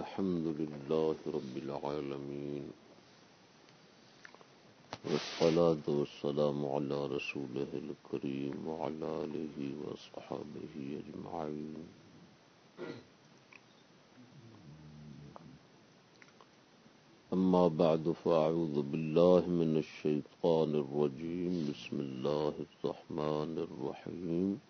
الحمد لله رب العالمين والصلاة والسلام على رسوله الكريم وعلى آله وصحابه أجمعين. أما بعد، فأعوذ بالله من الشيطان الرجيم. بسم الله الرحمن الرحيم.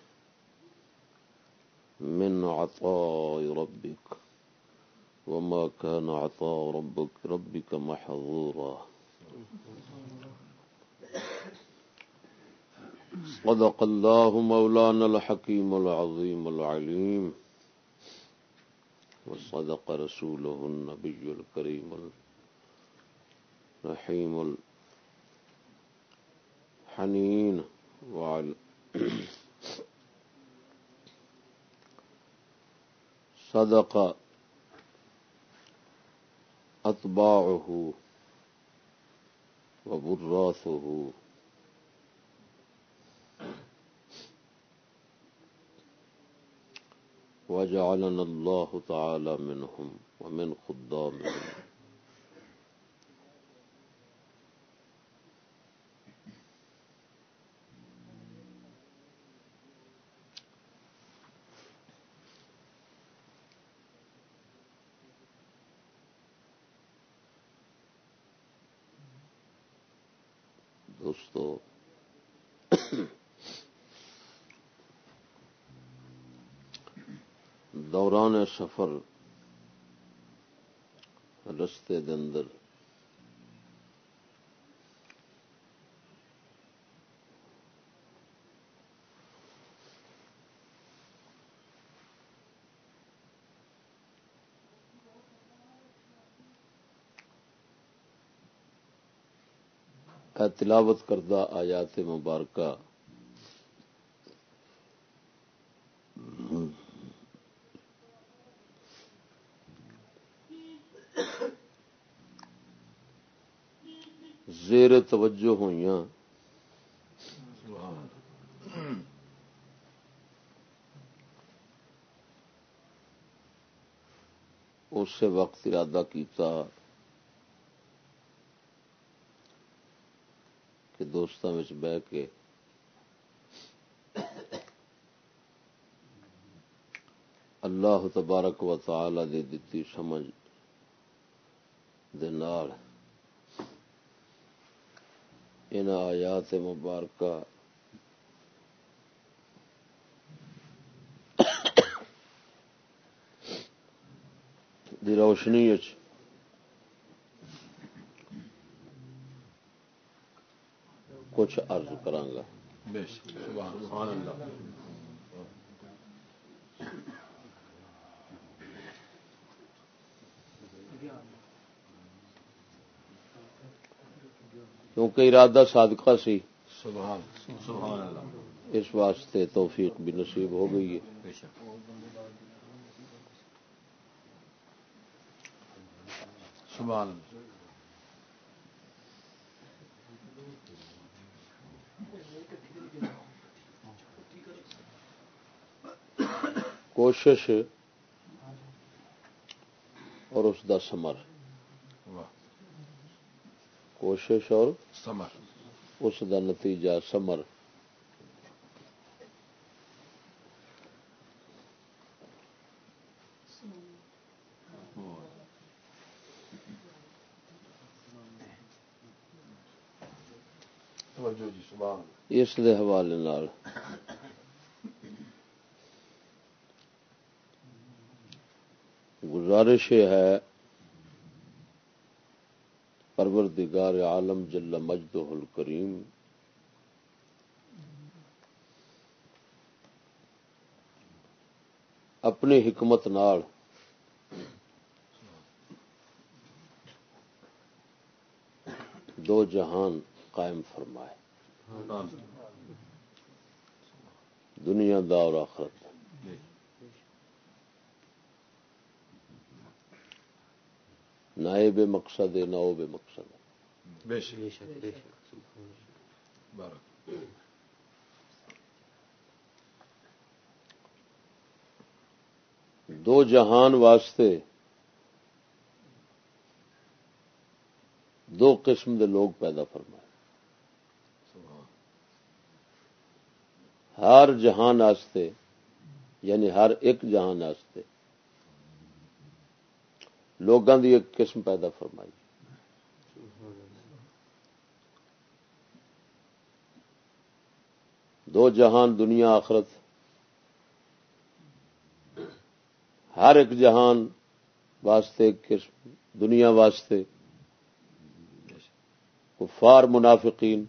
من عطاء ربك وما كان عطاء ربك ربك محظورا. صدق الله مولانا الحكيم العظيم العليم وصدق رسوله النبي الكريم الرحيم الحنين وعلى صدق أطباعه وبراثه. وجعلنا الله تعالى منهم ومن خدامهم. سفر رستے اندر تلاوت کردہ آیات مبارکہ توجہ ہوئی اس وقت ارادہ کیتا کہ دوستوں میں بہ کے اللہ تبارک و تعالی دی دتی سمجھ دے نال ان آیات مبارکہ دی روشنی کچھ عرض کرانگا۔ بے شک سبحان اللہ۔ کیونکہ ارادہ صادقہ سی۔ سبحان سبحان اللہ۔ اس واسطے توفیق بھی نصیب ہو گئی ہے۔ سبحان کوشش اور اس دا سمر کوشش اور سمر۔ اس دا نتیجہ سمر۔ اس حوالے گزارش ہے پروردگار عالم جل مجد الکریم۔ اپنی حکمت نال۔ دو جہان قائم فرمائے۔ دنیا دا اور آخرت۔ نہ بے مقصد ہے نہ وہ بے مقصد۔ ہے دو جہان واسطے دو قسم دے لوگ پیدا فرمائے۔ ہر جہان آستے یعنی ہر ایک جہان آستے لوگوں کی ایک قسم پیدا فرمائی۔ دو جہان، دنیا، آخرت۔ ہر ایک جہان واسطے قسم، دنیا واسطے۔ کفار، منافقین۔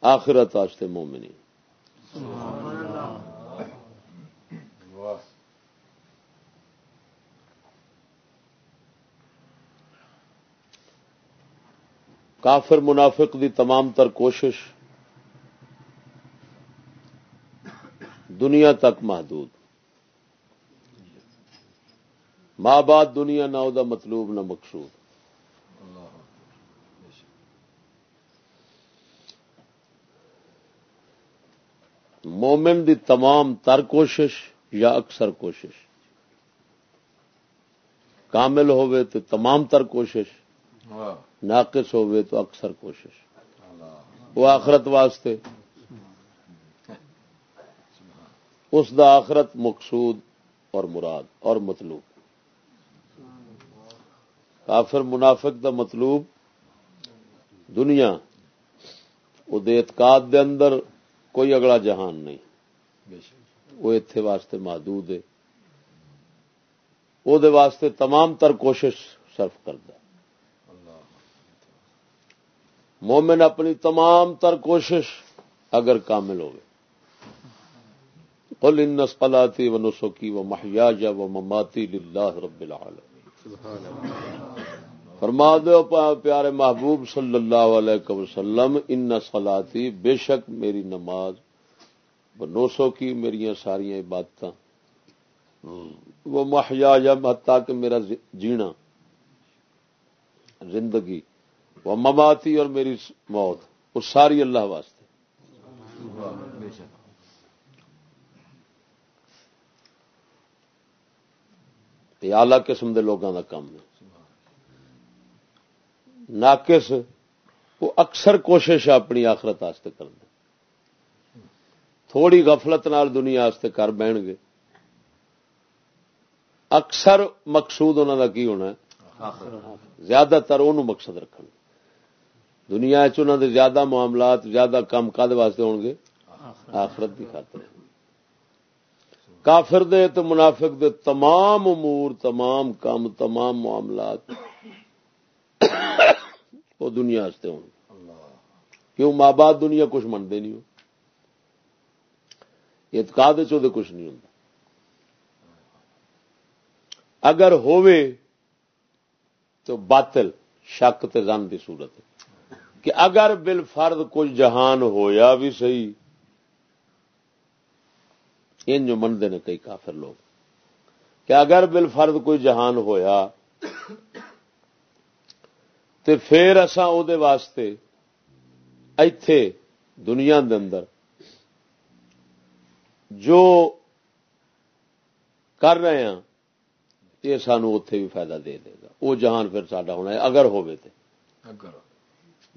آخرت واسطے مومنی کافر منافق دی تمام تر کوشش دنیا تک محدود۔ ماں بعد دنیا نہ دا مطلوب نہ مقصود۔ مومن دی تمام تر کوشش یا اکثر کوشش۔ کامل ہوئے تو تمام تر کوشش۔ ناقص ہوئے تو اکثر کوشش۔ وہ آخرت واسطے۔ اس دا آخرت مقصود اور مراد اور مطلوب۔ کافر منافق دا مطلوب دنیا۔ وہ اعتقاد دے اندر کوئی اگلا جہان نہیں۔ وہ اتے واسطے محدود ہے۔ وہ واسطے تمام تر کوشش صرف کرتا مومن اپنی تمام تر کوشش اگر کامل ہوگی۔ قل ان صلاتی و نسخی و محیا و مماتی للہ رب العالمین۔ فرما دو پیارے محبوب صلی اللہ علیہ وسلم، ان صلاتی بے شک میری نماز و نوسو کی میری ساری عبادت وہ محیا حتیٰ کہ میرا جینا۔ زندگی۔ وہ مماتی اور میری موت وہ ساری اللہ واسطے۔ یہ آلہ قسم کے لوگوں کا کام ہے۔ ناقص وہ اکثر کوشش اپنی آخرت کر دیں تھوڑی غفلت نال دنیا کر بہن گے۔ اکثر مقصود انہوں کا کی ہونا زیادہ تر وہ مقصد رکھن۔ دنیا دے زیادہ معاملات زیادہ کام کد واسطے ہو گے؟ آخرت کی خاطر۔ کافر دے تو منافق دے تمام امور تمام کام تمام معاملات وہ دنیا ہو کیوں؟ ماں باپ دنیا کچھ منتے نہیں ہو۔ اعتقاد چودے کچھ نہیں ہوں اگر ہووے تو باطل شک تے زن کی صورت ہے۔ کہ اگر بل فرد کچھ جہان ہویا بھی صحیح ان جو منتے نے کئی کافر لوگ۔ کہ اگر بل فرد کوئی جہان ہویا تو پھر اساں او دے واسطے ایتھے دنیا دے اندر جو کر رہے ہیں، یہ سانو اتے بھی فائدہ دے دے گا۔ وہ جہان پھر ساڈا ہونا ہے، اگر ہوئے تے۔ اگر۔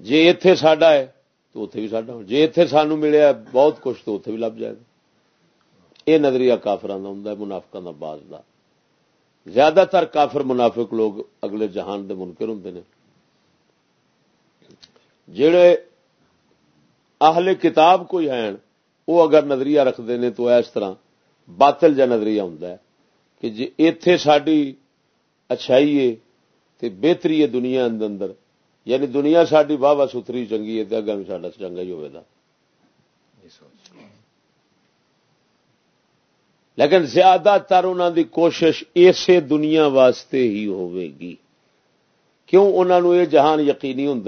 جی اتے ساڈا ہے تو اتے بھی ساڈا جی اتے سانو ملے بہت کچھ تو اتے بھی لب جائے۔ گا یہ نظریہ کافران کا ہوں منافقہ کا باز کا زیادہ تر کافر منافق لوگ اگلے جہان دے منکر ہوں نے۔ جڑے اہل کتاب کوئی ہیں وہ اگر نظریہ رکھتے ہیں تو اس طرح باطل جا نظریہ ہوں کہ جی اتے ساری اچھائی ہے بہتری ہے دنیا اندر یعنی دنیا ساری واہ واہ ستری چنگی ہے اگا بھی سا چنگا ہی ہوگا لیکن زیادہ تر انہوں دی کوشش اسی دنیا واسطے ہی گی۔ کیوں؟ انہوں نے یہ جہان یقینی ہوں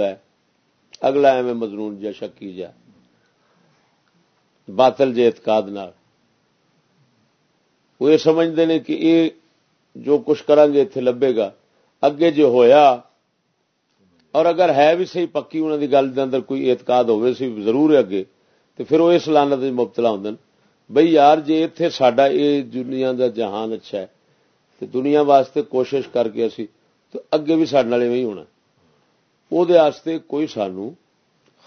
اگلا ایویں مضرون جا شکی جا۔ باطل جے اعتقاد وہ یہ سمجھتے ہیں کہ یہ جو کچھ کریں گے اتنے لبے گا۔ اگے جو ہویا اور اگر ہے بھی صحیح، پکی انہوں کی گل کے اندر کوئی اعتقاد ہوئے سی، ضرور ہے اگے تو پھر وہ اس لانت مبتلا ہوں بھائی یار جی اتے سڈا یہ دنیا دا جہان اچھا ہے تو دنیا واسطے کوشش کر کے اسی، تو اگے بھی سڈے ہی ہونا۔ وہ کوئی سانو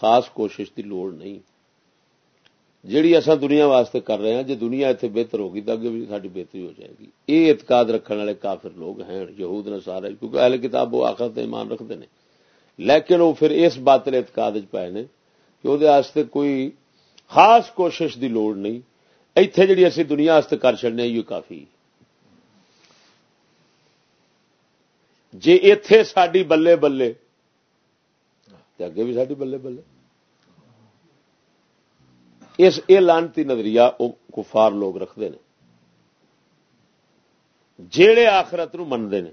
خاص کوشش کی لوڑ نہیں۔ جیڑی اصا دنیا واسطے کر رہے ہیں جی دنیا اتنے بہتر ہوگی تو اگے بھی ساری بہتری ہو جائے گی۔ یہ اعتقاد رکھنے والے کافر لوگ ہیں، یہود نے سارے کیونکہ اہل کتاب وہ آخر ایمان رکھتے ہیں لیکن وہ پھر اس باطل اعتقاد پائے نے کہ وہ کوئی خاص کوشش دی لوڑ نہیں۔ ایتھے جڑی اسی دنیا کر چڑنے یہ کافی۔ جی اتے ساری بلے بلے اگے بھی ساری بلے بلے۔ اس یہ لانتی نظریہ وہ کفار لوگ رکھتے ہیں جہے آخرت منتے ہیں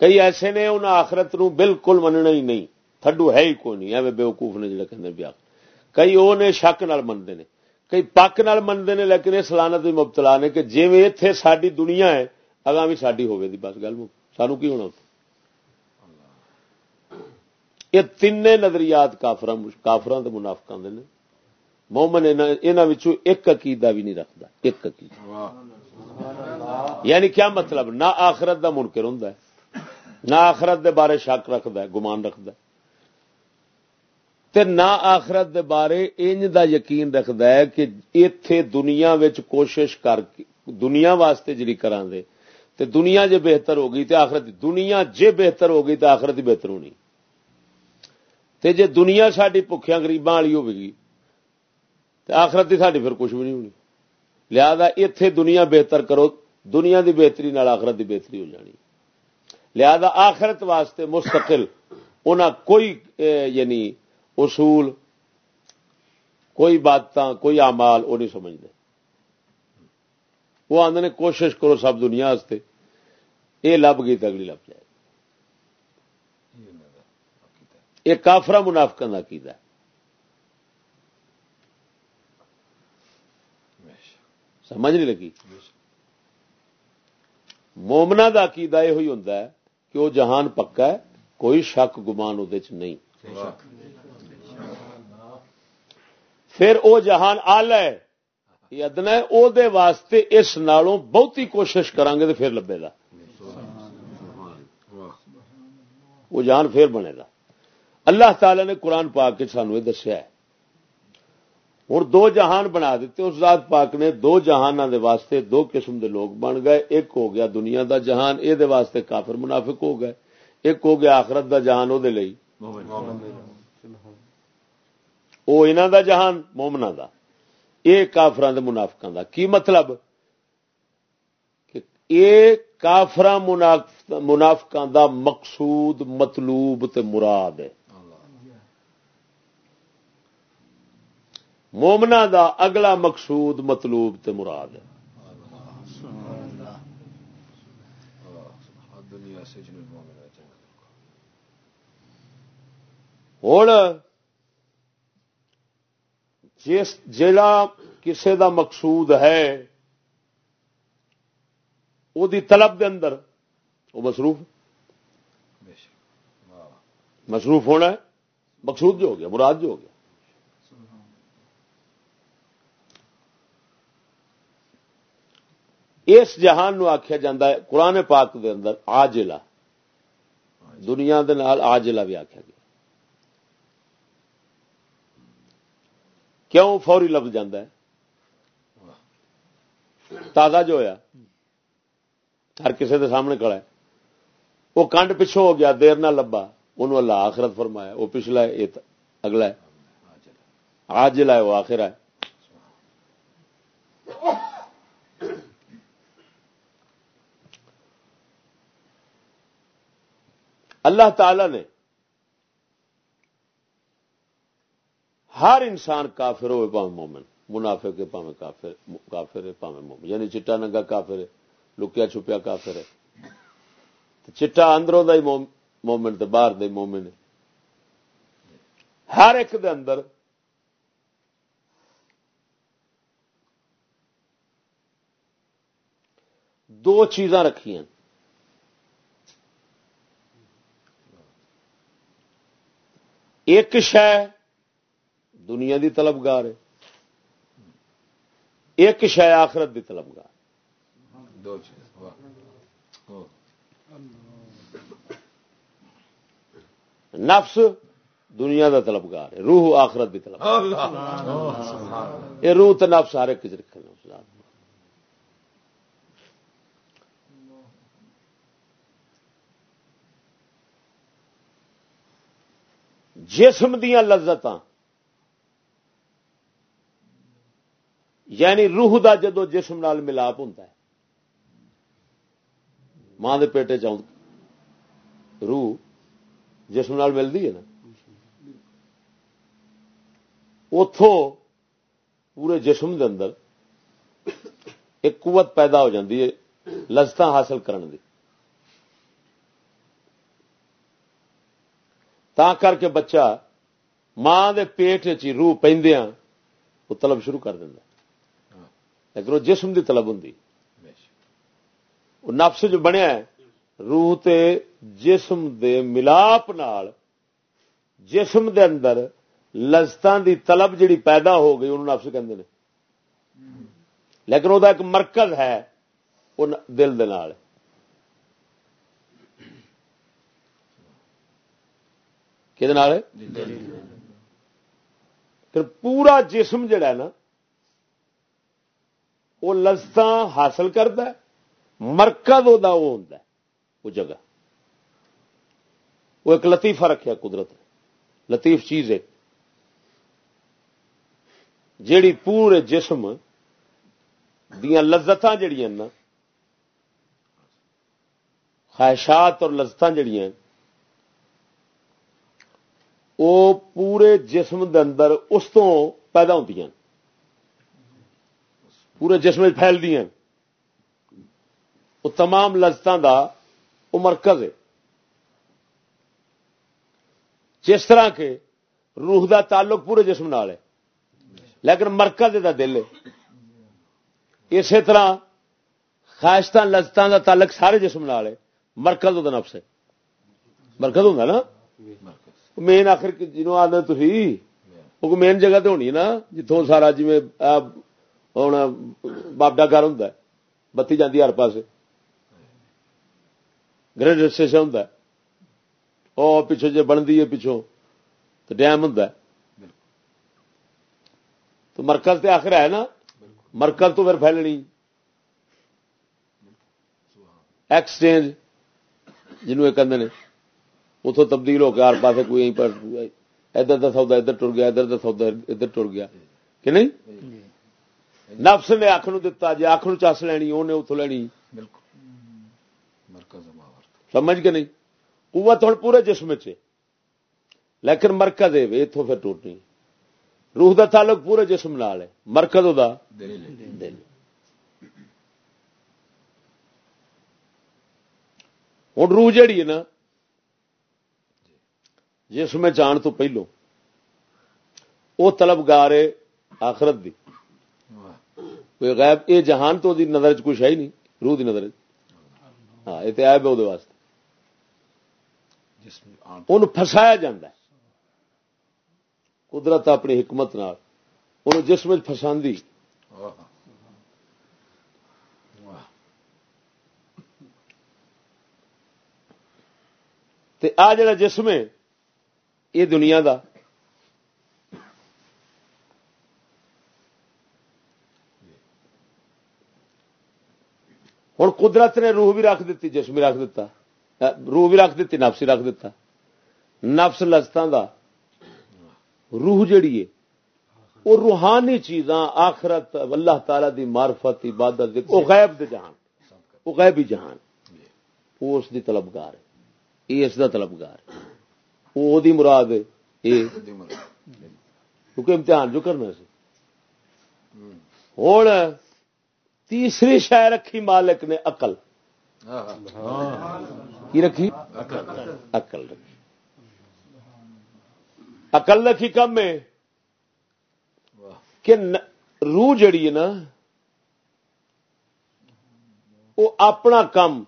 کئی ایسے نے ان آخرت نو بالکل مننا ہی نہیں تھڈو ہے ہی کوئی نہیں ایویں بےوقوف نے جڑے کہ بیا کئی وہ نے شک نال منتے ہیں کئی پک نال منتے ہیں لیکن اس لانت مبتلا نے کہ جی اتے ساری دنیا ہے اگاں بھی ساری ہوگی بس گل سانو کی ہونا؟ یہ تین نظریات کافران کے منافق نے۔ مومن ایک عقیدہ بھی نہیں رکھتا ایک عقیدہ۔ یعنی کیا مطلب؟ نہ آخرت کا منکر ہوں نہ آخرت دے بارے شک رکھد گمان رکھد نہ آخرت دے بارے انج دا یقین رکھد ہے کہ اتے دنیا کوشش کر دنیا واسطے جی کرا دے، تے دنیا جے بہتر ہو گئی تے آخرت، دنیا جے بہتر ہو گئی تے آخرت ہی بہتر ہونی۔ تے جے دنیا ساری بخیا گریباں والی ہوگی تے آخرت ہی ساری پھر کچھ بھی نہیں ہونی۔ لہذا اتے دنیا بہتر کرو، دنیا دی بہتری نال آخرت دی بہتری ہو جانی۔ لہذا آخرت واسطے مستقل انہاں کوئی یعنی اصول، کوئی بات کوئی امال وہ نہیں سمجھتے وہ آدھے کوشش کرو سب دنیا یہ لب گئی تو اگلی لب جائے۔ یہ کافرا منافق کا کیدا سمجھ نہیں لگی؟ مومنا کا عقیدہ یہ ہوں کہ وہ جہان پکا ہے، کوئی شک گمان وہ نہیں۔ پھر وہ جہان آل ہے یہ ادنا ہے او دے واسطے اس نالوں بہتی کوشش کریں گے تو پھر لبے گا۔ وہ جہان پھر بنے گا۔ اللہ تعالی نے قرآن پاک کے سانو یہ دسیا ہے۔ ہوں دو جہان بنا دیتے، اس ذات پاک نے دو جہانوں دے واسطے دو قسم دے لوگ بن گئے۔ ایک ہو گیا دنیا دا جہان یہ واسطے کافر منافق ہو گئے۔ ایک ہو گیا آخرت دا جہان وہ انہوں دا جہان مومنا دا۔ یہ کافران دے منافقان دا۔ کی مطلب؟ کہ یہ کافر منافقان دا مقصود، مطلوب تے مراد ہے۔ مومنا دا اگلا مقصود مطلوب تے مراد ہے۔ ہوں جس جا کسے دا مقصود ہے وہ طلب دے اندر وہ مصروف مصروف ہونا ہے مقصود جو ہو گیا مراد جو ہو گیا۔ اس جہان نو آخیا جا قرآن پاک دے اندر آجلا دنیا دے نال آجلا بھی آخیا گیا۔ کیوں فوری لفظ ہے؟ تازہ جو ہوا ہر کسی دے سامنے کھڑا ہے۔ وہ کنڈ پچھو ہو گیا، دیر نہ لبا انہوں اللہ آخرت فرمایا، وہ پچھلا ہے اگلا ہے۔ آج ہے، وہ آخر ہے۔ اللہ تعالی نے ہر انسان کافر ہوئے پاؤں مومن منافع کے پاویں کافر کافر ہے پاویں مومن۔ یعنی چٹا ننگا کافر ہے، لکیا چھپیا کافر ہے۔ چٹا اندروں دا ہی مومن تے باہر دے مومن ہے۔ ہر ایک دے اندر دو چیزاں رکھی ہیں ایک شہ دنیا دی طلبگار ہے۔ ایک شہ آخرت دی طلبگار۔ نفس دنیا دا طلبگار ہے روح آخرت دی طلب یہ روح تو نفس ہر ایک رکھنے جسم دیا لذت یعنی روح دا جدو جسم نال ملاپ ہوں ماں کے پیٹے چ روح جسم نال ملتی ہے نا۔ اتوں پورے جسم دے اندر ایک قوت پیدا ہو جاتی ہے لذت حاصل کرنے کی تا کر کے بچہ ماں دے پیٹ چی روح پہندیاں وہ طلب شروع کر دینا لیکن وہ جسم دی طلب ہوں وہ نفس جو بنیا ہے، روح تے جسم دے ملاپ نال، جسم دے اندر لذتان دی طلب جڑی پیدا ہو گئی، انہوں نفس کہندے نے۔ لیکن وہ ایک مرکز ہے، وہ دل دے نال۔ پھر پورا جسم جڑا ہے نا، وہ لذت حاصل کرتا ہے، مرکز وہ ہوتا ہے، وہ جگہ۔ وہ ایک لطیفہ رکھا قدرت لطیف چیز ہے۔ جیڑی پورے جسم دیا لذت جڑی نا، خواہشات اور لذت جڑی وہ پورے جسم دے اندر اس تو پیدا ہوتی ہیں۔ پورے جسم پھیل دیا وہ تمام لذتوں کا وہ مرکز ہے۔ جس طرح کے روح دا تعلق پورے جسم نال ہے، لیکن مرکز دا دل ہے۔ اسی طرح خواہشت لذتوں دا تعلق سارے جسم نال ہے۔ مرکز وہ نفس ہے۔ مرکز ہوگا نا؟ جی۔ مین آخر جنوب آدھے تھی وہ مین جگہ تو ہونی نا جتوں سارا جی ہوں بابڈا گھر ہوں بتی جاتی ہر پاس گریڈ اسٹیشن ہوں وہ پچھو جی بنتی ہے پچھوں تو ڈیم ہوں تو مرکز تو آخر ہے نا مرکز تو پھر پھیلنی ایکسچینج جنوب یہ ہیں اتوں تبدیل ہو کے ہر پاس کوئی ادھر کا سودا ادھر ٹر گیا ادھر کا سودا ادھر ٹر گیا۔ کہ نہیں؟ نفس نے اکھ دتا جی اکھ چس لینی انہیں اتوں لینی۔ سمجھ کے نہیں؟ قوت ہوں پورے جسم چ لیکن مرکز ہے اتوں پھر ٹوٹنی۔ روح دا تعلق پورے جسم نال ہے۔ مرکز دا دل ہوں روح جہی ہے نا جس میں جان تو پہلو۔ وہ طلبگار ہے آخرت دی۔ کوئی غیب یہ جہان تو دی نظر چ کچھ ہے ہی نہیں، روح دی نظر ہاں یہ تو ایب ہے وہ ان فسایا جا قدرت اپنی حکمت ان جسم فساندی آ جڑا جسم ہے یہ دنیا دا۔ ہوں قدرت نے روح بھی رکھ دیتی، جسم بھی رکھ دیتا۔ روح بھی رکھ دیتی، نفس رکھ دیتا۔ نفس لذتوں دا۔ روح جڑی ہے، وہ روحانی چیزاں آخرت اللہ تعالی دی معرفت، عبادت وہ غیب دے جہان۔ وہ غیبی جہان۔ وہ اس دی طلبگار ہے۔ یہ اس دا طلبگار ہے۔ وہ مراد کیونکہ امتحان جو کرنا سی ہوں تیسری شہ رکھی مالک نے اقل کی رکھی اقل رکھی اقل رکھی کم ہے کہ روح جڑی ہے نا وہ اپنا کام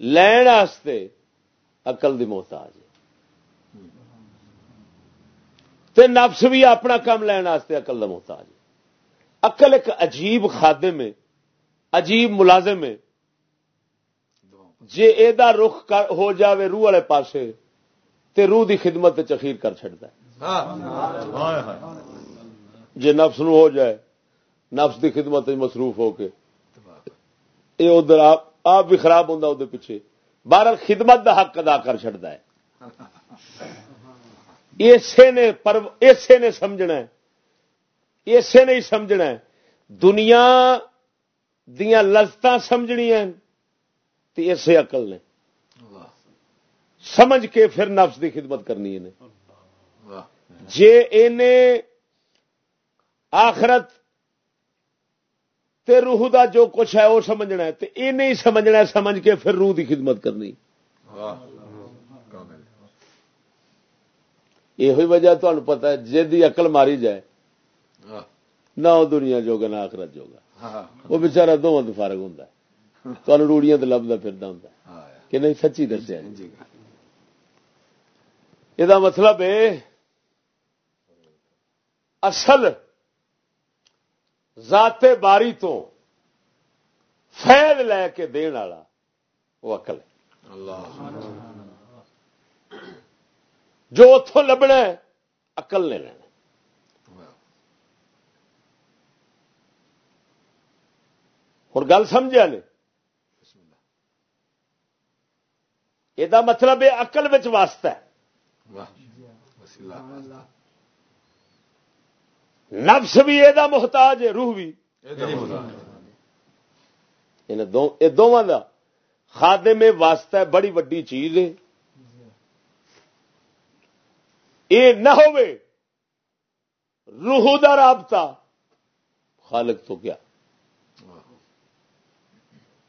لین اقل کی محتاج تے نفس بھی اپنا کام لین اقل کا محتاج اقل ایک عجیب خادم میں عجیب ملازم ہے۔ جی یہ رخ ہو جاوے روح والے پاسے، تے روح دی خدمت چخیر کر چڑتا جی نفس نو ہو جائے، نفس دی خدمت مصروف ہو کے یہ ادھر آپ بھی خراب ہوں پیچھے۔ بہرحال خدمت دا حق ادا کر چڑتا ہے۔ اسے نے اسے نے سمجھنا اسے نے ہی سمجھنا دنیا دیا لذت سمجھنیا اسے اقل نے۔ سمجھ کے پھر نفس کی خدمت کرنی ہے۔ جی آخرت تے روح دا جو کچھ ہے وہ سمجھنا ہے۔ یہ نہیں سمجھنا سمجھ کے پھر روح کی خدمت کرنی۔ یہ وجہ تمہیں پتا ہے جی اقل ماری جائے، نہ وہ دنیا جوگا، نہ آخرت جوگا۔ وہ بچارا دونوں فارغ ہوں تمہیں روڑیاں تو لبا پھر ہوں کہ نہیں، سچی دسیا یہ مطلب ہے اصل ذات باری تو فیض لے کے دین والا وہ اقل جو اتوں لبنا ہے اقل نے لینا اور گل سمجھا نے؟ یہ مطلب ہے اقل واسطہ ہے۔ نفس بھی یہ محتاج ہے روح بھی۔ دونوں کا خادے میں واسطہ ہے بڑی وڈی چیز ہے۔ یہ نہ ہو روح دا رابطہ خالق تو کیا۔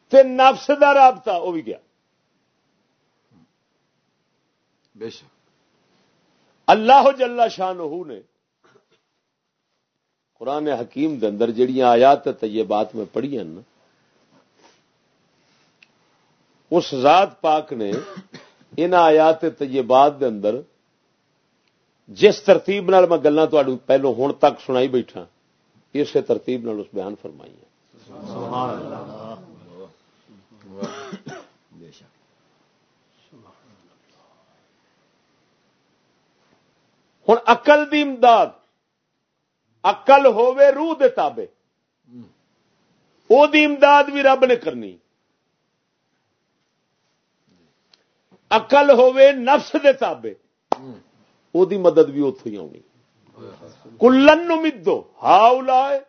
تے نفس دا رابطہ وہ بھی کیا۔ بے شک۔ اللہ جل شان نے قرآن حکیم دے اندر جڑیاں آیات طیبات میں پڑھی ہیں نا، اس ذات پاک نے ان آیات طیبات دے اندر جس ترتیب نال میں گلا پہلو ہوں تک سنائی بیٹھا اسی ترتیب نال اس بیان فرمائی ہے ہوں اقل دی امداد اقل ہوے روح دے تابے او دی امداد بھی رب نے کرنی۔ اقل ہوے نفس دے تابے او دی مدد بھی اتو ہی آنی کلن مدو ہاؤ لائے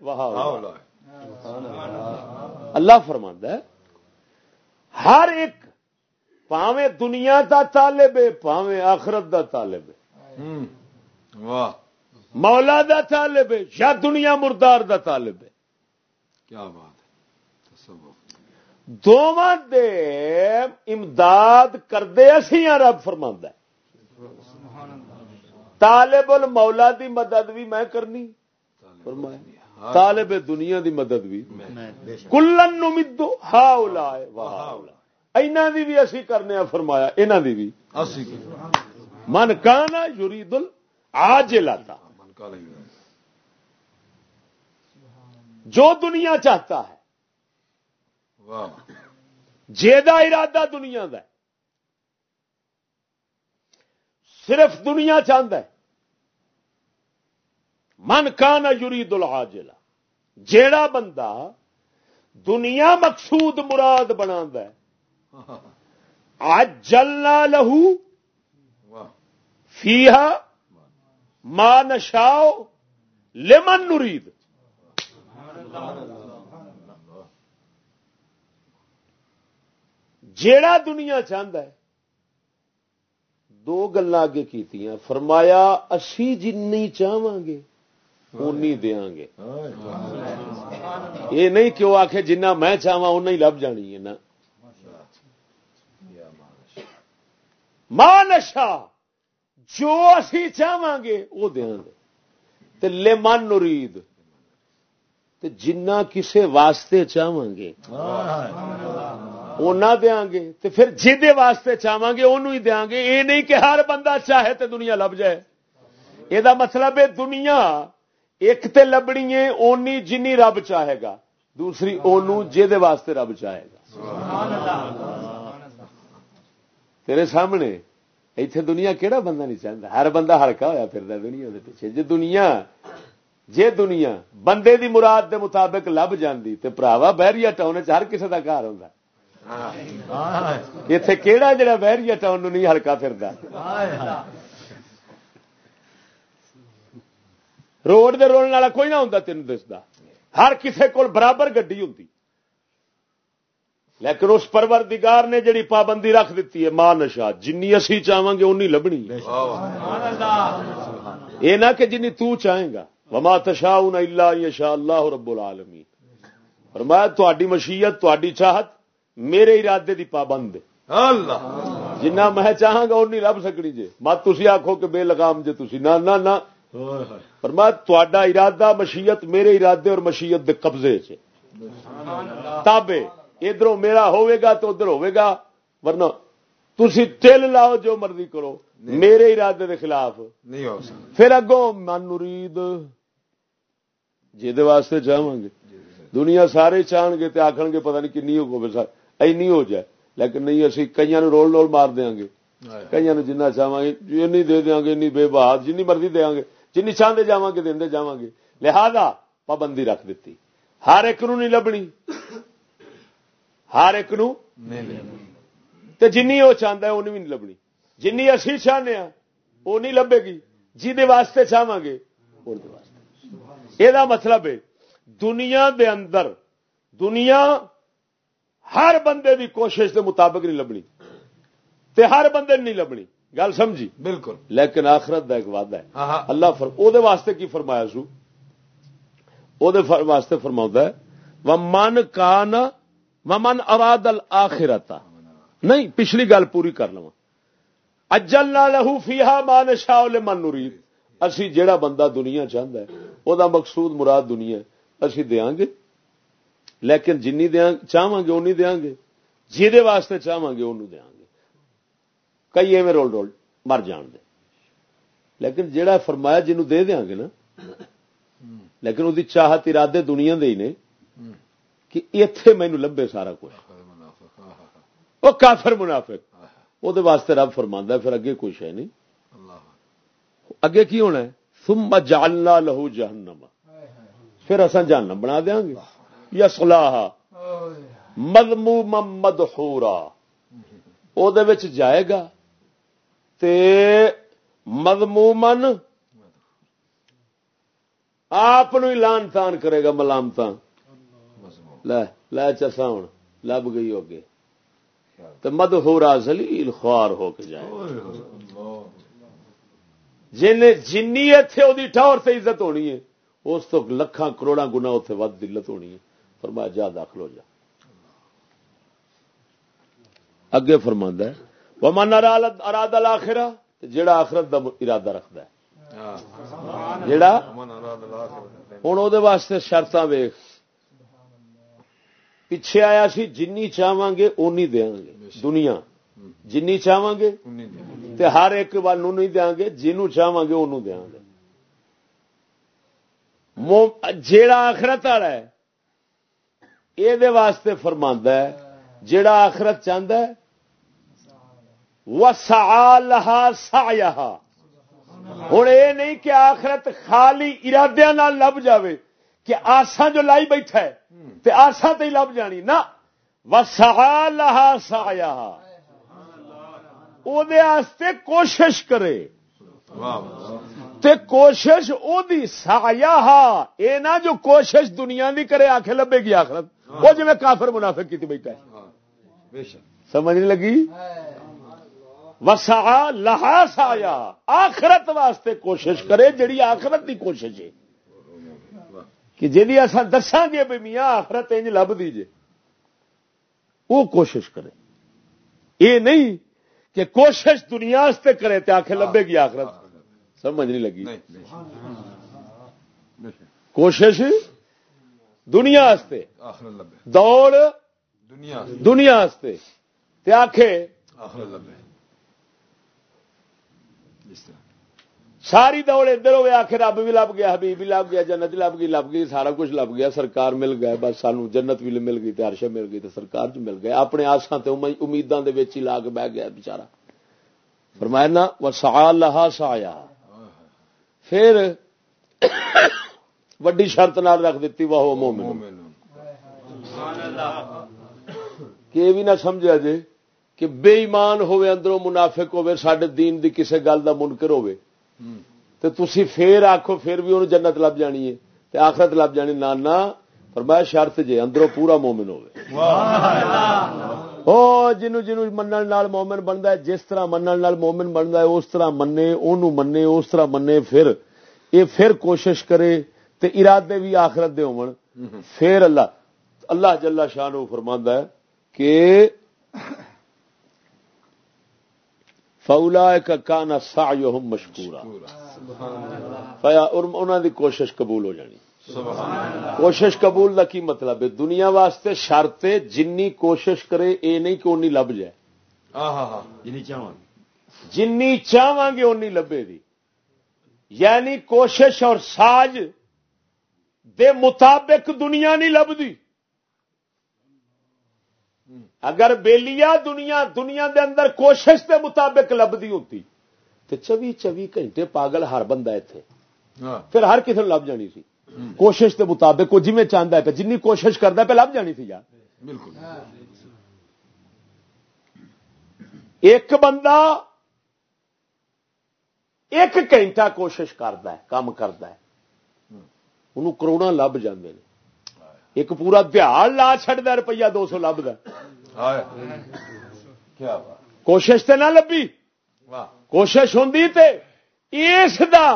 اللہ۔ فرماندہ ہے ہر ایک پاویں دنیا دا طالب ہے پاویں آخرت دا طالب ہے۔ مولا دا طالب ہے یا دنیا مردار دا طالب ہے۔ کیا بات دونوں دے امداد کردے اسی رب فرما طالب المولا دی مدد بھی میں کرنی۔ طالب دنیا دی مدد بھی۔ کلن نمدو ہا لائے اینا دی بھی اسی کرنے فرمایا انہ دی بھی۔ من کانا یرید ال آج لاتا جو دنیا چاہتا ہے۔ جیدا ارادہ دنیا دا صرف دنیا چاہتا ہے۔ من کان یوری دلہا جیڑا بندہ دنیا مقصود مراد بنا آج جلنا لہو۔ فیہا ما نشاؤ لمن نرید جیڑا دنیا چاہتا ہے، دو گلا اگے کی فرمایا اسی جن چاہو گے، اونی دیا گے۔ یہ نہیں کہ وہ آخ جنہ میں چاہا اُنہ ہی لب جانی ہے نا۔ ماں نشا جو اسی چاہاں گے وہ دیا گے لے من نرید جنہ کسے واسطے چاہاں گے اونا دیا گے تو پھر جہد واسطے چاہاں گے انہوں ہی دیا گے یہ نہیں کہ ہر بندہ چاہے تو دنیا لب جائے یہ مطلب ہے دنیا ایک تے لبنی ہے اونی جنی رب چاہے گا دوسری اونوں جہد واسطے رب چاہے گا تیرے سامنے ایتھے دنیا کیڑا بندہ نہیں چاہتا ہر بندہ ہلکا ہوا پھر دنیا دے پیچھے۔ جی دنیا جے دنیا بندے دی مراد دے مطابق لب جاندی تے پراوا بہریا ٹاؤن ہر کسی کا گھر ہوں اتے کہڑا جڑا بہریا ٹاؤن نہیں ہلکا پھر روڈ دے رولنے والا کوئی نہ ہوں تین دستا ہر کسے کول برابر گڈی ہوں لیکن اس پروردگار نے جڑی پابندی رکھ دیتی ہے ماں نشا جنی اسی چاہاں گے اونی لبنی یہ نہ کہ جنی تو چاہیں گا۔ وما تشا الا شاء اللہ رب العالمین فرمایا تاری مشیت تاری چاہت میرے ارادے دی پابند جنہ میں چاہاں گا اونی لب سکنی جے۔ مت تھی آخو کہ بے لگام جے تھی نہ نہ نہ۔ فرمایا تا ارادہ مشیت میرے ارادے اور مشیت دے قبضے چ تابے ادھر میرا ہوئے گا تو ادھر ہوئے گا ورنہ تھی تل لاؤ جو مرضی کرو۔ میرے ارادے دے خلاف۔ نہیں ہو پھر اگوں من نرید واسطے چاہوں گے۔ دنیا سارے چاہن گے آخ گے پتا نہیں کنی ہو این ہو جائے۔ لیکن نہیں اسی کئی رول رول مار دیا گے۔ کئی جنہ چاہوں گے این دے دیا گے این بے بہاد جن مرضی دیا گے جن چاہتے جا گے دے جا گے۔ لہذا پابندی رکھ دیتی۔ ہر ایک نو نہیں لبنی۔ ہر ایک نو جن وہ چاہتا ہے وہ نہیں لبنی۔ جن اسی چاہنے ہاں وہ نہیں لبے گی۔ جی واسطے چاہوں گے یہ مطلب ہے دنیا دے اندر دنیا ہر بندے دی کوشش دے مطابق نہیں لبنی۔ تے ہر بندے نہیں لبنی۔ گل سمجھی؟ بالکل۔ لیکن آخرت دا ایک وعدہ ہے۔ ہاں، ہاں۔ اللہ فر... او دے واسطے کی فرمایا سو؟ او دے فر... واسطے فرما ہے من کا نا من اراد الآخرتا نہیں، پچھلی گل پوری کر لوا اجل نہ لہو فیحا مان شاہ من نرید اسی جیڑا بندہ دنیا چاہتا ہے وہ مقصود مراد دنیا اسی دیا گے لیکن جنی دیا چاہوں گے، اونی دیا گے جہد واسطے چاہوں گے انہوں دیا گے کئی ایویں رول رول مر جان دے۔ لیکن جیڑا فرمایا جنوں دے دیا گے نا، لیکن وہ چاہت ارادے دنیا دے ہی نے۔ کہ اتے مینو لبے سارا کچھ۔ وہ کافر منافق۔ وہ واسطے رب فرما پھر اگے کچھ ہے نہیں۔ اگے کی ہونا ہے؟ ثم جعلنا لہو جہنم پھر اصا جہنم بنا دیا گے۔ یا سلاح مدمو مدحورا۔ او دے وچ جائے گا تے مدمومن آپ لان تان کرے گا ملامت لے لے چسا ہوں لب گئی ہوگے تو مد ہو رہا زلیل خوار ہو کے جائے۔ جن جنی اتے وہ ٹور سے عزت ہونی ہے اس تو لکھان کروڑا گنا اتنے ود دلت ہونی ہے۔ فرمایا جا داخل ہو جا۔ اگے فرما ہے وہ من اراد الاخرا جڑا آخرت دا ارادہ رکھد ہے۔ جڑا ہوں وہ واسطے شرط ویخ پیچھے آیا سی جنی چاہواں گے اونی دیا گے۔ دنیا۔ جنی چاہواں گے تے ہر ایک وال نہیں دیا گے جنوں چاہواں گے انہوں دیا گے۔ جیڑا آخرت والا ہے یہ واسطے فرما ہے جیڑا آخرت چاہتا ہے وہ سا لہا سا ہوں یہ نہیں کہ آخرت خالی ارادے لب جاوے۔ کہ آسا جو لائی بیٹھا ہے تے آسا تے لب جانی۔ نہ وسا لہا سا واسطے کوشش کرے۔ تے کوشش او دی سایا اے نہ جو کوشش دنیا دی کرے آخ لبے گی آخرت۔ وہ جی میں کافر منافق کی بیٹھا ہے۔ سمجھ نہیں لگی؟ وسا لہا سایا آخرت واسطے کوشش کرے جڑی آخرت دی کوشش ہے۔ کہ جی اصا دساں گے بھی میاں آخرت انج لب دیجیے وہ کوشش کرے۔ یہ نہیں کہ کوشش دنیا سے کرے تو آخر لبے گی آخرت۔ سمجھ نہیں لگی۔ کوشش دنیا دوڑ دنیا آخے ساری دوڑ ادھر ہوئے آخر رب بھی لب گیا، حبیب بھی لب گیا، جنت لب گئی لب گئی، سارا کچھ لب گیا، سرکار مل گیا بس سانو جنت بھی مل گئی ترش مل گئی تو سرکار چ مل گیا اپنے آسان سے امیداں ہی لا کے بہ گیا بچارا فرمایا نا سا لہا سایا پھر وڈی شرط نال رکھ دیتی وہ مومن۔ کہ بھی نہ سمجھا جی کہ بے ایمان ہوئے، اندروں منافق ہوئے سڈے دین دی کسے گل دا منکر ہوئے۔ تو تھی پھر آخو پھر بھی انہوں جنت لب جانی ہے تے آخرت لب جانی نانا فرمایا شرط جے اندروں پورا مومن ہوئے او جنو جنو منن نال مومن بندا ہے جس طرح منن نال مومن بندا ہے اس طرح مننے اونوں مننے اس طرح مننے پھر اے پھر کوشش کرے تے ارادے بھی آخرت دے ہون۔ پھر اللہ اللہ جل شان فرماندا ہے کہ فولا کا کانا سا مشکورا انہوں دی کوشش قبول ہو جانی. کوشش قبول کا کی مطلب ہے؟ دنیا واسطے شرط جنی کوشش کرے اے نہیں کہ اونی لب جائے. جنی چاہاں گے اونی لبے دی. یعنی کوشش اور ساج دے مطابق دنیا نہیں لبدی. اگر بیلیا دنیا دنیا دے اندر کوشش کے مطابق لبدی ہوتی تو چوی چوی گھنٹے پاگل ہر بندہ اتنے ہاں۔ پھر ہر کسی لب جانی سی۔ کوشش کے مطابق وہ جی چاہتا ہے جن کوشش کرتا پہ لب جانی تھی یار بالکل۔ ایک بندہ ایک گھنٹہ کوشش کرتا ہے کام کرتا ہے۔ انہوں کروڑا لب جانے ایک پورا دیہڑ لا چڈا روپیہ دو سو لبد کوشش تے نہ لبی کوشش ہوں اس دا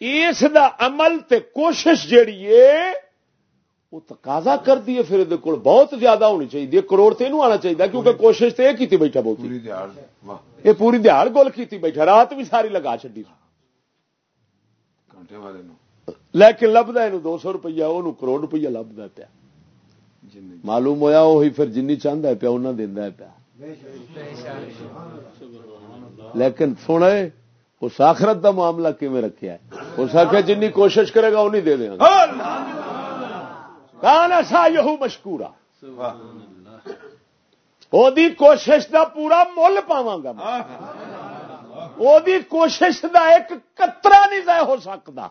اس دا عمل تے کوشش جیڑی ہے وہ تقاضا کر دیے پھر یہ بہت زیادہ ہونی چاہیے کروڑ تے آنا چاہیے کیونکہ کوشش تے کی بیٹھا بہت یہ پوری دیہڑ گول کی بیٹھا رات بھی ساری لگا چڈی لیکن لبدا یہ دو سو روپیہ وہ کروڑ روپیہ لبدا پیا۔ معلوم ہوا وہی پھر جن چاہتا پیا انہیں دینا پیا۔ لیکن سونا اس آخرت دا معاملہ کیون رکھا ہے؟ اس آخر جن کوشش کرے گا انہیں دے دیا کان ایسا یہ مشکورا۔ کوشش دا پورا مل پاوا گا کوشش دا ایک کترا نہیں ضائع ہو سکتا۔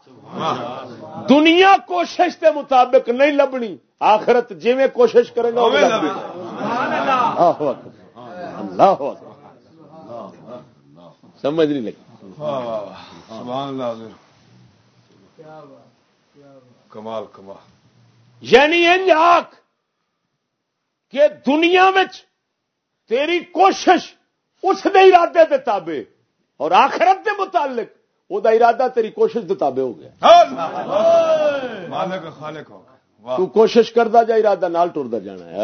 دنیا کوشش کے مطابق نہیں لبنی آخرت جی میں کوشش کرے گا اللہ سمجھ نہیں لگی۔ کمال کمال۔ یعنی انج آخ کہ دنیا میں تیری کوشش اس دے ارادے کے تابے اور آخرت کے متعلق وہ ارادہ تیری کوشش کے تابے ہو گیا۔ تو کوشش کرتا جا ارادہ نال ٹرتا جانا ہے۔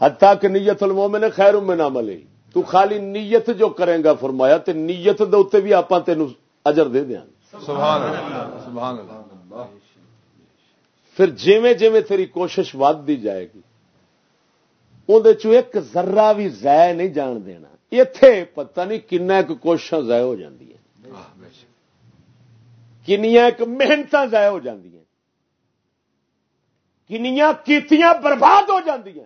حتیٰ کہ نیت المومن خیر میں نہ ملے۔ تو خالی نیت جو کرے گا فرمایا تے نیت دے اتنے بھی آپ تین اجر دے دیا پھر جیویں جیویں تیری کوشش ود دی جائے گی اندر ایک ذرہ بھی ضائع نہیں جان دینا۔ اتے پتہ نہیں کن کوشش ضائع ہو جاتی کنیا ایک محنت ضائع ہو جاتی کنیا کیتیاں برباد ہو جاتی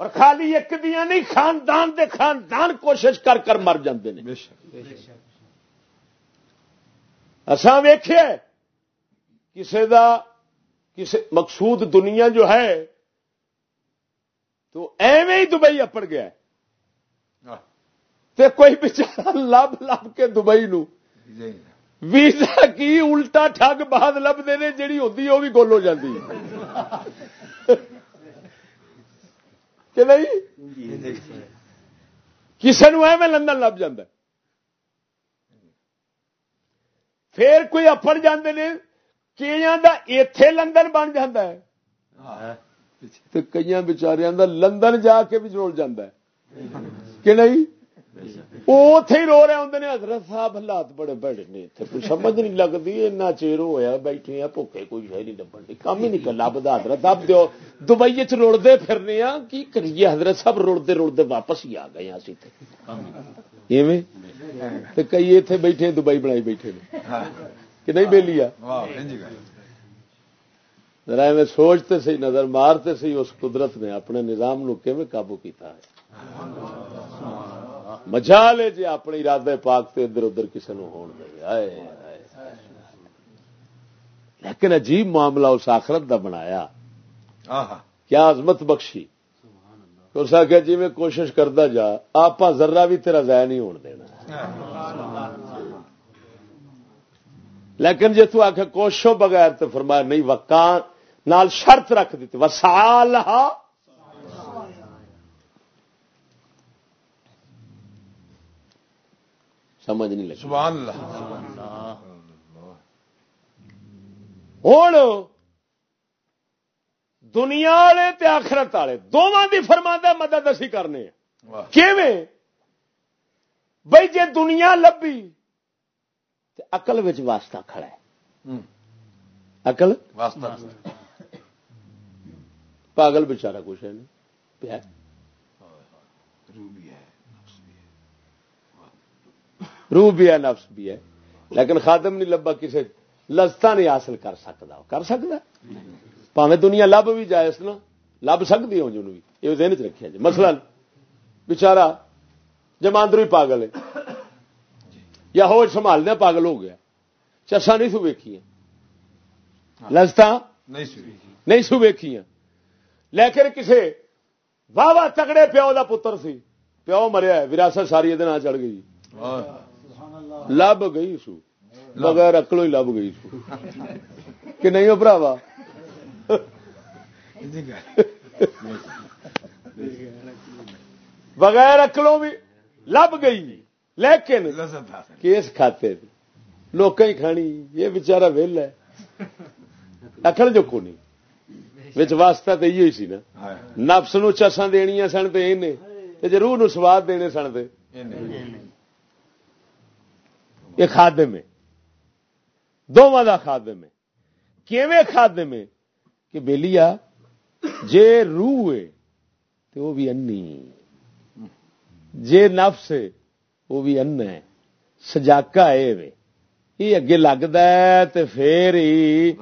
اور خالی ایک دیا نہیں خاندان دے خاندان کوشش کر کر مر جاندے ہیں اساں ویخیا کسی دا کسی مقصود دنیا جو ہے تو ایویں ہی دبئی اپڑ گیا تے کوئی بچارا لب لب کے دبئی نو۔ ویزا کی الٹا ٹھگ بعد لبتے ہیں جیڑی ہوتی وہ بھی گول ہو جاتی کہ نہیں؟ کسی نو ایویں لندن لب جا پھر کوئی افڑ جاندے نے کا اتے لندن بن جا کئی بچاریا کا لندن جا کے بھی جوڑ جا کہ نہیں؟ وہ اتے ہی رو رہے ہوں نے حضرت صاحب حالات بڑے بڑے نے۔ کوئی سمجھ نہیں لگتی اتنا چیر ہوا بیٹھے ہیں بھوکے کوئی شہ نہیں لبن کام ہی نہیں لبدا حضرت۔ اب دو دبئی چ پھرنے ہاں کی کریے؟ حضرت صاحب رڑتے رڑتے واپس ہی آ گئے اسی کئی اتنے بیٹھے دبئی بنائی بیٹھے کہ نہیں بہلی ذرا میں سوچتے سی نظر مارتے سی اس قدرت نے اپنے نظام نو قابو کیتا ہے؟ مجال ہے جی اپنے ارادے پاک تے ادھر ادھر کسی نو ہون دے۔ آئے لیکن عجیب معاملہ اس آخرت دا بنایا۔ کیا عظمت بخشی۔ اس آخیا جی میں کوشش کرتا جا آپ ذرا بھی تیرا ضائع نہیں ہون دینا۔ لیکن جی تو آخ کوششوں بغیر تو فرمایا نہیں وکان نال شرط رکھ دیتی۔ وسال سمجھ نہیں لگی۔ ہوں دنیا والے آخرت والے دونوں کی فرما مدد اسی کرنے بھائی جی دنیا لبھی اقل واسطہ کھڑا ہے۔ اقل پاگل بچارا کچھ ہے نہیں روح بھی ہے نفس بھی ہے۔ لیکن خادم نہیں لبا کسی لذتا نہیں حاصل کر سکتا کر سکتا پاوے دنیا لب بھی جائے اس نا لب سکتی ہو جنوب یہ دن چ رکھا جی۔ مسئلہ بچارا جماندر بھی پاگل ہے یا ہو سنبھالنے پاگل ہو گیا۔ چسا نہیں سو ویکھی لذت نہیں سو ویکھی لیکن کسی واہ واہ تگڑے پیو کا پتر سی پیو مریا وراثت ساری یہ چڑھ گئی۔ لب گئی سو۔ بغیر اکلو ہی لب گئی سو۔ کہ نہیں ہو براوا بغیر اکلوں بھی لب گئی۔ لیکن کیس کھاتے لوگ ہی کھانی۔ یہ بچارا ویل ہے۔ اکل جو کو نہیں واسطہ تو یہ سی نا۔ نفس نو چساں دنیا سن تو جی روح نو سواد دینے سن تو یہ خادم ہے۔ دونوں کا خادم ہے۔ کیویں خادم ہے؟ کہ بےلیا جے روح ہے تو وہ بھی انی۔ جے نفس ہے وہ بھی ان ہے سجاکا ہے یہ اگے لگتا ہے تو پھر ہی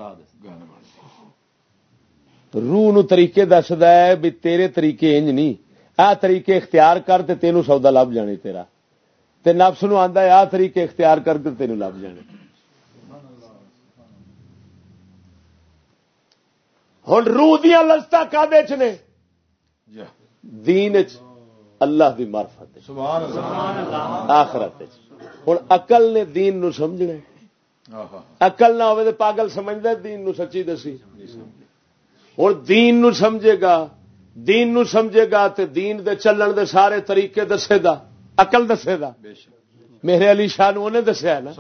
روح نو طریقے دسد ہے بھی تیرے طریقے انج نہیں۔ آ طریقے اختیار کر تے تینوں سودا لب جانے تیرا۔ تے نفس نو آندا ہے آ طریقے اختیار کر کے تینوں لب جانے۔ ہوں روح دیا لذت کا نے؟ دین اللہ دی مارفت آخرت ہوں اقل نے دین نو سمجھنا اقل نہ ہوئے تو پاگل سمجھتا دین نو سچی دسی۔ ہوں دین نو سمجھے گا دین نو سمجھے گا تے دین دے چلن دے سارے طریقے دسے گا۔ اقل دسے گا میرے علی شاہ انہیں دسیا نا۔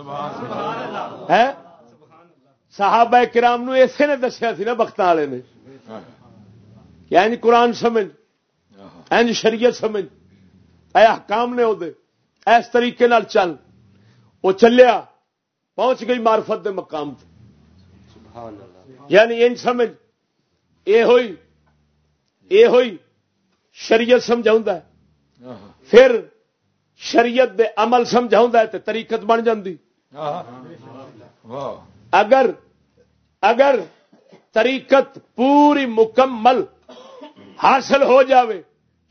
صحابہ کرام نو اسے نے دسیا سی نا بخت والے نے۔ کہ قرآن سمجھ اینج شریعت سمجھ۔ اے حکام نے وہ اس طریقے نال چل۔ وہ چلیا پہنچ گئی مارفت دے مقام یعنی ان سمجھ۔ اے ہوئی اے ہوئی شریعت سمجھاؤں پھر شریعت دے عمل سمجھا تو تریقت بن جاتی اگر اگر طریقت پوری مکمل حاصل ہو جاوے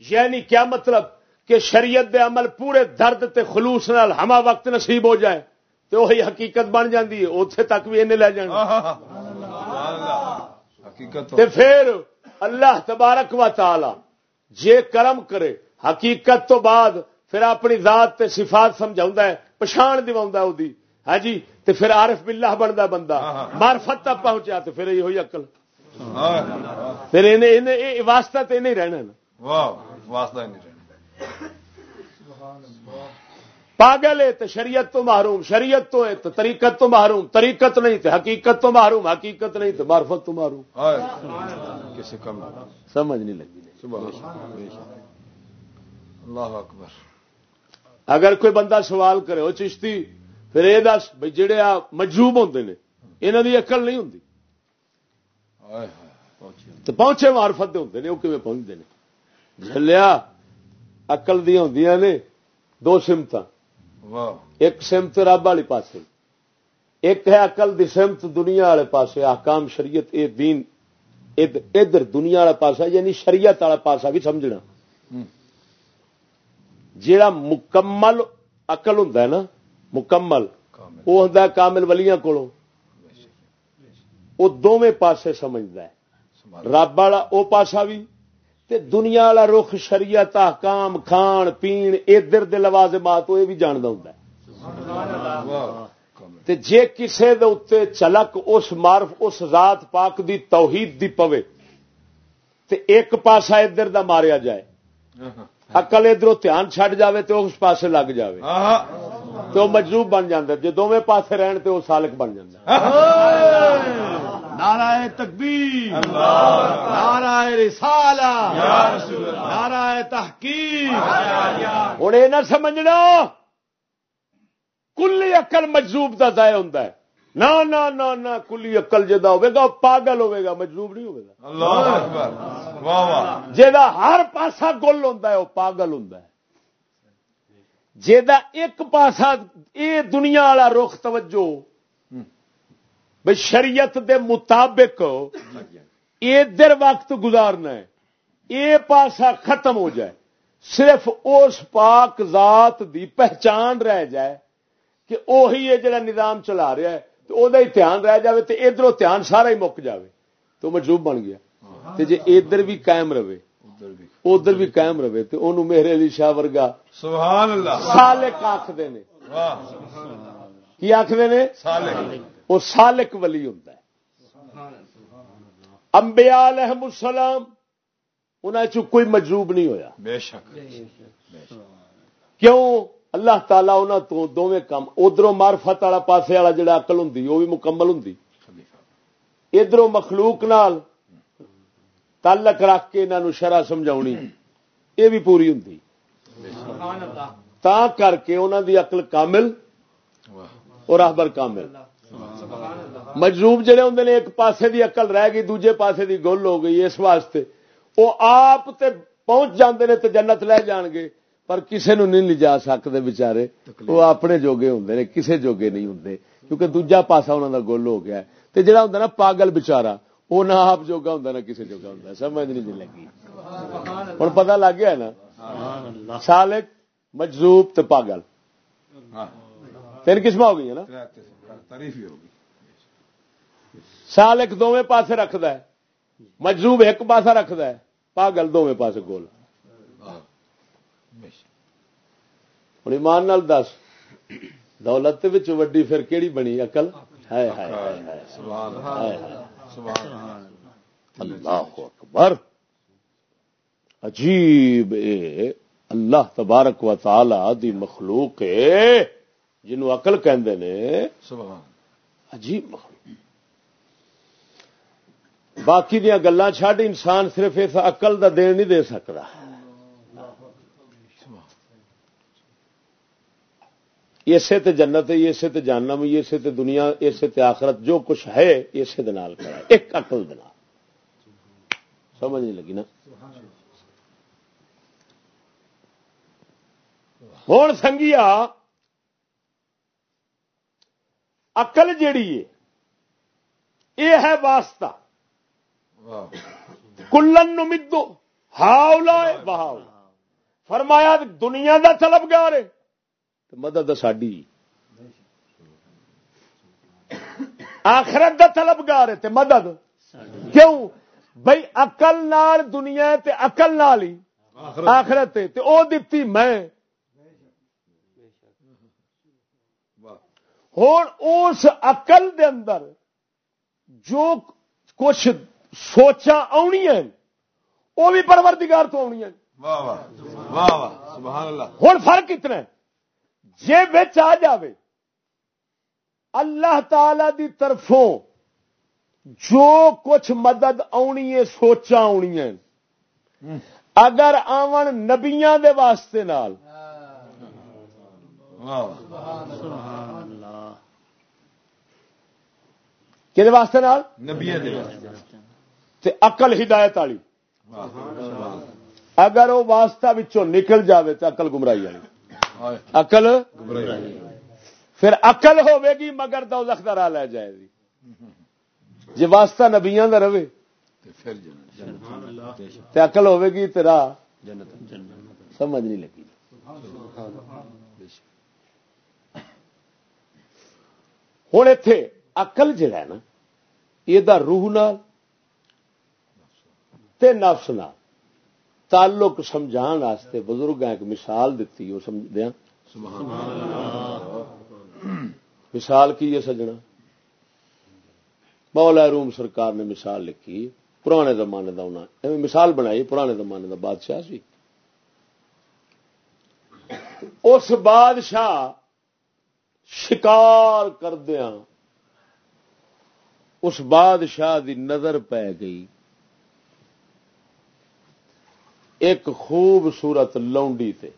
یعنی کیا مطلب کہ شریعت دے عمل پورے درد تے خلوص نال ہما وقت نصیب ہو جائے تو وہی حقیقت بن جاتی ہے اتے تک بھی انہیں لے جانا تے پھر اللہ تبارک و تعالی جے کرم کرے حقیقت تو بعد پھر اپنی ذات تے صفات سمجھا ہے پچھان دوا ہاں جی؟ تے پھر عارف باللہ بنتا بندہ مارفت تک پہنچا تو پھر یہ ہوئی اکل پھر واسطہ تو نہیں رہنا نا۔ پاگل ہے تو شریعت تو محروم شریعت تو ہے تو طریقت تو محروم طریقت نہیں تو حقیقت تو محروم حقیقت نہیں تو معرفت تو محروم۔ کسی کم سمجھ نہیں لگی۔ اللہ اکبر۔ اگر کوئی بندہ سوال کرے وہ چشتی پھر یہ دس بھائی جہے آ مجوب ہوں نے یہاں کی اقل نہیں ہوں تو پہنچے مارفت ہوں نے وہ کیون پہنچتے ہیں جلیا اقل دیا ہوں نے دو سمت ایک سمت رب والی پاس ایک ہے اقل دی سمت دنیا والے پاس آکام شریعت اے دین ادھر دنیا والا پاسا یعنی شریعت والا پاسا بھی سمجھنا۔ جیڑا مکمل اقل ہوں نا مکمل وہ ہوں کامل ولیاں کو دونوں پاسے سمجھتا ہے۔ رب والا وہ پاسا بھی تے دنیا والا رخ شریعت احکام کھان پین ادھر دے لوازمات وہ بھی جانتا ہوں تے جے کسے دے اتنے چلک اس مارف اس ذات پاک دی توحید دی پوے تے ایک پاسا ادھر دا ماریا جائے۔ اکل ادھر دھیان چھڈ جاوے تو اس پاسے لگ جاوے تو مجروب بن جاتا جی دونوں پاسے رہن تو وہ سالک بن جاتا نارا تکبیر نارا رسالہ نارا تحقیق ہوں یہ نہ سمجھنا کلی اکل مجروب کا ضائع ہوں نہ کلی اکل جا ہوا پاگل ہوے گا مجلوب نہیں ہوگا جا ہر پاسا گل ہوں وہ پاگل ہوں جا ایک پاسا یہ دنیا والا رخ توجہ بھائی شریعت دے مطابق ادھر وقت گزارنا ہے یہ پاسا ختم ہو جائے۔ صرف اس پاک ذات دی پہچان رہ جائے کہ وہی ہے جڑا نظام چلا رہا ہے۔ تو دھیان رہ جائے تو ادھر دھیان سارا ہی مک جائے تو مجروب بن گیا۔ جی ادھر بھی قائم رہے ادھر بھی۔ قائم رہے تو انہوں میرے علی شاہ ورگا سالک آخر کی آخر نے؟ وہ سالک ولی ہوں امبیا علیہ السلام انہیں کوئی مجروب نہیں ہویا۔ بے شک۔ کیوں؟ اللہ تعالی انہوں تو دونوں کام ادھر مارفت والا پاسے والا جڑا اقل ہوں وہ بھی مکمل ہوں ادھر مخلوق نال تعلق رکھ کے انہوں شرح سمجھا یہ بھی پوری ہوں تا کر کے انہوں دی اقل کامل اور راہبر کامل۔ مجروب جڑے ہوں نے، ایک پاسے دی اقل رہ گئی، دوجے پاسے دی گل ہو گئی، اس واسطے۔ وہ آپ تے پہنچ جاندے نے تے جنت لے جان گے۔ پر کسے نو نہیں لجا سکتے بچارے وہ اپنے جوگے ہوں نے کسے جوگے نہیں ہوں کیونکہ دوجا پاسا انہوں دا گل ہو گیا۔ تے جڑا ہوں نا پاگل بچارا وہ نہ آپ جوگا ہوں نہ کسے جوگا ہوں سمجھ نہیں جی لگی۔ ہوں پتا لگ گیا نا؟ سالک مجروب تے پاگل۔ تین قسم ہو گئی نا؟ سالک دونوں پاسے رکھد مجروب ایک پاسا رکھد پاگل دونوں پاسے گول۔ ہوں ایمان نال دس۔ دولت وڈی پھر کیڑی بنی؟ اقل اللہ اکبر۔ عجیب اے۔ اللہ تبارک و تعالی دی مخلوق جنو اقل کہ عجیب مخلوق۔ باقی دیا گلان چڈ انسان صرف اس اقل دا دین نہیں دے سکتا اسے تے جنت ہے اسے تے جاننا بھی اسے تے دنیا اسے تے آخرت، جو کچھ ہے اسے دنال کرا ایک اقل دنال سمجھ نہیں لگی نا؟ ہوں سنگیا اقل جیڑی ہے، یہ ہے واسطہ۔ کلن نمدو ہاؤ لائے بہاؤ فرمایا، دنیا دا طلبگار ہے۔ مدد ساڈی۔ آخرت کا طلبگار ہے مدد۔ کیوں؟ بھائی اقل نال دنیا تے اقل نال ہی۔ آخرت تے او دتی میں۔ ہوں اس اقل دے اندر جو کچھ سوچا آنی وہ بھی پروردگار تو آنی ہوں فرق کتنا ہے۔ جی بچ آ جائے اللہ تعالی دی طرفوں جو کچھ مدد آنی ہے سوچا آنی ہے۔ اگر آون نبیاں دے واسطے نال۔ کہ واسطے نال؟ تے عقل ہدایت والی۔ اگر وہ واسطہ نکل جاوے تو اقل گمرائی والی۔ اقل پھر اقل ہوے گی مگر دو راہ لے جائے گی جی واسطہ نبیاں دا رہے۔ اقل ہوے گی تو راہ سمجھ نہیں لگی۔ ہوں اتے اقل جڑا ہے نا یہ روح نال تے نفس نال۔ تعلق سمجھان واسطے بزرگ ایک مثال دیتی وہ سمجھ مثال کی ہے سجنا؟ مولا روم سرکار نے مثال لکھی، پرانے زمانے کا انہیں مثال بنائی، پرانے زمانے کا بادشاہ سی۔ اس بادشاہ شکار کردیا اس بادشاہ دی نظر پی گئی۔ ایک خوبصورت لونڈی تے۔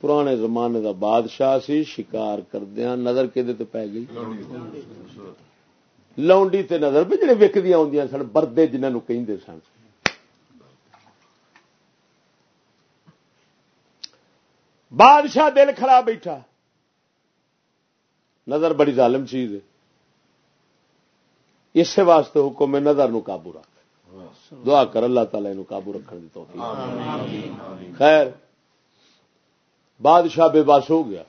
پرانے زمانے دا بادشاہ سی، شکار کردیا نظر کہ پی گئی۔ لونڈی تے نظر بھی جڑے وکدیا ہوں سن، بردے جنہوں کہ سن۔ بادشاہ دل خراب بیٹھا۔ نظر بڑی ظالم چیز ہے۔ اس واسطے حکم ہے نظر نو قابو رکھ۔ دعا کر اللہ تعالی نو قابو رکھنے کی توفیق خیر بادشاہ بے باس ہو گیا۔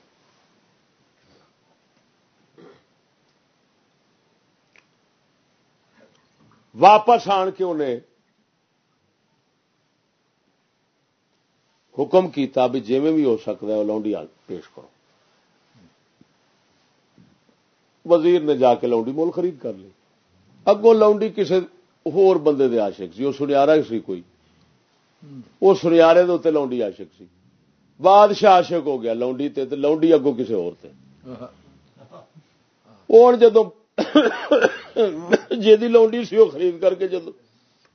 واپس آن کے انہیں حکم کیتا بھی جی بھی ہو سکتا ہے لونڈی پیش کرو۔ وزیر نے جا کے لونڈی مول خرید کر لی۔ اگوں لاؤنڈی کسی ہور بندے دے عاشق سی وہ سنیارا سی کوئی وہ سنیارے دے لاؤنڈی عاشق سی بادشاہ عاشق ہو گیا لاؤنڈی تے لاؤنڈی اگوں کسی اور تے اور جدو جی لاؤنڈی سی وہ خرید کر کے جدو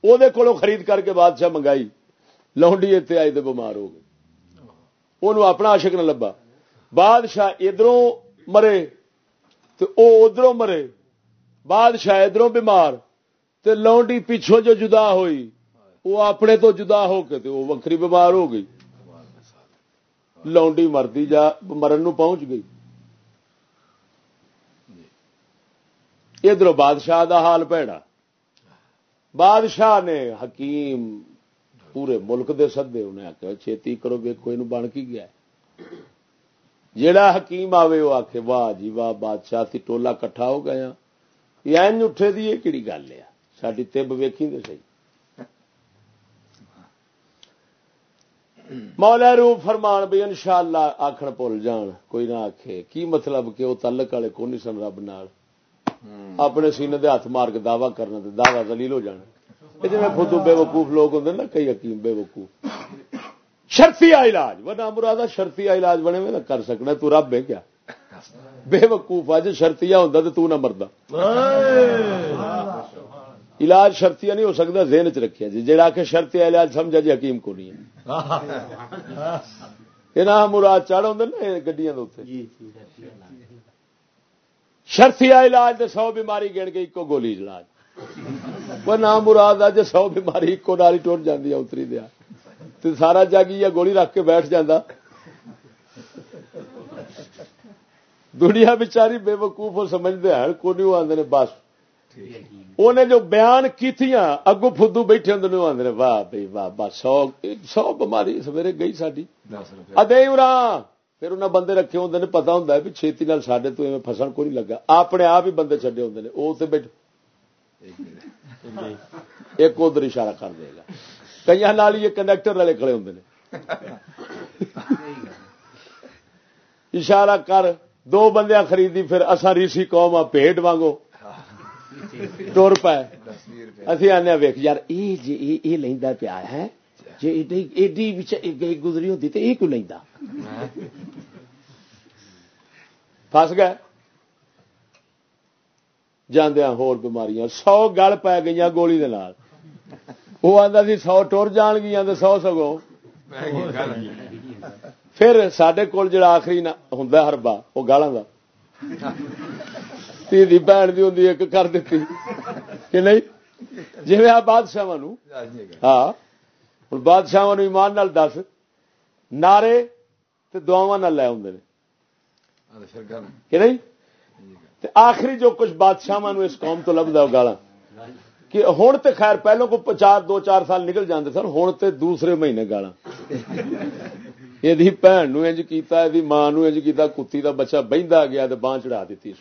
وہ کو خرید کر کے بادشاہ منگائی لاؤنڈی اتنے آئی تو بمار ہو گئی وہ اپنا عاشق نہ لبا بادشاہ ادھروں مرے تو ادھروں مرے بادشاہ ادھروں بیمار تے لونڈی پیچھوں جو جدا ہوئی، وہ اپنے تو جدا ہو کے تے وہ وکری بیمار ہو گئی۔ لونڈی مردی جا، مرن نو پہنچ گئی۔ ادھر بادشاہ دا حال پیڑا بادشاہ نے حکیم پورے ملک دے سدے، انہیں آخیا چھتی کرو گے کوئی بن کی گیا جیڑا حکیم آوے، وہ آخ واہ جی واہ، بادشاہ تھی ٹولا کٹھا ہو گیا ہاں۔ این اٹھے دی، یہ کہڑی گل ہے؟ ساری تب ویکھی تو سی مولا رو فرمان بھی ان شاء اللہ آخر بھول جان کوئی نہ آخے کی مطلب کہ وہ تلک والے کو نہیں سن رب نال؟ اپنے سینے دے ہاتھ مار کے دعوی کرنا دعوی دلیل ہو جانا۔ جی میں خود بے وقوف لوگ ہوں نا کئی حکیم بے وقوف شرطی علاج وہ نام مراد شرطی علاج بنے میں کر سکنا تو رب ہے کیا؟ بے وقوف اج شرطیا ہوں تو نہ مرد علاج شرطیا نہیں ہو سکتا ذہن چ رکھا جی۔ جہاں کہ شرطی علاج سمجھا جی حکیم کو نہیں یہ نہ مراد چڑھ ہوں نا گڈیا شرطی علاج تو سو بیماری گن کے ایک گولی علاج وہ نہ مراد آ جی سو بیماری ایک ڈالی ٹوٹ جاتی ہے اتری دیا۔ تو سارا جاگی یا گولی رکھ کے بیٹھ جاتا دنیا بچاری بے وقوف سمجھتے ہیں کو نہیں آدھے بس۔ انہیں جو بیان کی اگو فدو بیٹھے ہوں آدھے واہ بھائی واہ بس سو سو بماری سویرے گئی ساری ادے پھر انہیں بندے رکھے ہوں نے پتا ہوں بھی چھتی نال سڈے تو فسن کو نہیں لگا۔ اپنے آپ ہی بندے چڈے ہوں نے وہ بیٹھ ایک ادھر اشارہ کر دے گا۔ کئی نال یہ کنڈکٹر والے کھڑے ہوں اشارہ کر دو بندیاں خریدی پھر اصا ریسی قوم آ پیٹ وانگو۔ ٹور پائے اسی آنے ویک یار یہ لینا پیا ہے؟ جی ایڈی گزری ہوتی تو یہ کیوں لینا فس گئے۔ جاندیا بیماریاں۔ سو گل پی گئی گولی دے نال۔ وہ آتا سی سو ٹر جان گیا تو سو سگو پھر سڈے کول جڑا آخری ہوں ہربا وہ گالا کا تی بھن کی ہوں ایک کر دیتی کہ نہیں جی آ بادشاہ ہاں ہوں بادشاہ ایمان نال دس نعرے دعوا لے آدھے کہ نہیں آخری جو کچھ بادشاہ اس قوم تو لبدا گالا کہ ہوں تو خیر پہلو کو چار دو چار سال نکل جاتے سن ہوں تو دوسرے مہینے گالا یہ بھن انج کیتا یہ ماں انج کیتا کتی دا بچہ بہندا گیا تو بان چڑھا دیتی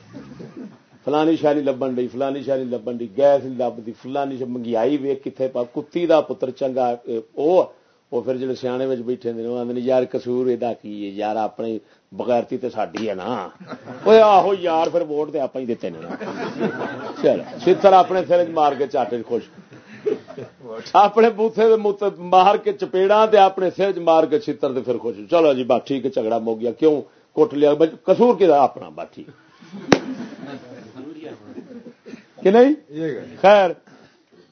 فلانی شاہ لبن ڈی فلانی شاہ لبن ڈی گیس نہیں لبتی فلانی منگیائی ویک کتنے پا، کتی دا پتر چنگا وہ وہ پھر جڑے سیانے میں بیٹھے آدھے یار کسور یہ کی یار اپنی بغیرتی تو ساری ہے نا۔ وہ آہو یار، پھر ووٹ تو آپ ہی دیتے چل چتر اپنے سر مار کے چاٹے خوش۔ اپنے بوتھے مار کے چپیڑا تے اپنے سر چ مار کے چھتر پھر خوش۔ چلو جی بات ٹھیک جھگڑا مو گیا۔ کیوں؟ کٹ لیا کسور کیا اپنا بات ٹھیک۔ کہ نہیں? خیر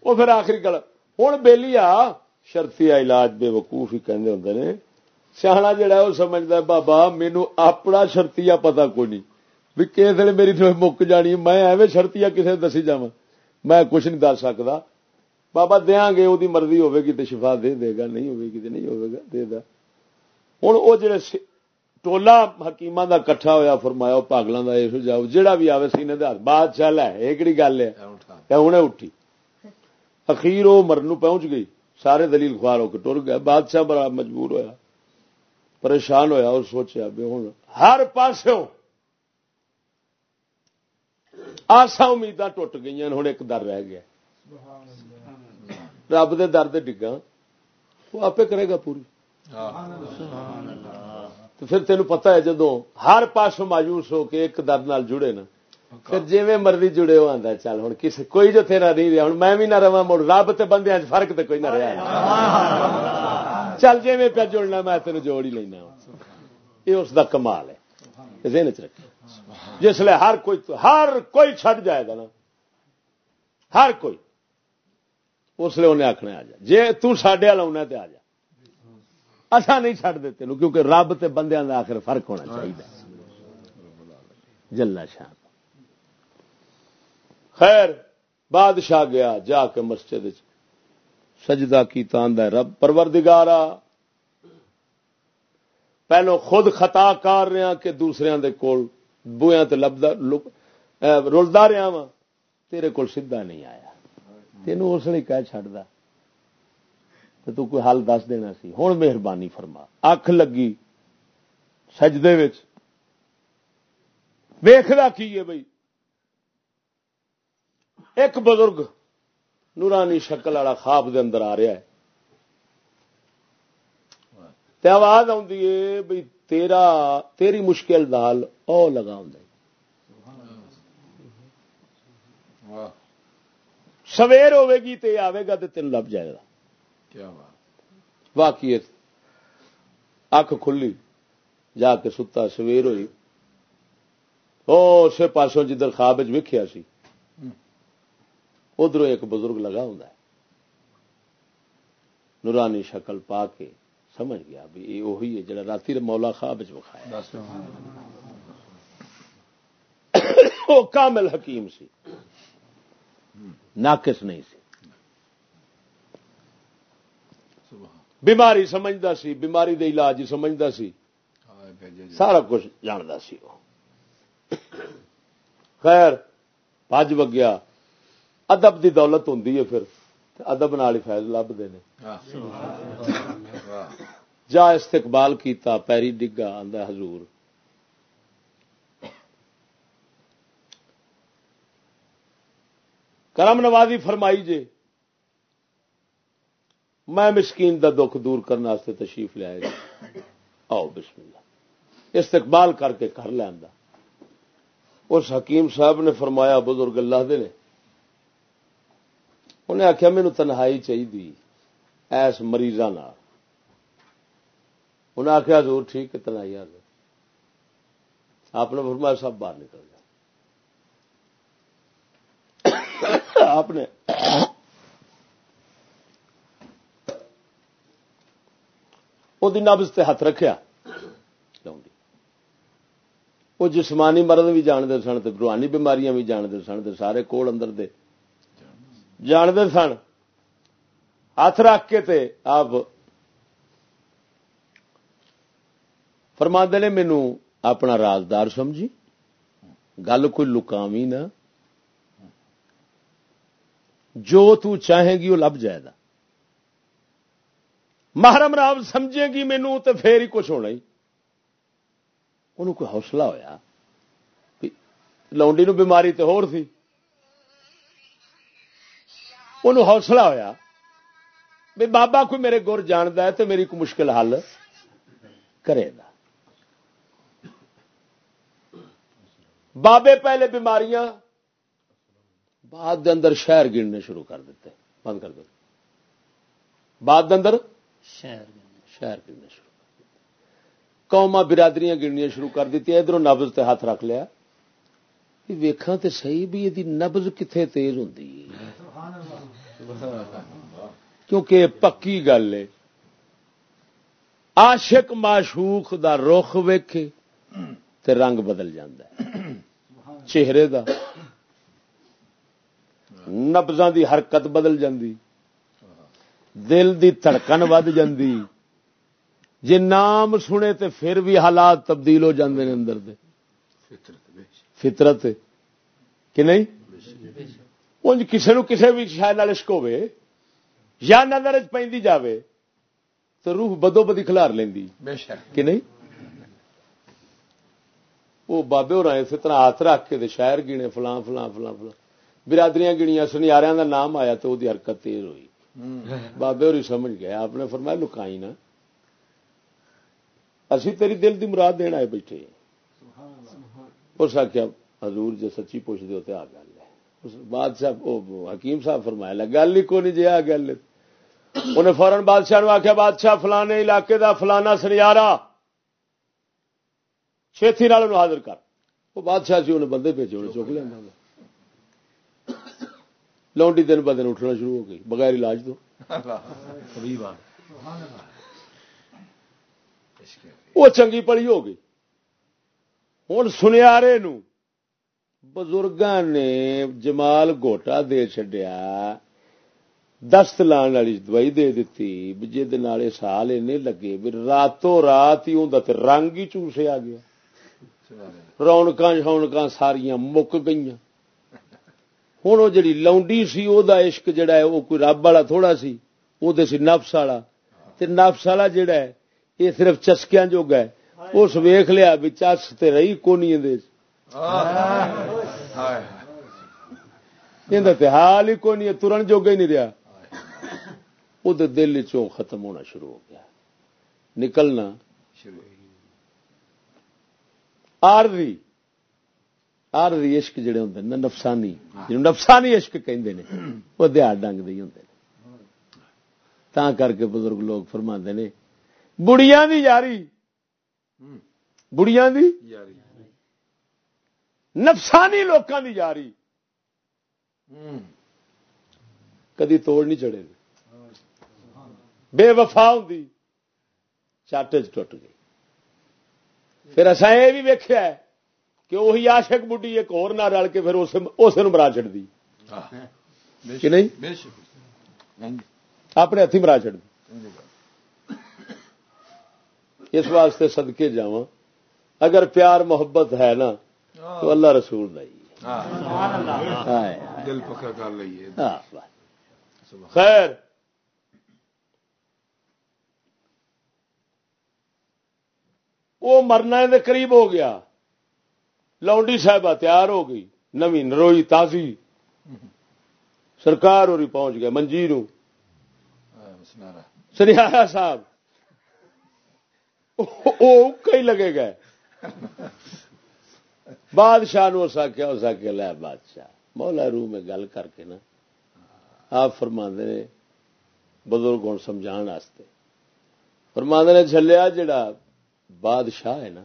وہ پھر آخری گل ہوں بہلی آ شرطی علاج بے وقوف ہی کہندے ہوندے نے۔ سیاح جڑا وہ سمجھتا ہے بابا مینو اپنا شرطیا پتا کوئی نہیں۔ بھی کس میری مک جانی میں ایویں شرطیا کسی دسی جا میں کچھ نہیں دس سکتا بابا دیا گے وہ مرضی ہوے گی تو شفا دے دے گا نہیں ہوے گی تو نہیں ہوے گا دے دا۔ ہوں وہ جڑے ٹولا حکیم کا کٹھا ہوا فرمایا پاگلوں کا یہ جاؤ جہاں بھی آئے سینے دار بات چل ہے یہ کہڑی گل ہے؟ ہوں اٹھی۔ اخیر وہ مرن پہنچ گئی۔ سارے دلیل خوار ہو کے ٹر گیا بادشاہ بڑا مجبور ہویا پریشان ہویا اور سوچیا بھی ہوں ہر پاس آسا امیداں ٹوٹ گئی ہوں ایک در رہ گیا۔ رب دے در ڈگا وہ آپ کرے گا پوری۔ تو پھر تین پتا ہے جدو ہر پاس مایوس ہو کے ایک در نال جڑے نا پھر جی مرضی جڑے ہو آتا چل ہوں کسی کوئی جو تیرا نہیں رہا ہوں میں بھی نہ رہا مڑ رب تے بندے فرق تے کوئی نہ رہا چل جی میں پہ جڑنا میں تین جوڑ ہی لینا یہ اس کا کمال ہے۔ ذہن چ رکھ۔ جس لیے ہر کوئی ہر کوئی چھٹ جائے گا نا۔ ہر کوئی۔ اس لیے انہیں آخنا آ جا۔ جی تڈے والا آنا تو آ جا۔ اچھا نہیں چڈ دیتے کیونکہ رب تے بندیاں کا آخر فرق ہونا چاہیے۔ جلا شاہ خیر بادشاہ گیا جا کے مسجد سجدہ کی تاندہ رب پروردگارا پہلو خود خطا کر رہا کہ دوسرے دے کول بویا تے لبدا رلدا رہا وا تیرے کول سیدھا نہیں آیا۔ تینوں اس لیے کہہ چڈا تو کوئی حل دس دینا سی۔ ہوں مہربانی فرما۔ اکھ لگی سجدے ویخلا کی ہے بھائی ایک بزرگ نورانی شکل والا خواب دے اندر آ رہا ہے۔ آواز بھئی تیرا تیری مشکل دال او لگا سویر ہوے گی تو آئے گا تو تین لب جائے گا۔ باقی اکھ کھلی جا کے ستا سویر ہوئی۔ اسے پاسوں جدھر خواب ویکیا سی ادھر ایک بزرگ لگا ہوں نورانی شکل پا کے سمجھ گیا بھی یہ وہی ہے جڑا رات مولا خواب وہ کامل حکیم سی۔ ناقص نہیں سی۔ بیماری سمجھتا سی بیماری دے علاج سمجھتا سی۔ سارا کچھ جانتا سی وہ۔ خیر پج وگیا۔ ادب دی دولت ہوں پھر۔ ادب نال فیض لبتے ہیں جا استقبال کیتا پیری ڈگا آدھا حضور۔ کرم نوازی فرمائی جے۔ میں مسکین دا دکھ دور کرنے تشریف لیا آؤ، بسم اللہ۔ استقبال کر کے کر لینا اس حکیم صاحب نے فرمایا، بزرگ اللہ دے نے۔ انہیں آخیا مینو تنہائی چاہیے ایس مریض انہیں آخیا زور ٹھیک ہے، تنہائی آ آپ نے فرمایا، سب باہر نکل گیا آپ نے وہ نبز سے ہاتھ رکھا وہ جسمانی مرد بھی جانتے سن تو روحانی بیماریاں بھی جانتے سن تو سارے کول اندر دے جانتے سن ہاتھ رکھ کے تے آپ فرما نے مینو اپنا رازدار سمجھی گل کوئی لکاوی نہ جو تو چاہے گی وہ لب جائے گا محرم راب سمجھے گی مینو تو پھر ہی کچھ ہونا ہی۔ انہوں کوئی حوصلہ ہوا لونڈی نو بیماری تو ہور سی انہوں حوصلہ ہویا؟ بھی بابا کوئی میرے گر جانتا ہے تو میری کوئی مشکل حل کرے گا۔ بابے پہلے بیماریاں بعد اندر شہر گننے شروع کر دیتے، بند کر دیتے۔ بعد اندر شہر شہر گننے شروع قوما برادریاں گننی شروع کر دیتی ادھر نبز تے ہاتھ رکھ لیا۔ ویکھاں تے صحیح بھی یہ نبز کتنے تیز ہوں کیونکہ پکی گل ہے۔ عاشق معشوق دا رخ ویکھے تے رنگ بدل جاندہ ہے۔ چہرے دا نبزاں دی حرکت بدل جاندی۔ دل دی تڑکن ود جاندی۔ جی نام سنے تے پھر بھی حالات تبدیل ہو جاندے نے اندر دے۔ فطرت کہ نہیں؟ انج کسے نو کسے بھی شاید نال عشق ہوے یا نظر چ پیندی جاوے تو روح بدو بدی کھلار لیندی کہ نہیں؟ وہ بابے ہو رہے طرح ہاتھ رکھ کے شہر گنے فلاں فلاں فلاں فلاں۔ برادریاں گنیا سنیارے کا نام آیا تو وہ حرکت تیز ہوئی۔ بابے ہوری سمجھ گیا آپ نے فرمایا لکائی نا اسی تیری دل دی مراد دینا ہے بیٹھے۔ اس آخیا حضور جی سچی پوچھتے ہوتے آ گل ہے۔ بادشاہ حکیم صاحب فرمایا گل ہی کو نہیں جی آ گل۔ انہیں فورن بادشاہ نے آخیا بادشاہ فلانے علاقے دا فلانا سنیارا چھتی نال حاضر کر۔ وہ بادشاہ سی انہیں بندے بھیجے انہیں چک لینا لونڈی دن ب دن اٹھنا شروع ہو گئی بغیر علاج تو۔ وہ چنگی پڑی ہو گئی۔ ہوں سنیارے بزرگ نے جمال گوٹا دے چڈیا دست لان والی دوائی دے دیتی جی سال لگے بھی راتوں رات ہی ہوں رنگ ہی چوسے آ گیا۔ رونق شونک ساریا مک گئی ہوں وہ جڑی لونڈی سی وہ عشق جڑا ہے وہ کوئی رب والا تھوڑا سی وہ سی نفس والا نفس والا جڑا ہے یہ صرف چسکیا جو ہے اس ویخ لیا بھی چس تے رہی کونی حال ہی کونی ترن جوگا ہی نہیں رہا وہ دل چوں ختم ہونا شروع ہو گیا نکلنا آرزی آرزی عشق جڑے ہوں نا نفسانی جن نفسانی عشق کہندے نے، وہ دیہات ڈنگ دے ہوں کر کے بزرگ لوگ فرما نے بڑیاں دی یاری۔ بڑیاں دی؟ نفسانی لوکاں دی یاری۔ کدی توڑ نہیں چڑے بے وفا ہوں چٹ ٹوٹ گئی۔ پھر اصا یہ بھی ویخیا کہ وہی آشک بڈی ایک اور نہ رل کے پھر اس مرا چڑ دی۔ کہ نہیں؟ اپنے ہاتھی مرا چڑ دی۔ اس واسطے سدکے جا اگر پیار محبت ہے نا تو اللہ رسول کر لئیے۔ خیر۔ وہ مرنا دے قریب ہو گیا۔ لونڈی صاحبہ تیار ہو گئی، نوی نروئی تازی۔ سرکار ہوری پہنچ گیا منجی نو سنیارا صاحب۔ کئی لگے گئے۔ بادشاہ نو کیا اسا کیا، لے بادشاہ، مولا روح میں گل کر کے نا، آپ فرما نے بزرگ سمجھان واسطے۔ فرما نے چلیا جڑا بادشاہ ہے نا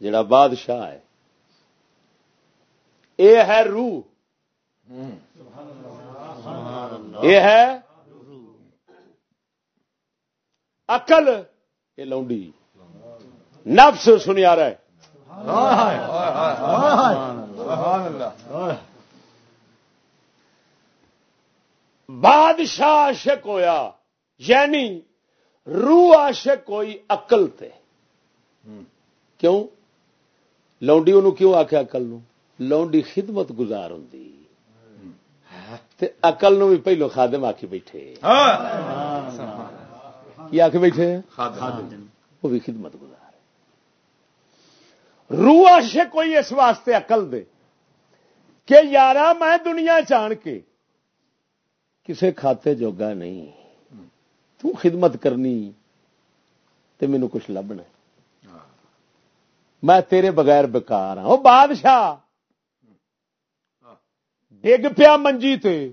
جڑا بادشاہ ہے۔ یہ ہے روح۔ یہ ہے اقل یہ لونڈی۔ نفس سنیا رہا ہے بادشاہ عاشق ہویا۔ یعنی روح عاشق ہوئی اقل تے۔ کیوں؟ لونڈی انہوں کیوں آخیا اقل نو لونڈی خدمت گزار ہوں اقل نو بھی پہلو خادم آخی بیٹھے۔ کی آخ بیٹھے؟ وہ بھی خدمت گزار روح عاشق کوئی اس واسطے اقل دے کہ یارہ میں دنیا چان کے کسے کھاتے جوگا نہیں۔ تو خدمت کرنی تے مینو کچھ لبنا میں تیرے بغیر بکار ہاں۔ وہ بادشاہ ڈگ پیا منجی تے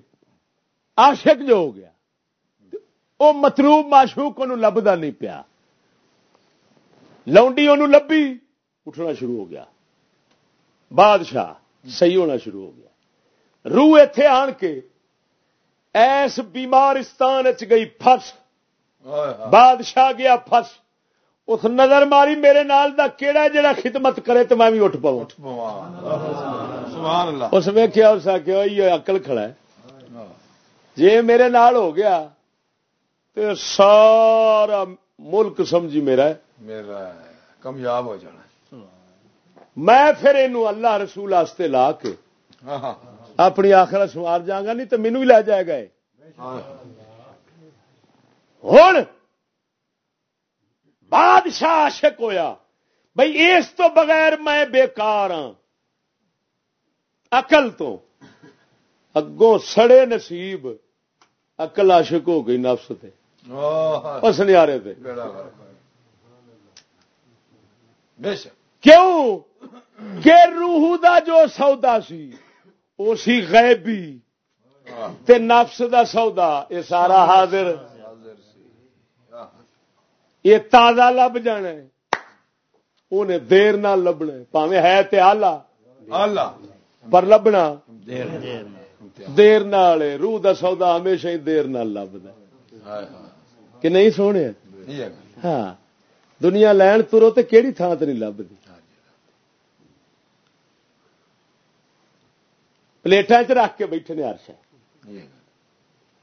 عاشق جو ہو گیا۔ وہ متروب معشوق ان لبدا نہیں پیا۔ لونڈی ان لبی اٹھنا شروع ہو گیا۔ بادشاہ صحیح ہونا شروع ہو گیا۔ روح اتے آن کے ایس بیمارستان گئی فس بادشاہ گیا فس اس نظر ماری میرے نال دا کیڑا جڑا خدمت کرے تو میں بھی اٹھ پاؤں۔ اس میں کیا اس آخیا اکل کھڑا ہے۔ جی میرے نال ہو گیا تو سارا ملک سمجھی میرا ہے۔ میرا کامیاب ہو جانا میں پھر یہ اللہ رسول آستے لا کے اپنی آخر سوار جاگا نہیں تو مینو بھی لے جائے گا ہوں بادشاہ عاشق ہویا۔ بھائی اس تو بغیر میں بیکار ہاں۔ اقل تو۔ اگوں سڑے نصیب اقل عاشق ہو گئی نفس تے۔ اس تھے کیوں؟ کہ روح دا جو سودا سی وہ سی غیبی۔ تے نفس دا سودا یہ سارا حاضر۔ یہ تازہ لب جانا انہیں دیر نہ لبنا پاوے ہے تے آلہ۔ آلہ۔ پر لبنا۔ دیر نال۔ روح دا سودا ہمیشہ ہی دیر نال لبدا کہ نہیں سونے؟ ہاں۔ دنیا لین ترو تے کیڑی تھان تے نہیں لبدی؟ پلیٹا چ رکھ کے بیٹھے نے ہر شہ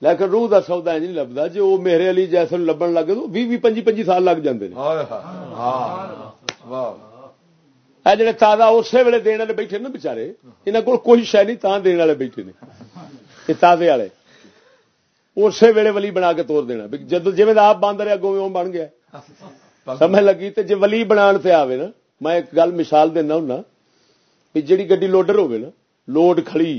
لیکن روح کا سودا نہیں لبدا جی وہ میرے علی جیسے لبن لگے تو بھی پنجی پنجی سال لگ جاندے اے جڑے تازہ اسی ویلے دن والے بیٹھے نا بچارے یہاں کو کوئی شہ نہیں تاں دن والے بیٹھے نے۔ یہ تازے والے۔ اسی ویلے ولی بنا کے توڑ دینا۔ جدو جی آپ بند رہا گو بن گیا۔ سمجھ لگی تو جی ولی بنا آئے نا میں ایک گل مثال دینا ہوں بھی جیڑی گی لوڈر ہوگی نا لوڈ کھڑی۔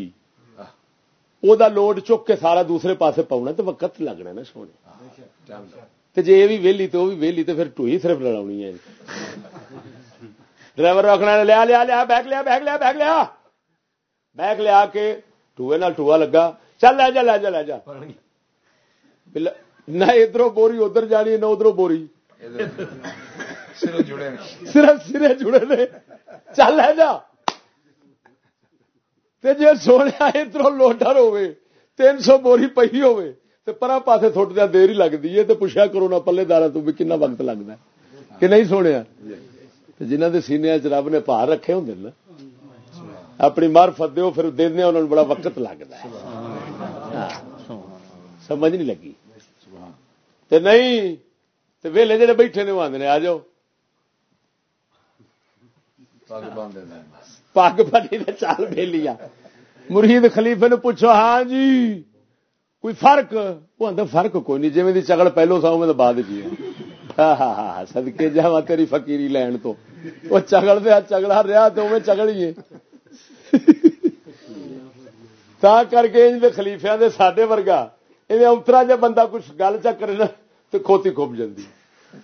وہ لوڈ چک کے سارا دوسرے پاسے پاؤنا تو وقت لگنا نا سونے جی یہ بھی ویلی تو وہ بھی ویلی تو پھر ٹوئی صرف لڑا ہے ڈرائیور رکھنا لیا لیا لیا بیک لیا بیک لیا بیک لیا بیک لیا کے ٹوئے نال ٹوا لگا چل لے جا لے جا لے جا نہ ادھر بوری ادھر جانی نہ ادھر بوری صرف سرے جڑے نے چل لے جا جی سونے ادھر لوڈر ہوے تین سو بوری پی ہوے تو پرا پاسے تھوٹ دیا دیر ہی لگتی ہے تو پوچھا کرو نا پلے دار تو بھی کنا وقت لگتا ہے؟ کہ نہیں سونے؟ جنہ کے سینیا چ رب نے پار رکھے ہوں نا، اپنی مارفت دو پھر دینا ہاں انہوں نے بڑا وقت لگتا ہے۔ سمجھ نہیں لگی۔ تے نہیں، تے ویلے جڑے بیٹھے نے وہ آدھے آ جاؤ۔ پگ بنی نے چال بہلی مرید خلیفے نے پوچھو ہاں جی کوئی فرق؟ وہ آتا فرق کوئی نہیں جی چگڑ پہلو سا میں بعد کی ہاں ہاں ہاں, ہاں، سدکے جا تیری فکیری لین تو۔ وہ چگڑ دیا چگڑا رہا تو میں چگڑی تا کر کے خلیفیا دے ساڈے ورگا یہ اترا جا بندہ کچھ گل چ کرے نا تو کھوتی کھوپ جاتی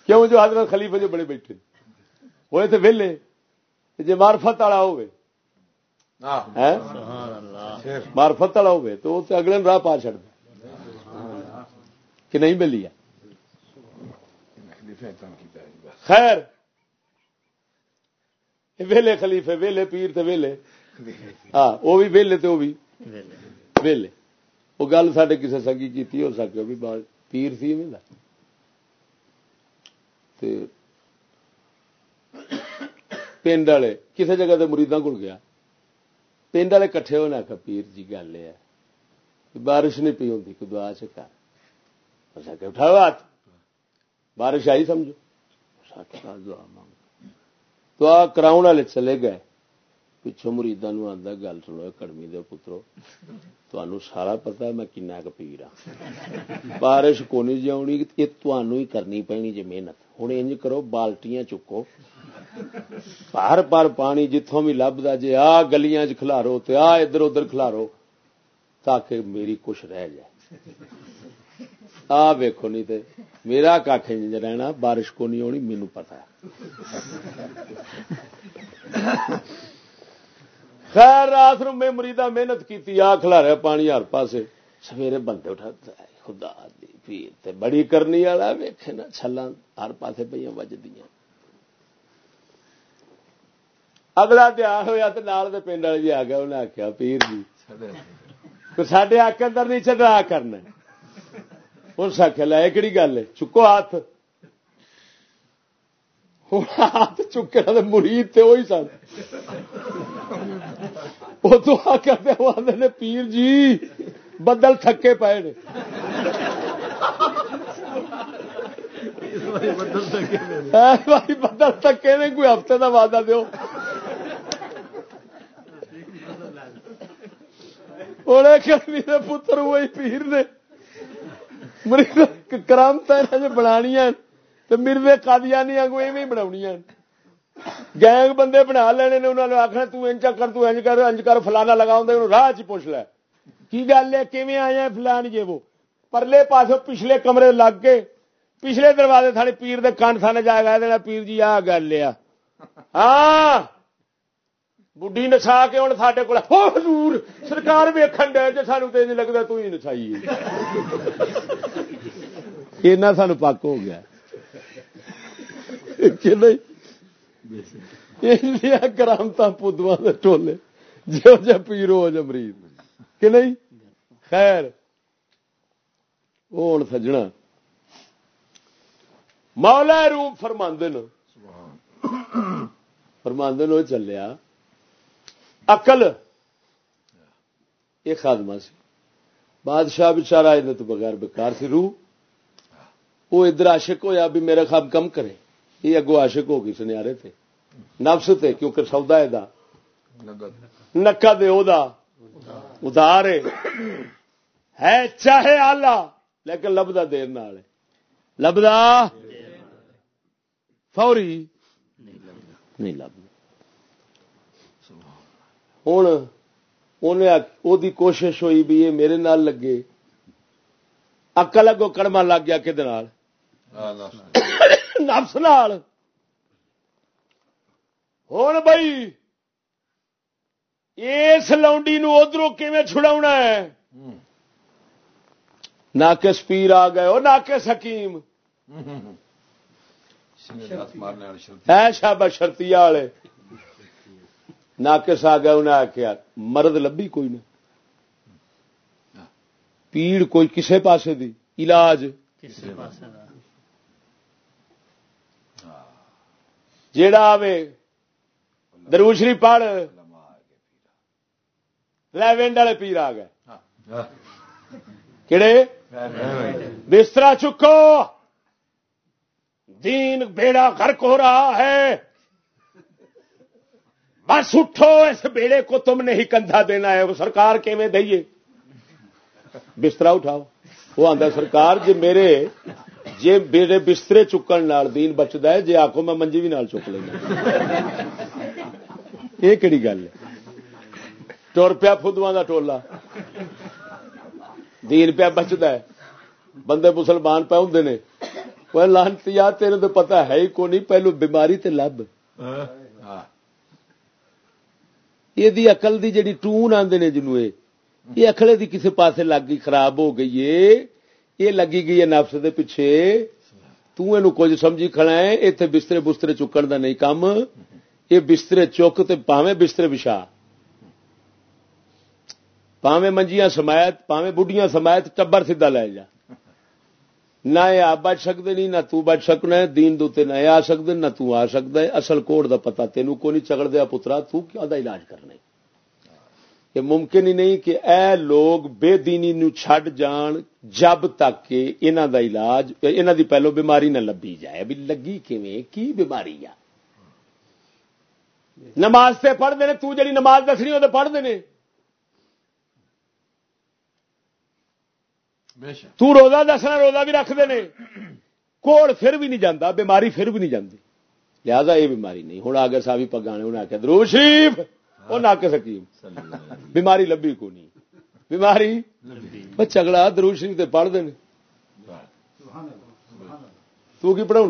کیوں جو حضرت خلیفے جو بڑے بیٹھے؟ ہوئے تو ویلے جی مارفت والا ہوئے مارفت والا ہوئے تو اگلے راہ پا چڑ کہ نہیں ملی ہے؟ خیر۔ ویلے خلیفے ویلے پیر تے ویلے۔ ہاں وہ بھی ویلے تے وہ بھی۔ ویلے۔ وہ گل سڈے کسی سنگی کی ہو سکے بھی پیر سی ویلا پنڈ والے کسی جگہ کے مریداں کو گیا۔ پنڈ والے کٹھے ہونے آخر پیر جی گل یہ بارش نہیں پی ہوں کوئی دعا چکا اٹھاؤ ہاتھ بارش آئی سمجھو دعا مانگ دعا کراؤ والے چلے گئے پچھو مریدا نو گل سنو کڑمی دے پترو تمہوں سارا پتا میں کن پیر ہاں بارش کو نہیں جی آنی یہ تھی کرنی پینی جی محنت ہوں انج کرو بالٹیاں چکو ہر پر پانی جتوں بھی لبدا جی آ گلیاں چ کلارو تو آ ادھر ادھر کلارو تاکہ میری کچھ رہ جائے آ ویکو نہیں تے میرا کھ رہنا بارش کو نہیں آنی مینو پتا خیر رات نو میں مریدا محنت کی آ کھلا پانی ہر پاسے سویرے بندے اٹھا خدا دی پیر بڑی کرنی والا ویکھے نا چھلا ہر پاسے پہ وجدیاں اگلا دیا ہوا تو نال دے پنڈ والے جی آ گیا انہیں آخیا پیر جی تو سڈے آک اندر نہیں چڈا کرنا اس آخیا لے کہڑی گل ہے چکو ہاتھ ہوں ہاتھ چکیا مرید تھے وہی سن وہ تو کرتے وہ آدھے پیر جی بدل تھکے پے نے بدل تھکے نے کوئی ہفتے کا وعدہ دو میرے پتر وہی پیر نے کرامت بنانیاں مرزے قادیانی اگو ایویں بنا گینگ بندے بنا لینے انہوں نے آخنا تنج کر تنج کر، انج کر، فلانا لگا راہ چ پوچھ لے۔ کی گل ہے؟ کیویں آیا فلان جی وہ۔ پرلے پاس پچھلے کمرے لگ کے پچھلے دروازے تھانے پیر دے کن تھانے جا گیا پیر جی آ گل لیا ہاں بڈی نسا کے ہوں سارے کو حضور سرکار ویکن ڈے جی سانو تو لگتا تو ہی نسائی ایسا سان پک ہو گیا کرامت پودوا ٹولے جو جا پیر ہو جا کہ نہیں خیر وہ ہوں سجنا مولا روپ فرماندن فرماندن چلیا۔ اقل یہ خادمہ سی۔ بادشاہ بچارا یہ تو بغیر بکار سی روح۔ وہ ادھر عاشق ہویا بھی میرا خواب کم کرے۔ یہ اگو عاشق ہو گئی سنیارے تھے نفس تے، کیونکہ سودا ہے نکا دے او دا۔ ادار ہے۔ چاہے آلہ، لیکن لبدا دیر نال لبدا فوری نہیں لبدا ہوں دی کوشش ہوئی بھی یہ میرے نال لگے۔ اکل اگو کڑما لگ گیا کہ نفس نال۔ ہوں بھائی اس لونڈی نو ادھر چھڑا ہے؟ نہ ناقص پیر آ گئے وہ ناقص حکیم شابا شرتی والے ناقص آ گیا انہیں آخیا مرد لبھی کوئی نہیں پیڑ کوئی کسے پاسے دی علاج۔ جیڑا آوے دروشری پڑھ۔ لیونڈ والے پیر آ گئے۔ کہڑے بستر چکو۔ دین بیڑا گرک ہو رہا ہے۔ بس اٹھو، اس بیڑے کو تم نے ہی کندھا دینا ہے۔ وہ سرکار کیویں دئیے؟ بستر اٹھاؤ۔ وہ آتا سرکار جی میرے جی میرے بسترے چکن دین بچتا ہے جی آخو میں منجی بھی نال چک لینا یہ کہڑی گل ہے؟ ٹور پیا فدوا کا ٹولا۔ دین پیا بچتا ہے۔ بندے مسلمان پہ ہوں نے۔ لانتی تیرے تو پتا ہے ہی کو نہیں پہلو بیماری تے لب۔ یہ اقل دی جڑی ٹون آدھے نے جنو یہ اکھڑے دی کسی پاسے لگ گئی خراب ہو گئی ہے۔ یہ لگی گئی ہے نفس دے پیچھے۔ توں کچھ سمجھی کھڑا ہے اتنے بسترے بسترے چکن دا نہیں کام یہ بسترے چک تے پاویں بسترے بچھا۔ پاویں منجیاں سمایت پاویں بڑھیاں سمایت ٹبر سیدھا لے جا۔ نہ یہ آپ بچ سکتے نہیں، نہ تو بچ سکنا ہے، دین دوتے نہ آ سکتے، نہ تو آ سکتا ہے۔ اصل کوڑ دا پتا تینوں کو نہیں چگڑ دیا پترا، تو کیا دا علاج کرنا یہ ممکن ہی نہیں کہ اے لوگ بے دینی نو چھڈ جان جب تک کہ انہاں دا علاج، انہاں دی پہلو بیماری نہ لبھی جائے۔ ابھی لگی کیویں؟ کی بیماری آ نماز تے پڑھتے ہیں تو جڑی نماز دسنی وہ پڑھتے ہیں تو روزہ دسنا روزہ بھی رکھتے ہیں۔ کوڑ پھر بھی نہیں جانا بیماری پھر بھی نہیں جاتی لہذا یہ بیماری نہیں۔ ہوں آگے سا بھی پگانے انہیں آخیا درو شریف! وہ ناک سکیم۔ بیماری لبھی کو نہیں۔ بیماری چگڑا درو شریف تے پڑھتے ہیں تو کی پڑھاؤ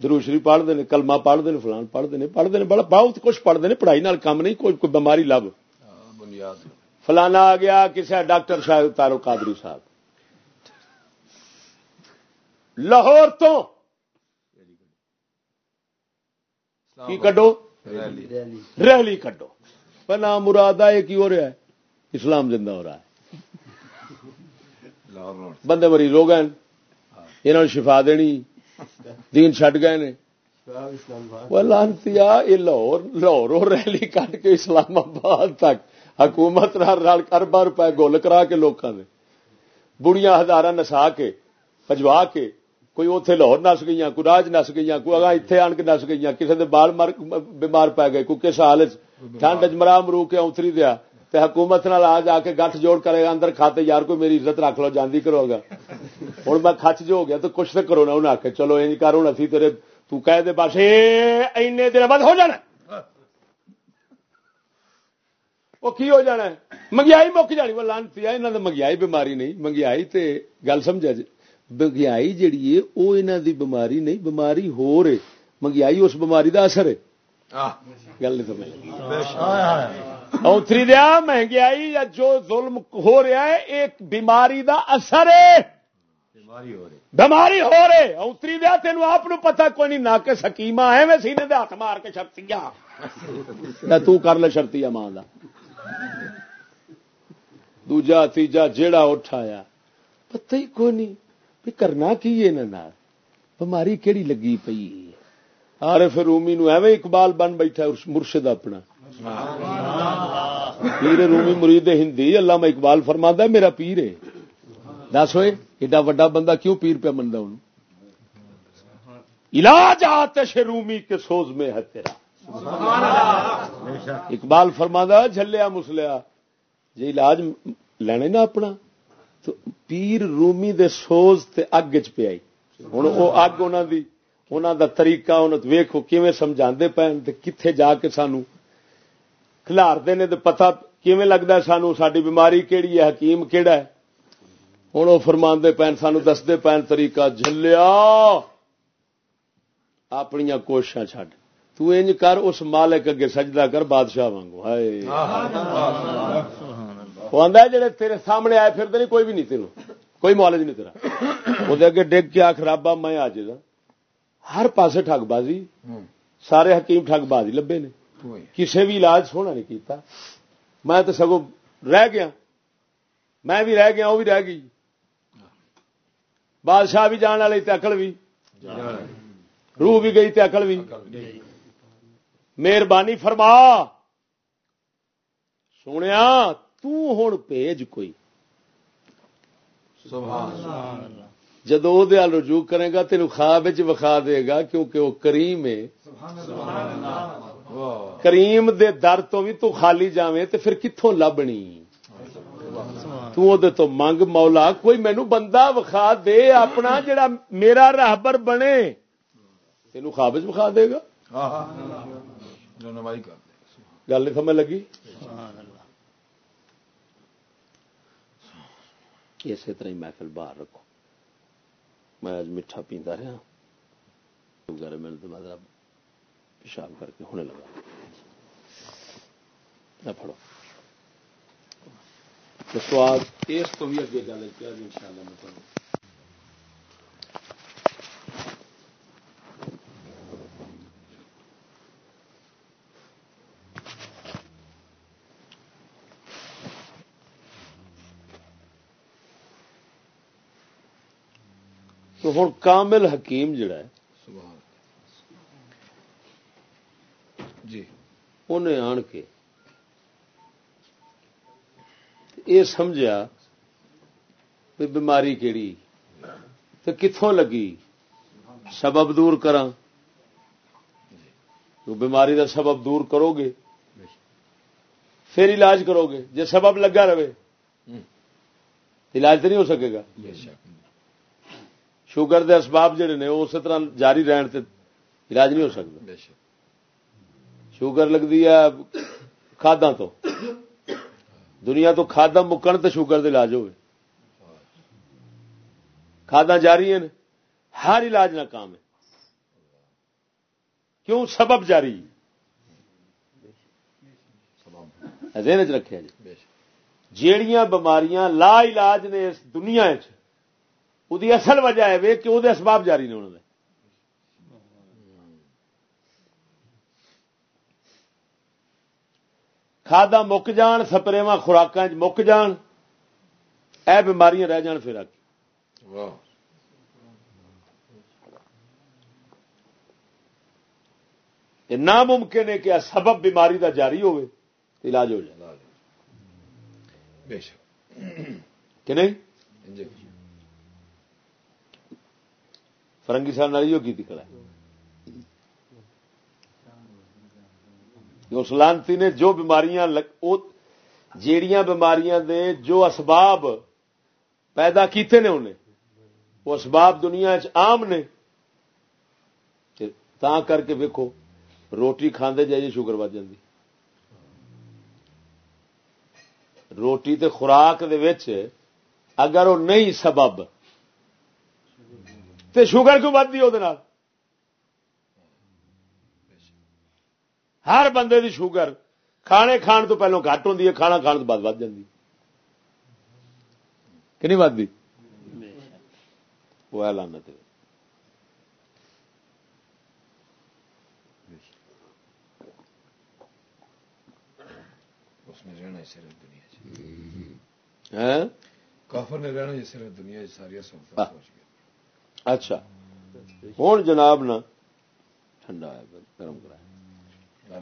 درو شریف پڑھتے ہیں کلمہ پڑھتے ہیں فلان پڑھتے ہیں پڑھتے ہیں بڑا بہت کچھ پڑھتے ہیں پڑھائی نال کام نہیں کوئی کوئی بیماری لب۔ بنیاد۔ فلانا آ گیا کسی ڈاکٹر صاحب تارو قادری صاحب۔ لاہور تو۔ کی کڈو؟ ریلی کڈو۔ پہنا مراد ہے کی ہو رہا ہے؟ اسلام زندہ ہو رہا ہے۔ بندے مریض ہو گئے انہوں نے شفا دینی۔ دین چڈ گئے نے۔ لانتی یہ لاہور لاہور ریلی کٹ کے اسلام آباد تک۔ حکومت اربا روپے گول کرا کے لوگوں نے بڑیاں ہزار نسا کے پجوا کے، کوئی اتنے لاہور نس گئی کوئی راج نس گئی کوئی اگا اتنے آن کے نس گئی کسی کے بال بیمار پی گئے، کوئی کس حال ٹھنڈ چمرا مرو کے اتری دیا۔ تے حکومت نال آ جا کے گٹھ جوڑ کرے گا، اندر کھاتے، یار کوئی میری عزت رکھ لو، جاندی کرو گا ہوں میں کچ جو ہو گیا تو کچھ تو کرو نا انہیں آخ چلو یہ کر ہوں اسی تیرے تو کہہ دے بس این دن بعد ہو جانا۔ وہ کی ہو جانا منگیائی مک جانی وہ لانتی ہے انہوں نے منگیائی بیماری نہیں۔ منگیائی تے گل سمجھا جی منگیائی جیڑی ہے وہ انہوں دی بیماری نہیں بیماری ہو رہے منگیائی اس بیماری دا اثر ہے۔ گل نہیں سمجھ اوتری دیا مہنگائی یا جو ظلم ہو رہا ہے ایک بیماری دا اثر ہے۔ بیماری ہو رہے اوتری دیا تین آپ پتا کوئی نہیں نہ کہ سکیما ہے میں سینے دے ہاتھ مار کے شرطیاں تو کر لے شرطیاں ماں کا دوجا تیجا جیڑا اٹھایا پتہ ہی کوئی نہیں بھی کرنا کی بیماری کیڑی لگی پی آر پھر رومی نو ایویں اقبال بن بیٹھا مرشد اپنا پیر رومی مرید ہندی اللہ میں اقبال فرما ہے میرا پیر ہے دس ہوئے ایڈا وڈا بندہ کیوں پیر پہ منتا ہوں علاج آتش رومی کے سوز میں ہے تیرا اقبال فرما جلیا مسلیا جی علاج لینے نا اپنا، تو پیر رومی دے سوز تے اگ چ پی ہوں وہ اگ انہوں دی انہوں دا طریقہ ویخو کیویں سمجھا پے کتنے جا کے سانو کھلارتے ہیں تو پتا کیویں لگتا ہے سانو ساری بیماری کہڑی ہے، حکیم کہڑا ہے۔ ہوں وہ فرما پین، سانو دستے پین طریقہ جلیا اپنیا کوششاں چڈ تج کر اس مالک اگے سجدہ کر بادشاہ وانگو ہائے۔ وہ آدھا جڑے تیرے سامنے آئے پھر نہیں کوئی بھی نہیں تین کوئی مالج نہیں تیرا۔ وہ اگے ڈگ کے آخ رابا میں آج ہر پاسے ٹھگ بازی۔ سارے حکیم ٹھگ بازی لبے نے۔ کسے بھی علاج سونا نہیں کیتا۔ میں تو سگو رہ گیا۔ میں بھی رہ گیا وہ بھی رہ گئی۔ بادشاہ بھی جان والے اکل بھی۔ روح بھی گئی اکل بھی۔ مہربانی فرما۔ سنیا توں بھیج کوئی۔ جدو رجوع کرے گا تین خواب وکھا دے گا کیونکہ وہ کریم ہے۔ کریم دے در تو بھی تو خالی جاویں تے پھر کتوں لبنی؟ تو منگ مولا کوئی مینو بندہ وکھا دے اپنا جڑا میرا راہبر بنے۔ تین خواب وکھا دے گا۔ گل نہیں سمجھ لگی؟ اسی طرح محفل باہر رکھو۔ میں آج میٹھا پیندا رہا۔ وغیرہ میں تو مطلب پیشاب کر کے ہونے لگا۔ نہ پڑھو۔ سواد اس تو بھی اگے گل کیا ان شاء اللہ میں تو ہوں کامل حکیم جڑا ہے جی۔ انہیں آن کے یہ سمجھا بھی بیماری کیڑی تو کتوں لگی؟ سبب دور کرا تو بیماری کا سبب دور کرو گے پھر علاج کرو گے جی سبب لگا رہے علاج تو نہیں ہو سکے گا۔ شوگر دے اسباب جڑے نے اسی طرح جاری رہن تے علاج نہیں ہو سکتا۔ شوگر لگتی ہے کھادا تو۔ دنیا تو کھادا مکن تو شوگر دے علاج ہوئے۔ کھادا جاری ہیں ہر علاج ناکام ہے۔ کیوں؟ سبب جاری۔ ذہن چ رکھا جی۔ جیڑیاں بماریاں لا علاج نے اس دنیا چی اصل وجہ ہے کہ وہ اسباب جاری نے انہوں نے کھادا مک جان سپرےواں خوراک مک جان اے بیماریاں رہ جان پھر آ ناممکن ہے کہ سبب بیماری دا جاری ہوئے علاج ہو جائے کہ نہیں جی۔ فرنگی صاحب نالی ہوگی تھی اس لانتی نے جو بیماریاں جیڑیاں بیماریاں دے جو اسباب پیدا کیتے نے انہیں، وہ اسباب دنیا عام نے۔ تا کر کے ویکو روٹی کھاندے جائیے جی شوگر بچ جاتی روٹی تے خوراک دے وچ اگر وہ نہیں سبب تے شوگر کیوں بڑھتی وہ ہر بندے دی شوگر کھانے کھان تو پہلو گھٹ ہوں کھانا کھان تو بعد بد جاتی کہ نہیں وہ اعلان اس میں رہنا صرف دنیا کافر نے رہنا صرف دنیا ساری اچھا۔ ہوں جناب نا۔ ٹھنڈا ہے گرم کرایا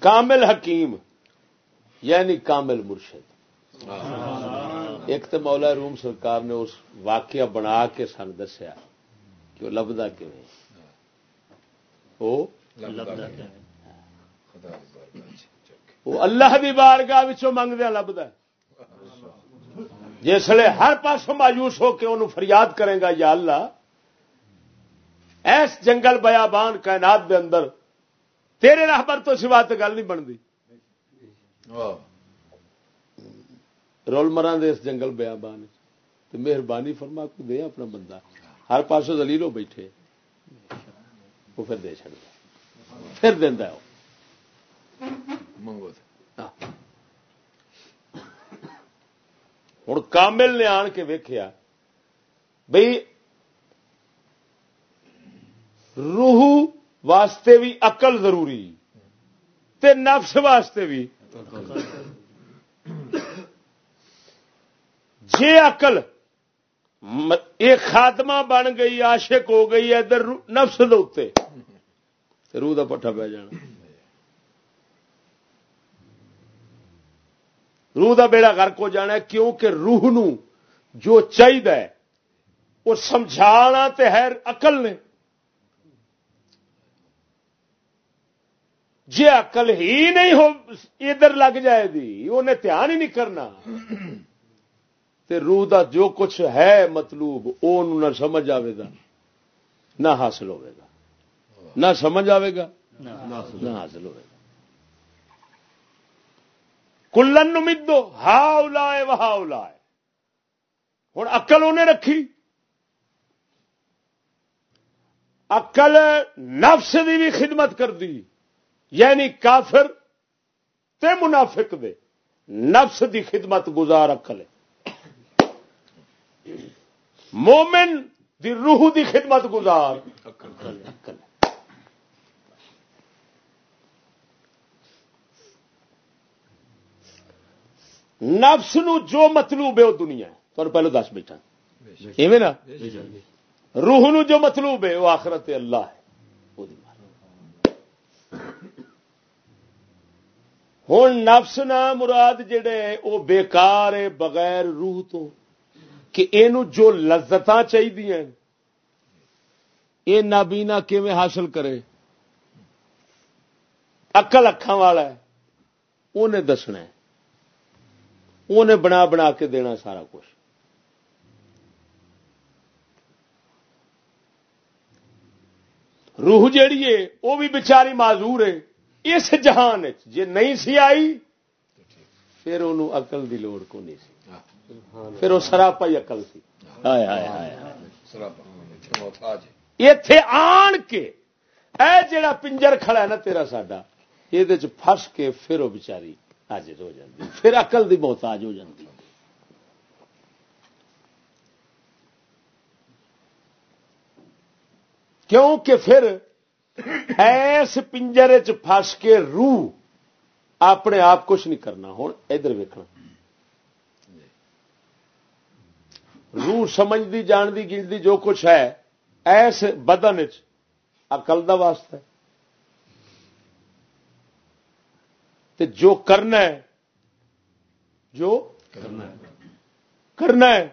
کامل حکیم یعنی کامل مرشد۔ ایک تو مولا روم سرکار نے اس واقعہ بنا کے سن دسیا کہ وہ لبدا کیوں وہ اللہ دی بارگاہ وچوں منگدیا لبدا جسے ہر پاسوں مایوس ہو کے انہوں فریاد کرے گا، یا اللہ، ایس جنگل بیابان کائنات دے اندر تیرے راہبر تو سوا تو گل نہیں بنتی۔ رول مران دے اس جنگل بیابان تو مہربانی فرما کو دے اپنا بندہ۔ ہر پاسوں دلیلو بیٹھے۔ وہ پھر دے چڑ پھر دینا وہ منگو ہوں کامل نے آن کے ویخیا بھائی روح واسطے بھی اقل ضروری تے نفس واسطے بھی جی اقل ایک خاتمہ بن گئی عاشق ہو گئی ادھر نفس دے روح کا پٹھا پی جانا۔ روح کا بیڑا گرک ہو جانا کیونکہ روح نو جو چاہیے وہ سمجھانا تے ہے اقل نے۔ جی اقل ہی نہیں ہو، ادھر لگ جائے گی انہیں دھیان ہی نہیں کرنا۔ تے روح دا جو کچھ ہے مطلوب وہ نہ سمجھ آئے گا، نہ حاصل ہوئے گا۔ نہ سمجھ آئے گا، نہ حاصل ہوئے گا۔ کلن مدو ہا لائے وہ لائے ہوں اقل انہیں رکھی۔ اقل نفس دی بھی خدمت کر دی یعنی کافر تے منافق دے۔ نفس دی خدمت گزار اقل مومن دی روح دی خدمت گزار۔ نفس نو جو مطلوب ہے وہ دنیا ہے۔ تو پہلو دس بیٹھا۔ ایویں نا؟ روح نو جو مطلوب ہے وہ آخرت اللہ ہے۔ ہوں نفس نہ مراد جڑے وہ بےکار ہے بغیر روح تو۔ کہ یہ جو لذت چاہیے یہ نابینا کیویں حاصل کرے؟ اقل اکھان والا ہے انہیں دسنا ہے۔ انہیں بنا بنا کے دینا سارا کچھ۔ روح جیڑی ہے وہ بھی بچاری معذور ہے۔ اس جہان جی نہیں سی آئی پھر انہوں اقل دی لوڑ کو نہیں سی۔ پھر وہ سراپا ہی اقل سی۔ اتے آن کے اے جڑا پنجر کھڑا ہے نا تیرا ساڈا یہ فس کے پھر وہ بچاری حاضر ہو جاتی پھر اقل دی محتاج ہو جاتی کیونکہ پھر ایس پنجر چس کے روح اپنے آپ کچھ نہیں کرنا ہوں ادھر ویکنا روح سمجھتی جانتی گنتی جو کچھ ہے، ایس بدن چکل کا واسطہ جو کرنا ہے جو کرنا ہے۔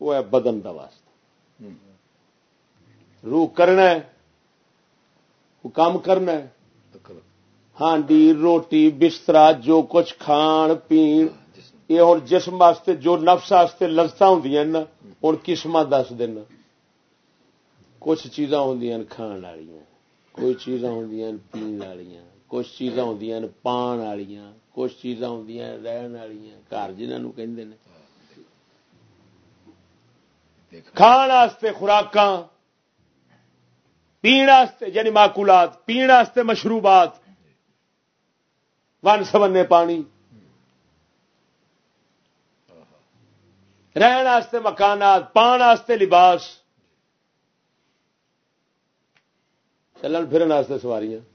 وہ ہے بدن کا واسطہ۔ روح کرنا ہے وہ کام کرنا ہے۔ ہانڈی روٹی بسترا جو کچھ کھان پین یہ ہوں جسم واسطے جو نفس واسطے لذت ہوں ہوں قسم دس دینا کچھ چیزاں ہوں کھان والی کوئی چیزاں ہوں پین والی کچھ چیزاں ہوں پان والی کچھ چیزاں ہوں رہن والی گھر جنہوں کہ کھان خوراک پینے یعنی ماکولات پینے مشروبات ون سبنے پانی۔ رہن مکانات پان لباس۔ چلن پھرن سواریاں۔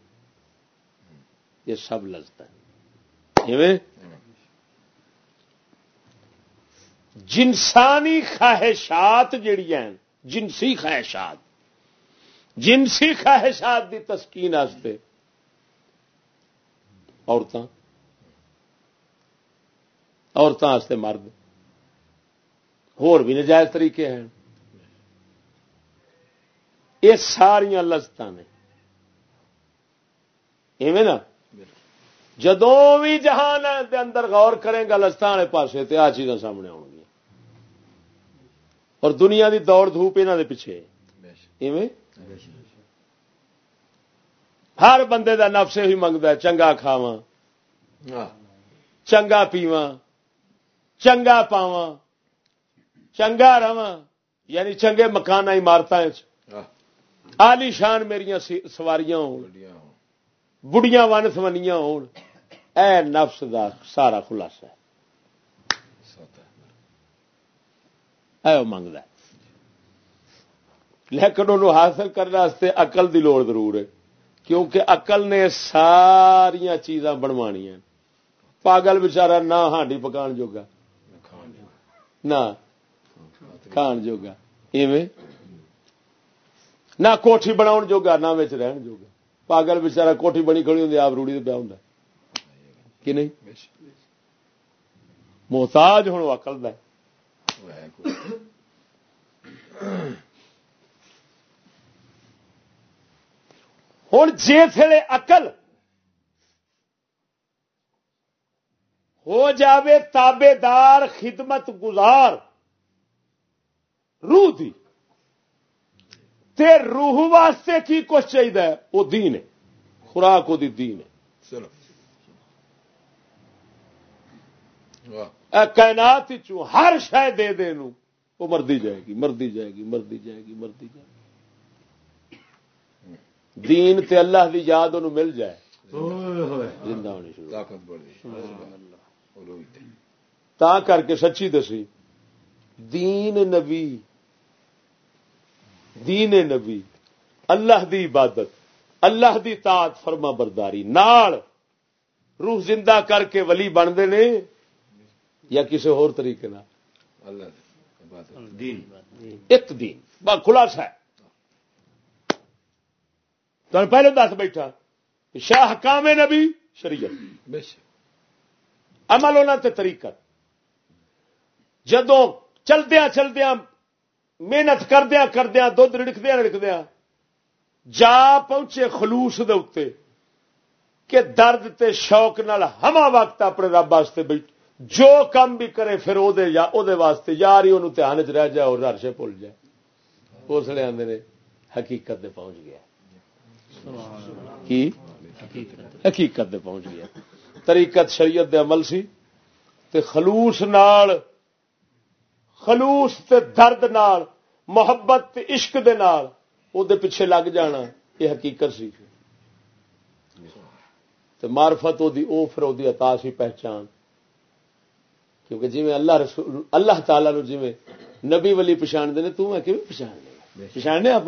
یہ سب لذت ہے۔ جنسانی خواہشات جڑی ہیں، جنسی خواہشات۔ جنسی خواہشات کی تسکین عورتوں عورتوں مرد۔ ہور بھی نجائز طریقے ہیں۔ یہ ساریا لذت نے۔ ایویں نا؟ جدو بھی جہان دے اندر غور کریں گا لستان والے پاسے تو آ چیزاں سامنے آن گیا اور دنیا دی دوڑ دھوپ یہاں دے پیچھے۔ ہر بندے دا نفس ہی منگتا ہے چنگا کھاوا چنگا پیوا چنگا پاوا چنگا رہا یعنی چنگے مکان عمارت آلی شان میری سواریاں ہو بڑیاں ون سمنیاں ہون اے نفس دا سارا خلاصہ ہے منگتا لیکن انہوں حاصل کرنے اقل دی لوڑ ضرور ہے کیونکہ اقل نے ساریا چیزاں بنوانیاں پاگل بچارا نہ ہانڈی پکان جوگا نہ کھان جوگا ایویں نہ کوٹھی بناؤ جوگا نہ رہن جوگا پاگل بچارا کوٹھی بنی کھڑی ہوں آپ روڑی پیا ہوں کہ نہیں؟ محتاج ہوں اقل ہوں جی اقل ہو جاوے تابے دار، خدمت گزار، روح دی۔ تے روح واسطے کی کچھ چاہیے وہ دین ہے۔ خوراک وہ دین ہے۔ کائنات ہر شہ دے دے نو وہ مردی جائے گی مردی جائے گی مردی جائے گی مردی جائے گی۔ دین تے اللہ دی یاد انہوں مل جائے۔ زندہ ہونی شروع۔ تا کر کے سچی دسی دین نبی دین نبی اللہ دی عبادت اللہ دی تات فرما برداری نال روح زندہ کر کے ولی بنتے نے یا کسی اور طریقے اللہ دین ایک دین با خلاصہ ہے۔ تو پہلے دس بیٹھا شاہ کام نبی شریعت۔ بے شک۔ عمل ہونا تے طریقہ جدو چلدیا چلدیا محنت کردیا کردیا دھد رڑکدیا رڑکدیا جا پہنچے خلوص دے اتنے کہ درد تے شوق نال ہما وقت اپنے رب واسطے بیٹھ، جو کام بھی کرے پھر او دے یا او دے واسطے، یار ہی انہوں دھیان چ رہ جائے اور ررشے بھول جائے اس لیے آدھے نے حقیقت دے پہنچ گیا۔ کی؟ حقیقت دے پہنچ گیا۔ طریقت شریعت دے عمل سی۔ تے خلوص نال خلوص تے درد نال، محبت تے عشق دے نال او دے پیچھے لگ جانا، یہ حقیقت سی۔ تے معرفت او دی، او پھر او دی عطا سی پہچان۔ کیونکہ جی میں اللہ رسول، اللہ تعالی نو جی میں نبی ولی پچھان دے نے تو میں کیوں پچھان لے پچھانے آپ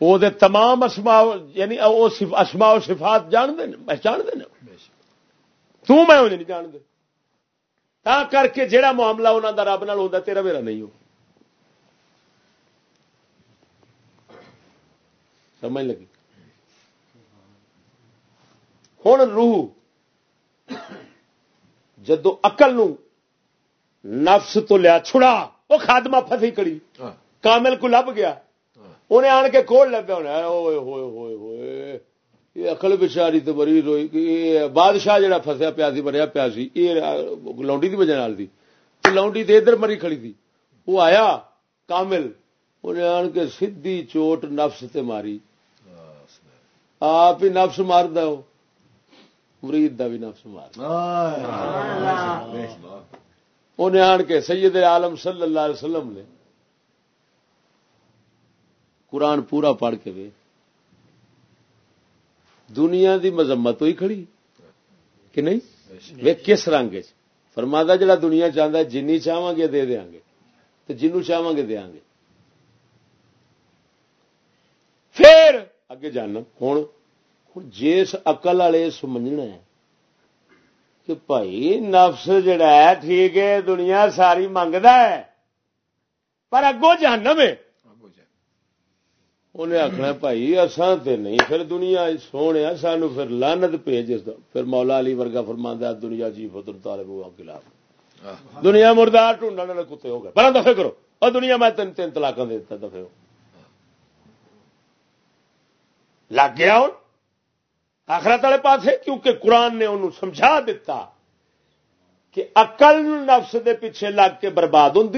وہ دے تمام اسماء یعنی او اسماء و صفات جان دے پہچان دے تو میں انہیں نہیں جان دے تا کر کے جیڑا معاملہ انہوں دا رب نال ہوندا تیرا میرا نہیں ہو۔ سمجھ لگی؟ ہوں روح جدو اقل نفس تو لیا چھڑا وہ خادمہ پھسی کڑی۔ ہاں۔ کامل کو لب گیا۔ انہیں آن کے کول لگا ہونا ہے، اوئے ہوئے ہوئے ہوئے۔ یہ اقل بچاری تو بڑی روئی کہ بادشاہ جڑا فسیا پیا سی، مریا پیا سی، یہ لونڈی دی وجہ نال دی۔ تے لونڈی تے ادھر مری کھڑی تھی وہ آیا کامل انہیں آن کے سیدھی چوٹ نفس تے ماری۔ آپ ہی نفس مار دو مرید دا بھی نفس مار انہیں آن کے سید عالم صلی اللہ علیہ وسلم نے قرآن پورا پڑھ کے وے دنیا دی مذمت ہوئی کھڑی کہ نہیں؟ وے کس رنگ چ فرمادا جڑا دنیا چاہتا ہے جنی چاہواں گے دے دیاں گے تو جنوں چاہواں گے دیاں گے۔ پھر اگے جانا ہوں ہوں جس اقل والے سمجھنا ہے کہ بھائی نفس جڑا ہے، ٹھیک ہے، دنیا ساری منگتا ہے، پر اگوں جہنم ہے۔ انہیں آخنا بھائی اساں تے نہیں پھر دنیا سونے سانو پھر لانت بھیج پھر مولا علی ورگا فرماندا دنیا جی فطر طالب ہوا خلاف دنیا مردار ٹونڈن والے کتے ہو گئے بڑا دفے کرو اور دنیا میں تین تین طلاقاں دے دیتا دفے ہو لگ گیا ہوں آخرت والے پاس کیونکہ قرآن نے انہوں سمجھا دیتا کہ اقل نفس دے پیچھے لگ کے برباد ہوں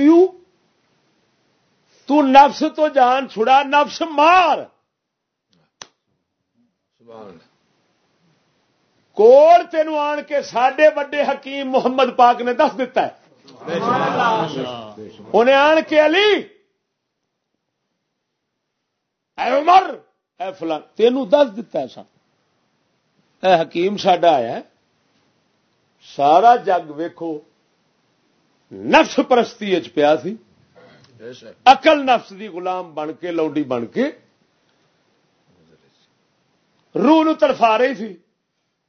تو نفس تو جان چھڑا، نفس مار۔ سبحان اللہ کوڑ آن کے ساڈے وڈے حکیم محمد پاک نے دس دیتا ہے۔ انہیں آن کے علی۔ اے عمر، اے فلان، تینوں دس دیتا ہے سب اے حکیم ساڈا آیا سارا جگ ویکھو، نفس پرستی پیا سی۔ اقل نفس دی غلام بن کے، لونڈی بن کے۔ روح نو تڑفا رہی تھی۔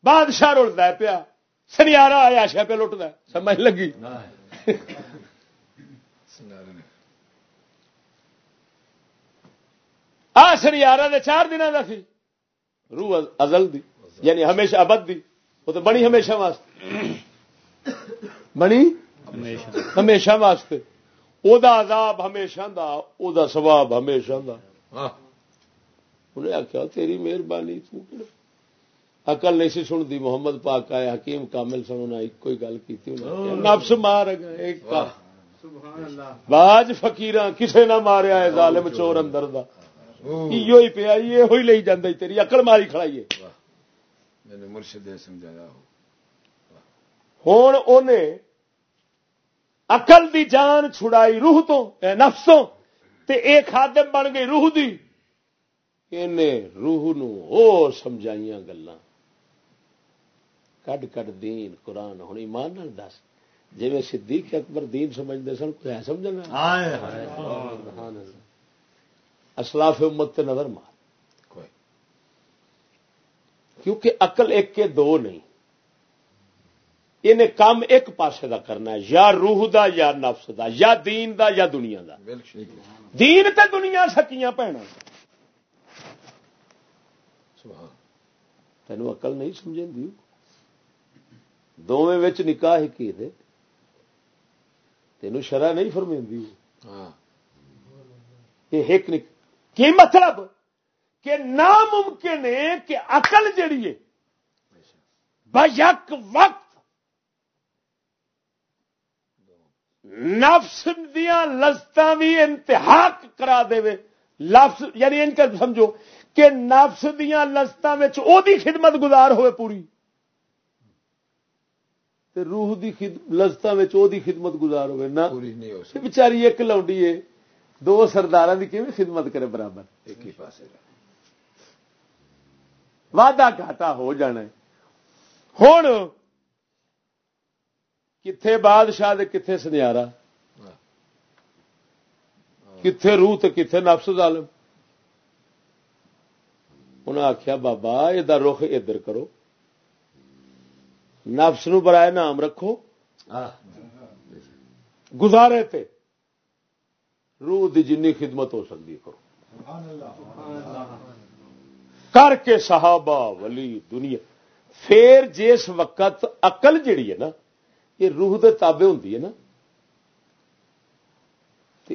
بادشاہ رلتا پیا۔ سنیارا آیا شہ پہ لٹتا سمجھ لگی؟ آ سنیارا دے چار دنوں کا سی۔ روح ازل دی یعنی ہمیشہ ابد دی۔ وہ تو بنی ہمیشہ واسطے۔ بنی؟ ہمیشہ واسطے۔ او دا عذاب ہمیشہ دا او دا ثواب ہمیشہ دا۔ انہیں آخیا تیری مہربانی تو۔ اقل نہیں سی سنتی محمد پاک آئے حکیم کامل سننا ایک کوئی گل کی نفس مار گئے باج فکیر کسے نہ ماریا ہے ظالم چور اندر دا۔ ایو ہی پیا یہ ہوئی لئی جاندی تیری اکل ماری کھڑائیے۔ واہ۔ میں نے مرشد سمجھایا۔ ہو ہوں اونے اقل دی جان چھڑائی روح تو اے نفس تو تے اے خادم بن گئی روح دی۔ روح نو او سمجھائیاں گلاں۔ کڈ کڈ دین قرآن ہن ایمان نال دس۔ جویں صدیق اکبر دین سمجھدے سن کوئی ہے سمجھنا اسلاف امت تے نظر مار۔ کیونکہ عقل ایک کے دو نہیں۔ انہیں کام ایک پاسے دا کرنا ہے یا روح دا یا نفس دا یا دین دا یا دنیا دا۔ دین تے دنیا سکیاں پینا تینوں اقل نہیں سمجھ دونوں نکاح کی دے۔ تینوں شرح نہیں فرمیں ہاں۔ ایک کی مطلب؟ کہ ناممکن ہے کہ اقل جڑی ہے بیک وقت نفس دیا لذت بھی انتہا کرا دے لفظ یعنی ان کا سمجھو کہ نفس دیا لذت خدمت گزار ہوئے پوری۔ روح دی لذت خدمت گزار ہوئے۔ نہ بچاری ایک لاؤنڈی ہے۔ دو سردار کی خدمت کرے برابر۔ ایک ہی پاس وعدہ گھاٹا ہو جانا ہوں کتنے بادشاہ کتنے سنیارا کتنے روح تو کتنے نفس ظالم؟ انہیں آخیا بابا یہ رخ ادھر کرو۔ نفس نو برائے نام رکھو۔ گزارے تے۔ روح دی جنی خدمت ہو سکتی کرو۔ کر کے صحابہ ولی دنیا۔ پھر جس وقت اقل جیڑی ہے نا یہ روح دے تابے ہوں نا۔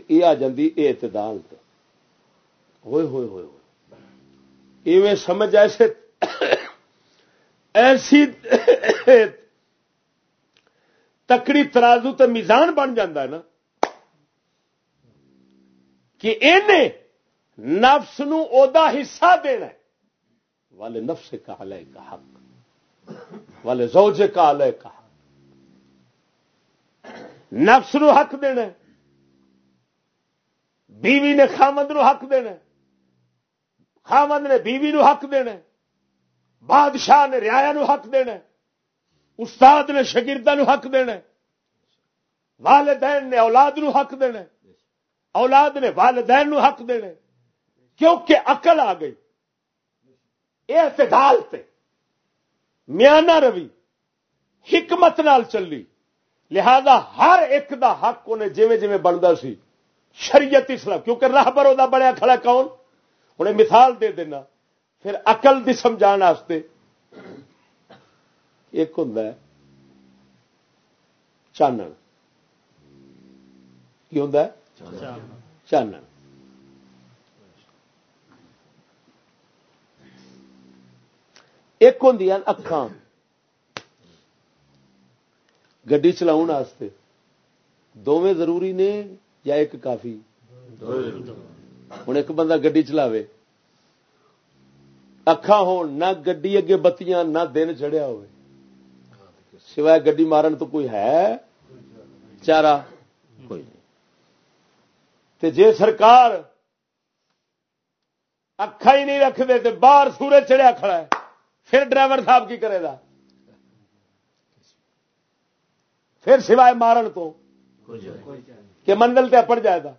یہ آ جاتی اعتدال ہوئے ہوئے ہوئے ہوئے۔ ایویں سمجھ ایسے ایسی تکڑی ترازو تے میزان بن جاتا ہے نا کہ نفس نو اودا حصہ دینا والے نفس کا لے کا حق۔ والے زوجے کا لے کا حق۔ نفس نو حق دینا بیوی نے خامد نو حق دینا خامد نے بیوی نو حق دینا بادشاہ نے ریا نو حق دینا استاد نے شگردہ نو حق دینا والدین نے اولاد نو حق دینا اولاد نے والدین نو حق دینا کیونکہ اقل آ گئی۔ یہ اعتدال پہ میانہ روی۔ حکمت نال چلی۔ لہذا ہر ایک دا حق انہیں جی جی بنتا سی۔ شریعت اسلام، کیونکہ راہ بر وہ بڑا کھڑا کون؟ انہیں مثال دے دینا۔ پھر اقل دی سمجھا ایک ہوں چانن۔ کی ہوں چانن۔ ایک ہوں اکھان گڈی چلاؤ دونیں ضروری نے یا ایک کافی؟ ہوں ایک بندہ گڈی چلاوے۔ اکھا ہو نہ گڈی اگے بتیاں، نہ دن چڑھیا ہو سوائے گڈی مارن تو کوئی ہے؟ چارا کوئی نہیں۔ تے جے سرکار اکھا ہی نہیں رکھ دے باہر سورج چڑھیا کھڑا ہے، پھر ڈرائیور صاحب کی کرے گا؟ پھر سوائے مارن تو کہ منڈل تے پڑ جائے گا۔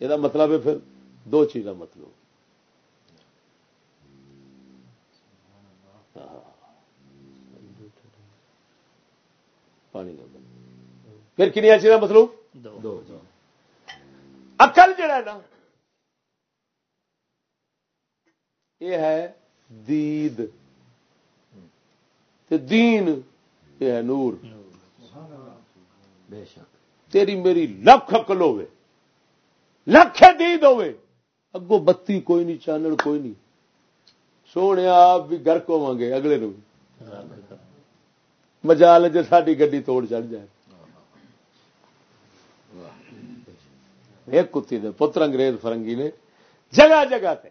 یہ مطلب ہے پھر دو چیزاں مطلب پانی پھر کنیا چیزاں مطلب اکل جڑا نا یہ ہے دید۔ دین یہ ہے نور۔ بے شک۔ تیری میری لکھ اکل ہوے لکھ دید ہوے اگو بتی کوئی نہیں چانن کوئی نہیں۔ سونے آپ بھی گھر کو گے اگلے نو مجال جی ساری گڈی توڑ چڑھ جائے۔ ایک کتی دے پتر انگریز فرنگی نے جگہ جگہ تے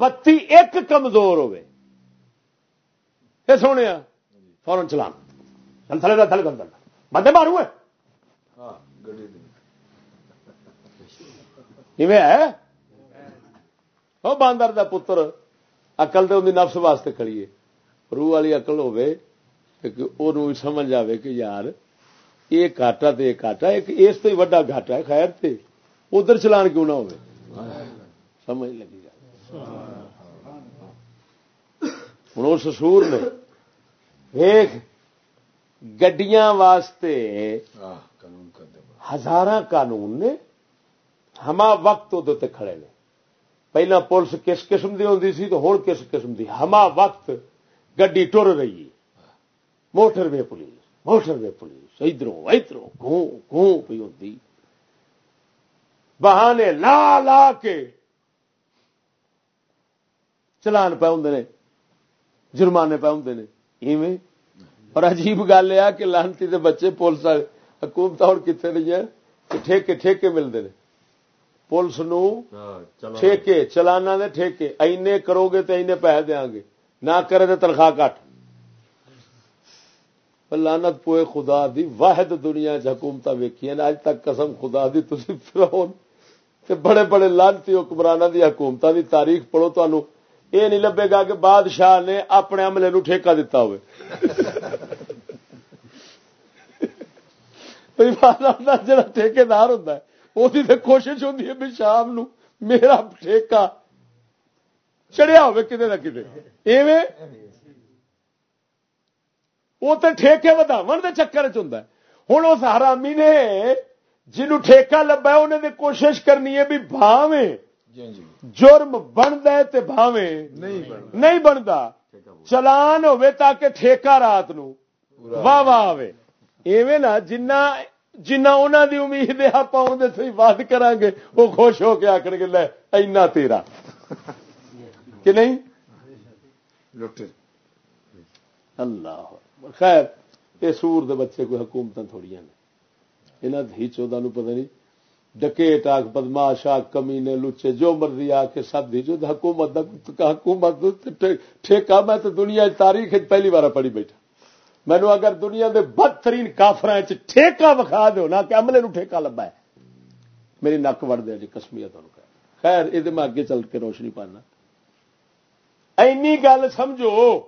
بتی ایک کمزور ہوے سونے فورن چلان تھلے تھلے کر بندے مارو ہے وہ باندر دا پتر اقل تو نفس واسطے کھڑیے روح والی اقل ہوے سمجھ آئے کہ یار یہ کاٹا تو یہ کاٹا ایک اس تو وا گاٹا ہے خیر تے ادھر چلان کیوں نہ ہو سمجھ لگی گا ہوں اس سور نے ویخ گڈیاں واسطے قانون ہزار قانون نے ہما وقت وہ کھڑے نے۔ پہلا پولیس کس قسم کی ہوتی سی تو ہوں کس قسم کی ہما وقت گڈی ٹر رہی ہے۔ Motorway police motorway police. ادھروں ادھروں گوں گوں پی ہوتی بہانے لا لا کے چلان پہ ہوں نے جرمانے پہ ہوں نے۔ ایویں اور عجیب گل یہ کہ لانتی دے بچے پولیس حکومت اور کتنے نہیں ہے ٹھیکے ٹھیکے ملتے ہیں پولیس نو ٹھیکے چلانا دے ٹھیکے۔ اینے کرو گے تو اینے پیسے دیا گے نہ کرے تو تنخواہ کٹ۔ لانت پوئے خدا دی واحد دنیا حکومت ویکھی اج تک قسم خدا دی تھی فرون بڑے بڑے لانتی حکمران دی حکومت دی تاریخ پڑھو تو یہ نہیں لبے گا کہ بادشاہ نے اپنے عملے نو ٹھیکہ دتا ہوئے۔ جا ٹھیکار ہوتا ہے وہ کوشش ہے بھی شام نو میرا ٹھیکہ چڑیا ہوئے کدے نہ کدے۔ ایویں وہ تو ٹھیکے وداو کے چکر چ ہوں اس حرامی نے جنوں ٹھیکہ لبا انہیں نے کوشش کرنی ہے بھی بھاوے۔ جرم بنتا ہے بھاوے نہیں بنتا چلان ہوے تاکہ ٹھیکہ رات نو واہ واہ آئے ایویں نا جنہ جنہ انہوں دی امید ہے آپ ود کرا گے وہ خوش ہو کے آخر گے لے اینا تیرا. کہ نہیں؟ اللہ خیر یہ سور دے بچے کوئی حکومت تھوڑی نے۔ یہاں دھی چودہ نو پتہ نہیں۔ ڈکیٹ آگ بدماش آگ کمی نے لچے جو مرضی آ کے سب دھی چود حکومت حکومت ٹھیکہ میں تو دنیا تاریخ پہلی بار پڑھی بیٹھا۔ مینو اگر دنیا دے بدترین کافر ٹھیکہ وکھا دو نا کہ عملے نو ٹھیکہ لبا ہے، میری نک وڑ دیا جی کسمیا تمہیں خیر یہ میں اگے چل کے روشنی پانا اینی گل سمجھو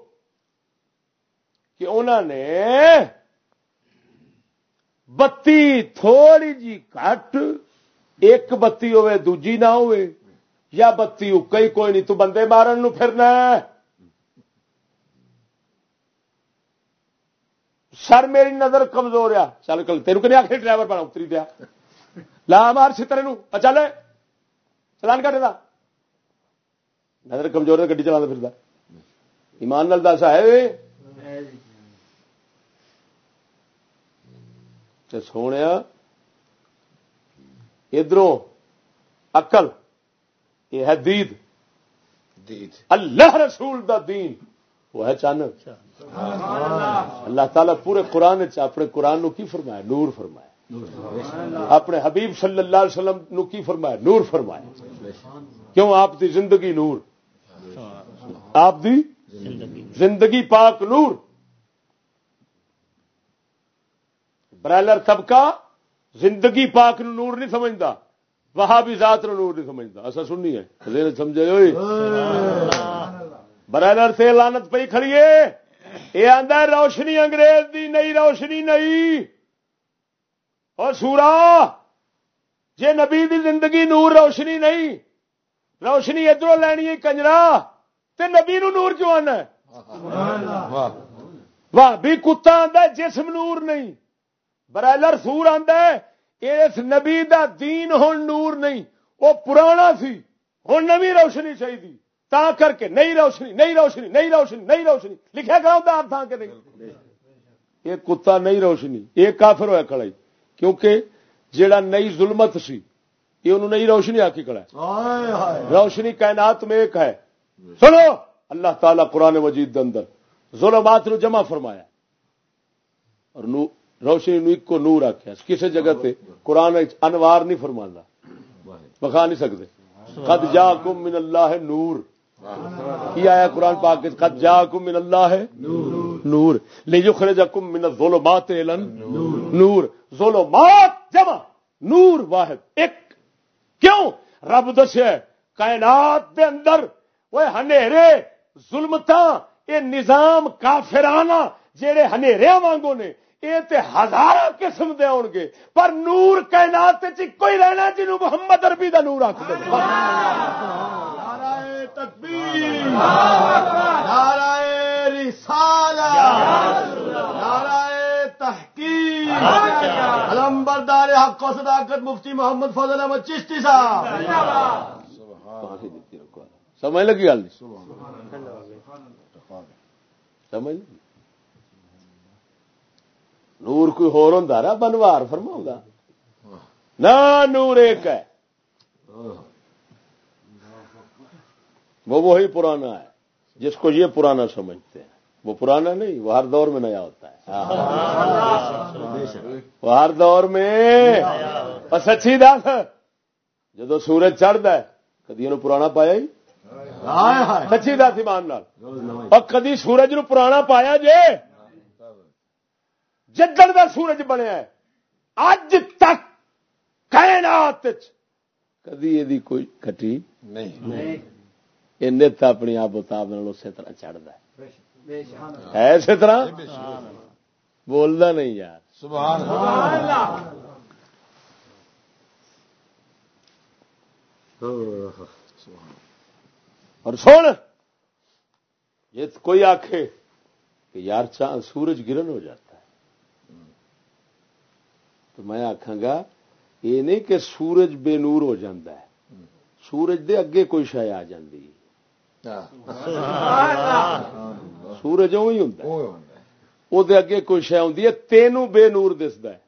کہ انہوں نے بتی تھوڑی جی کٹ ایک بتی ہوے دوجی نہ ہوئے یا بتی اکئی کوئی نہیں، تو بندے مارن نو پھرنا سر میری نظر کمزور آ چل کل تیرو کہ آخر ڈرائیور بنا اتری دیا۔ لا مار نو۔ چل چلان کٹے دا۔ نظر کمزور گی چلا پھر ایمان نال دس ہے سونے ادھر اقل یہ ہے دید۔ اللہ رسول دا دین۔ وہ ہے چان اللہ تعالیٰ پورے قرآن اپنے قرآن نو کی فرمایا؟ نور فرمایا۔ اپنے حبیب صلی اللہ علیہ وسلم نو کی فرمایا؟ نور فرمایا۔ کیوں؟ آپ دی زندگی نور۔ آپ دی زندگی پاک نور۔ برائلر طبقہ زندگی پاک نو نور نہیں سمجھتا وہاں بھی ذات نو نور نہیں سمجھتا۔ ایسا سننی ہے۔ سمجھے ہوئی برائلر سے لانت پہ کھڑیے۔ یہ آدھا روشنی انگریز دی نئی روشنی نہیں اور سورا جے نبی دی زندگی نور روشنی نہیں روشنی ادھر لینی ہے کنجرا تے نبی نو نور کیوں آنا واہ بھی کتا آدھا جسم نور نہیں برائلر سور اس نبی دا دین ہوں نور نہیں وہ پرانا سی ہوں نوی روشنی چاہیے تا کر کے نئی روشنی نئی روشنی نئی روشنی نئی روشنی۔ لکھا کرا آپ تھا کہ نہیں؟ یہ کتا نئی روشنی یہ کافر ہوا کھڑا کیونکہ جیڑا نئی ظلمت سی یہ انہوں نئی روشنی آکی کھڑا ہے۔ روشنی کائنات میں ایک ہے۔ سنو اللہ تعالی قرآن مجید اندر ظلمات نو جمع فرمایا۔ اور روشنی نو ایک کو نور آخیا کسی جگہ تے قرآن انوار نہیں فرمانا بخا نہیں سکتے قد جا کم من اللہ نور۔ کی آیا قرآن پاک قد جا من اللہ ہے نور۔ لے جو خرجا کم من ظلمات نور۔ ظلمات جمع۔ نور واحد۔ ایک۔ کیوں؟ رب دس کائنات دے اندر۔ وہ ہنیرے ظلمتا یہ نظام کافرانہ جہے ہنیرے وانگو نے یہ تے ہزار قسم دے آن گے۔ پر نور کائنات کوئی رہنا جنہوں محمد اربی دا نور آخ تکبیر۔ رسالہ۔ نعرہ علم بردار حق و صداقت مفتی محمد فضل احمد چشتی صاحب۔ سمجھ لگی گل نور کوئی ہور ہوں بنوار فرماؤں گا نہ نور ایک ہے۔ وہ وہی پرانا ہے، جس کو یہ پرانا سمجھتے ہیں۔ وہ پرانا نہیں، وہ ہر دور میں نیا ہوتا ہے۔ ہاں۔ وہ ہر دور میں۔ سچی دس، جدو سورج چڑھتا ہے کدی پرانا پایا ہی؟ سچی دس ایمان اور کدی سورج نو پرانا پایا جے؟ جدڑ کا سورج بنیا اج تک کائنات کدی یہ کوئی کٹی نہیں۔ نت اپنی آپ اتاب اسی طرح چڑھتا ہے۔ اسی طرح؟ بولتا نہیں یار۔ سبحان اور سن یہ کوئی آخے کہ یار چاند سورج گرن ہو جاتا ہے۔ تو میں آخا گا یہ نہیں کہ سورج بے نور ہو جاتا ہے۔ سورج دے اگے کوئی شہ آ جاتی سورج ہی ہوں وہ اگے کوئی شہ آتی ہے تینوں بے نور دستا ہے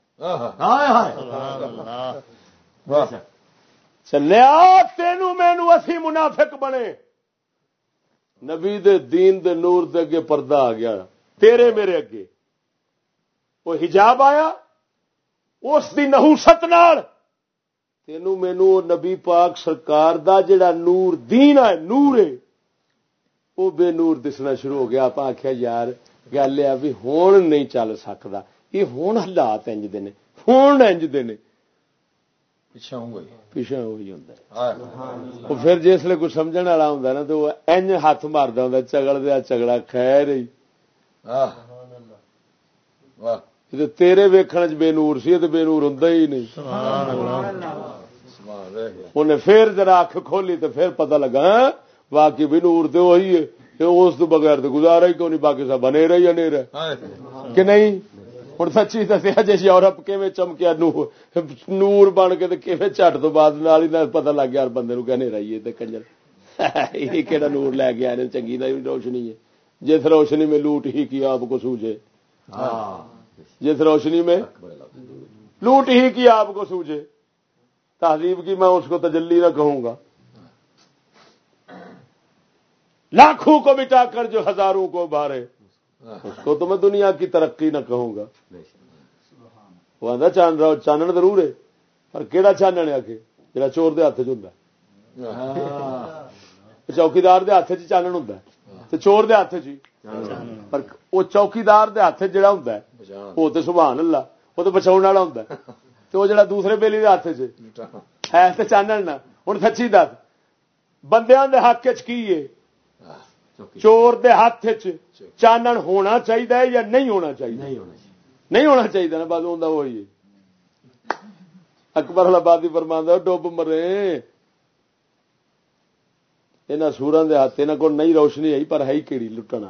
چلیا تینوں مینو اسی منافق بنے نبی دے دین دے نور دے اگے پردہ آ گیا تیرے میرے اگے وہ حجاب آیا اس دی نحوست تینوں مینو نبی پاک سرکار دا جڑا نور دین ہے نور ہے وہ بے نور دسنا شروع ہو گیا آپ آخیا یار گل ہے بھی ہوں نہیں چل سکتا یہ ہوں حالات انج دے ہوں انج دے پیچھا ہوں پھر جسے کوئی سمجھ والا ہوں نا تو وہ ہاتھ مارتا ہوں چگڑ دیا چگڑا خیر ہی۔ تیرے چ بے نور سی تو بے نور ہوں ہی نہیں۔ انہیں پھر جرا اکھ کھولی تو پھر پتہ لگا باقی بھی نور تو وہی ہے اس تو بغیر تو گزارا ہی کیوں نہیں؟ باقی سب بنے رہے یا نہیں رہے کہ نہیں؟ ہوں سچی دسیا جی یورپ کیون چمکیا نور بن کے چٹ تو بعد نال ہی پتا لگ گیا بندے نو کہنے رہیے کنجر۔ یہ کہڑا نور لے کے آئے چنگی روشنی ہے۔ جس روشنی میں لوٹ ہی کیا آپ کو سوجے جس روشنی میں لوٹ ہی کیا آپ کو سوجے تہذیب کی میں اس کو تجلی نہ کہوں گا۔ لاکھوں کو بٹا کر جو ہزاروں کو بارے اس کو تو میں دنیا کی ترقی نہ کہوں گا۔ وہ آدھا چان رہا چانن ضرور ہے۔ پر کہڑا چانن ہے آ جا چور دے ہاتھ چ چوکیدار دے ہاتھ چانن ہوں چور دے ہاتھ چ پر وہ چوکیدار دے ہاتھ جڑا ہوں وہ تو سبحان اللہ وہ تو بچاؤ والا ہوں تو وہ جڑا دوسرے بیلی دے ہاتھ چ ہے۔ تو چانن نہ ہوں سچی دس۔ بندیاں دے حق چ کی ہے؟ چور دے ہاتھ چانن ہونا چاہیے یا نہیں ہونا چاہیے نہیں ہونا چاہیے نا بس وہی اکبر آبادی فرما ڈب مرے یہاں سورا دے ہاتھ یہاں کو نہیں روشنی آئی پر ہے کہڑی لٹن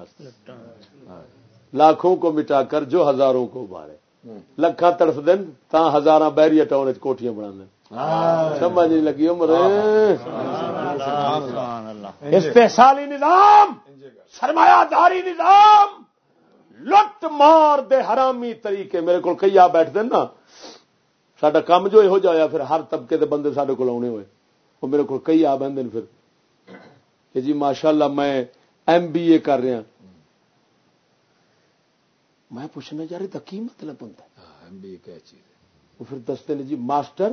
لاکھوں کو مٹا کر جو ہزاروں کو بارے لکھا تڑف دن تا ہزار بہری ٹاؤن کوٹیاں بنا دیں سمجھ نہیں لگی عمر استحصالی نظام سرمایہ داری نظام لٹ مار دے حرامی طریقے۔ میرے کو کئی آ بیٹھ دین نا سڈا کام جو یہ جایا پھر ہر طبقے دے بندے سڈے کو آنے ہوئے۔ وہ میرے کو کئی آ بہن پھر۔ کہ جی ماشاء اللہ میں ایم بی اے کر رہا۔ میں پوچھنا چاہ رہا کی مطلب ہوتا ہے؟ وہ پھر دستے نے جی ماسٹر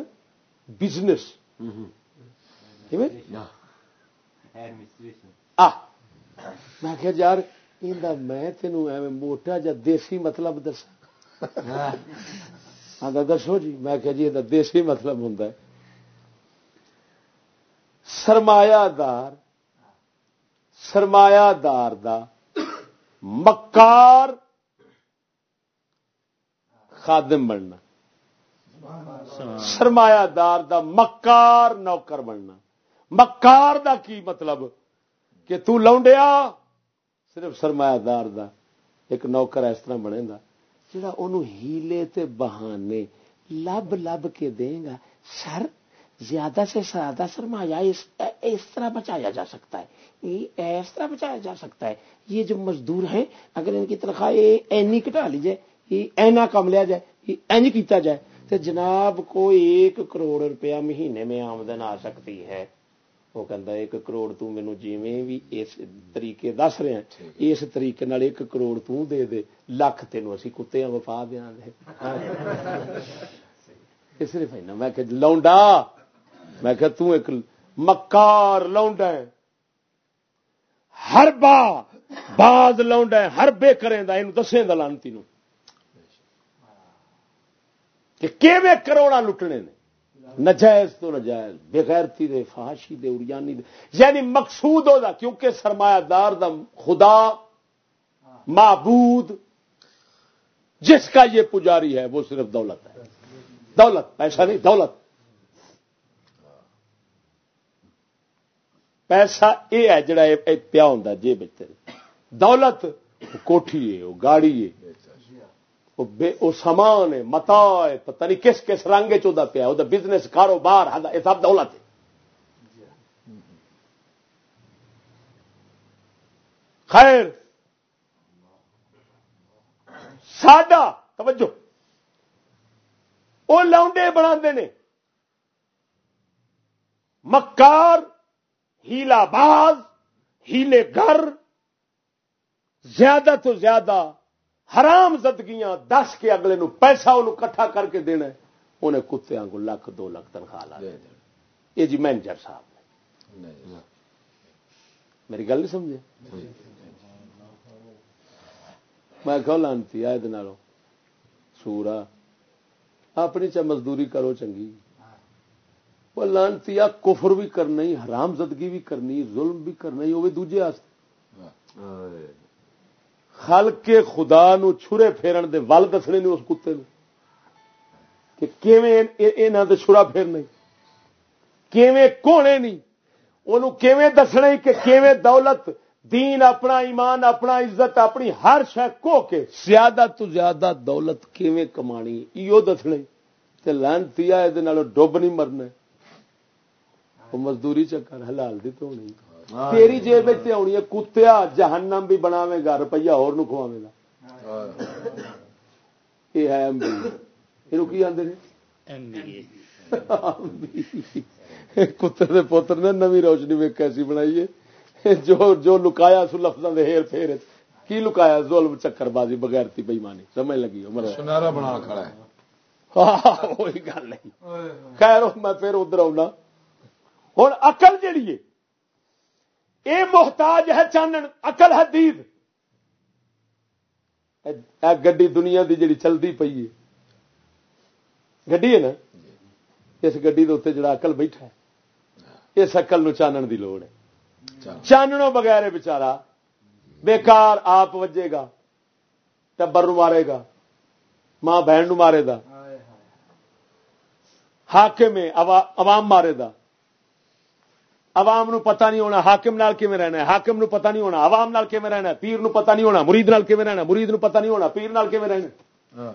بزنس۔ میں کہ یار میں تینوں ایویں موٹا جا دیسی مطلب دسا دسو جی میں کہ جی یہ دیسی مطلب ہوں سرمایہ دار سرمایہ دار دا مکار خادم بننا سرمایہ دار دا مکار نوکر بننا مکار دا کی مطلب؟ کہ تو لونڈیا؟ صرف سرمایہ دار دا، ایک نوکر اس طرح بنے گا جا ہیلے تے بہانے لب لب کے دیں گا۔ سر، زیادہ سے زیادہ سرمایہ اس اس طرح بچایا جا سکتا ہے۔ یہ اس طرح بچایا جا سکتا ہے۔ یہ جو مزدور ہیں اگر ان کی تنخواہ اینی کٹا لی جائے یہ اینا کم لیا جائے، یہ اینج کیتا جائے، تو جناب کو ایک کروڑ روپیہ مہینے میں آمدن آ سکتی ہے۔ وہ کہتا ایک کروڑ تو مینو جیویں بھی اس طریقے دس رہے ہیں اس طریقے نال کروڑ تو دے دے لکھ تینوں اسی کتے وفا دیا صرف میں کہ لونڈا میں کہ تو ایک مکار لونڈا ہے ہر با باز لونڈا ہے ہر بے کریں دا اینو دسیں دا لانتی نو کہ کیویں کروڑا لٹنے نے نجائز تو نجائز، بغیرتی دے، فحاشی دے اریانی دے۔ یعنی مقصود ہو دا، کیونکہ سرمایہ دار دا خدا معبود، جس کا یہ پجاری ہے، وہ صرف دولت ہے۔ دولت، پیسہ نہیں، دولت۔ پیسہ یہ ہے، جڑا پیا ہوں جیب دولت کوٹھی ہے، وہ گاڑی ہے۔ سامان ہے، متا ہے، پتہ نہیں کس کس رنگ چاہ پیا وہ بزنس کاروبار ہاں، یہ سب دولت ہے۔ خیر۔ ساڈا، توجہ۔ وہ لاؤنڈے بنا مکار، ہیلا باز، ہیلے گھر، زیادہ تو زیادہ حرام زدگیاں دس کے اگلے نو پیسہ انہوں کٹھا کر کے دینا انہیں کتوں کو لکھ دو لکھ تنخواہ لا یہ جی مینیجر صاحب نے۔ میری گل نہیں سمجھے؟ میں کہ لانتی آئے دن سورا اپنی چاہ مزدوری کرو چنگی۔ وہ لانتی کفر بھی کرنا حرام زدگی بھی کرنی ظلم بھی کرنا وہ بھی دوجے خل کے خدا نو چھرے پھیرن دے ول دسنے نے اس کتے نو کہ کیویں دے چھرا پھیرنا کیویں کونے نہیں انہوں کیویں دسنا کہ کیویں دولت؟ دین اپنا، ایمان اپنا، عزت اپنی، ہر شہ کو کے زیادہ تو زیادہ دولت کیویں کمانی؟ ایو دسنے۔ تے لانتی ہے یہ ڈب نہیں مرنا وہ مزدوری چکر، حلال دی تو نہیں تیری جیب آنی ہے کتیا جہنم بھی بناوے گا روپیہ اور کھواوے گا یہ ہے ایم بی یہ کی کتے دے پوتر نے نوی روشنی میں کیسی بنائی ہے جو جو لکایا سو لفظوں دے ہیر پھیر کی لکایا ظلم چکر بازی بغیر تھی بےمانی سمجھ لگی سنارا بنا کھڑا ہے وہی گل نہیں خیر میں پھر ادھر آنا ہوں اقل جیڑی ہے یہ محتاج ہے چانن اقل ہے دید گڈی دنیا دی جڑی چلتی پی ہے۔ گی ہے نا؟ اس اتنے جڑا اقل بیٹھا ہے۔ اس اقل نو چانن دی لوڑ ہے۔ چاننوں بغیر بچارا بیکار آپ وجے گا ٹبر مارے گا ماں بہن مارے گا حاکم عوام مارے گا۔ عوام نو پتہ نہیں ہونا حاکم نال کیویں رہنا ہے حاکم نو پتہ نہیں ہونا عوام نال کیویں رہنا ہے پیر نو پتہ نہیں ہونا مرید نال کیویں رہنا مرید نو پتہ نہیں ہونا پیر نال کیویں رہنا ہاں۔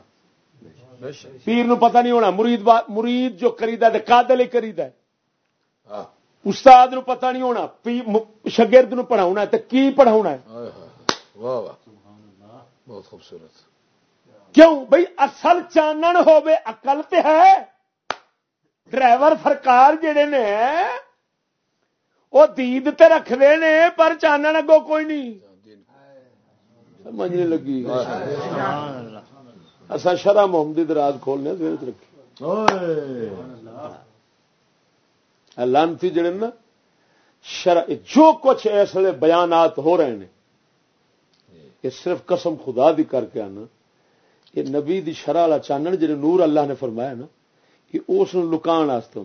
پیر نو پتہ نہیں ہونا مرید مرید جو کریدا ہے قادل ہی کریدا ہے۔ ہاں۔ استاد نو پتہ نہیں ہونا شاگرد نو پڑھاونا ہے تے کی پڑھاونا ہے؟ واہ واہ۔ بہت خوبصورت۔ کیوں؟ بھائی اصل چانن ہوے عقل تے ہے۔ ڈرائیور سرکار جڑے نے وہ دید تے رکھتے نے پر چانن اگو کوئی نہیں۔ سمجھنے لگی۔ اصا شرح محمد دراز کھولنے رکھی لانتی جڑے نا شرح جو کچھ اس لیے بیانات ہو رہے ہیں یہ صرف قسم خدا دی کر کے آنا۔ یہ نبی دی شرح والا چانن جڑے نور اللہ نے فرمایا نا یہ اس لکان ہوں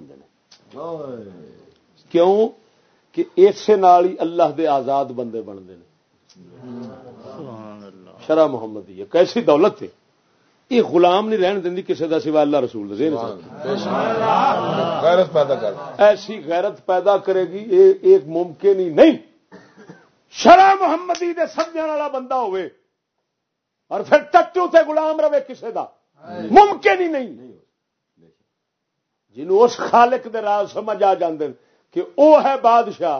کیوں؟ کہ اسے نال ہی اللہ دے آزاد بندے بنتے ہیں۔ شرح محمد یہ کیسی دولت ہے؟ یہ غلام نہیں رہن دینی کسی کا سوا اللہ رسول غیرت پیدا کر۔ ایسی غیرت پیدا کرے گی ایک ممکن ہی نہیں۔ شرح محمدی دے سمجھنے والا بندہ ہوئے اور پھر ٹٹو سے غلام رہے کسی کا ممکن ہی نہیں۔ جنہوں اس خالق دے راز سمجھ آ جاندے کہ او ہے بادشاہ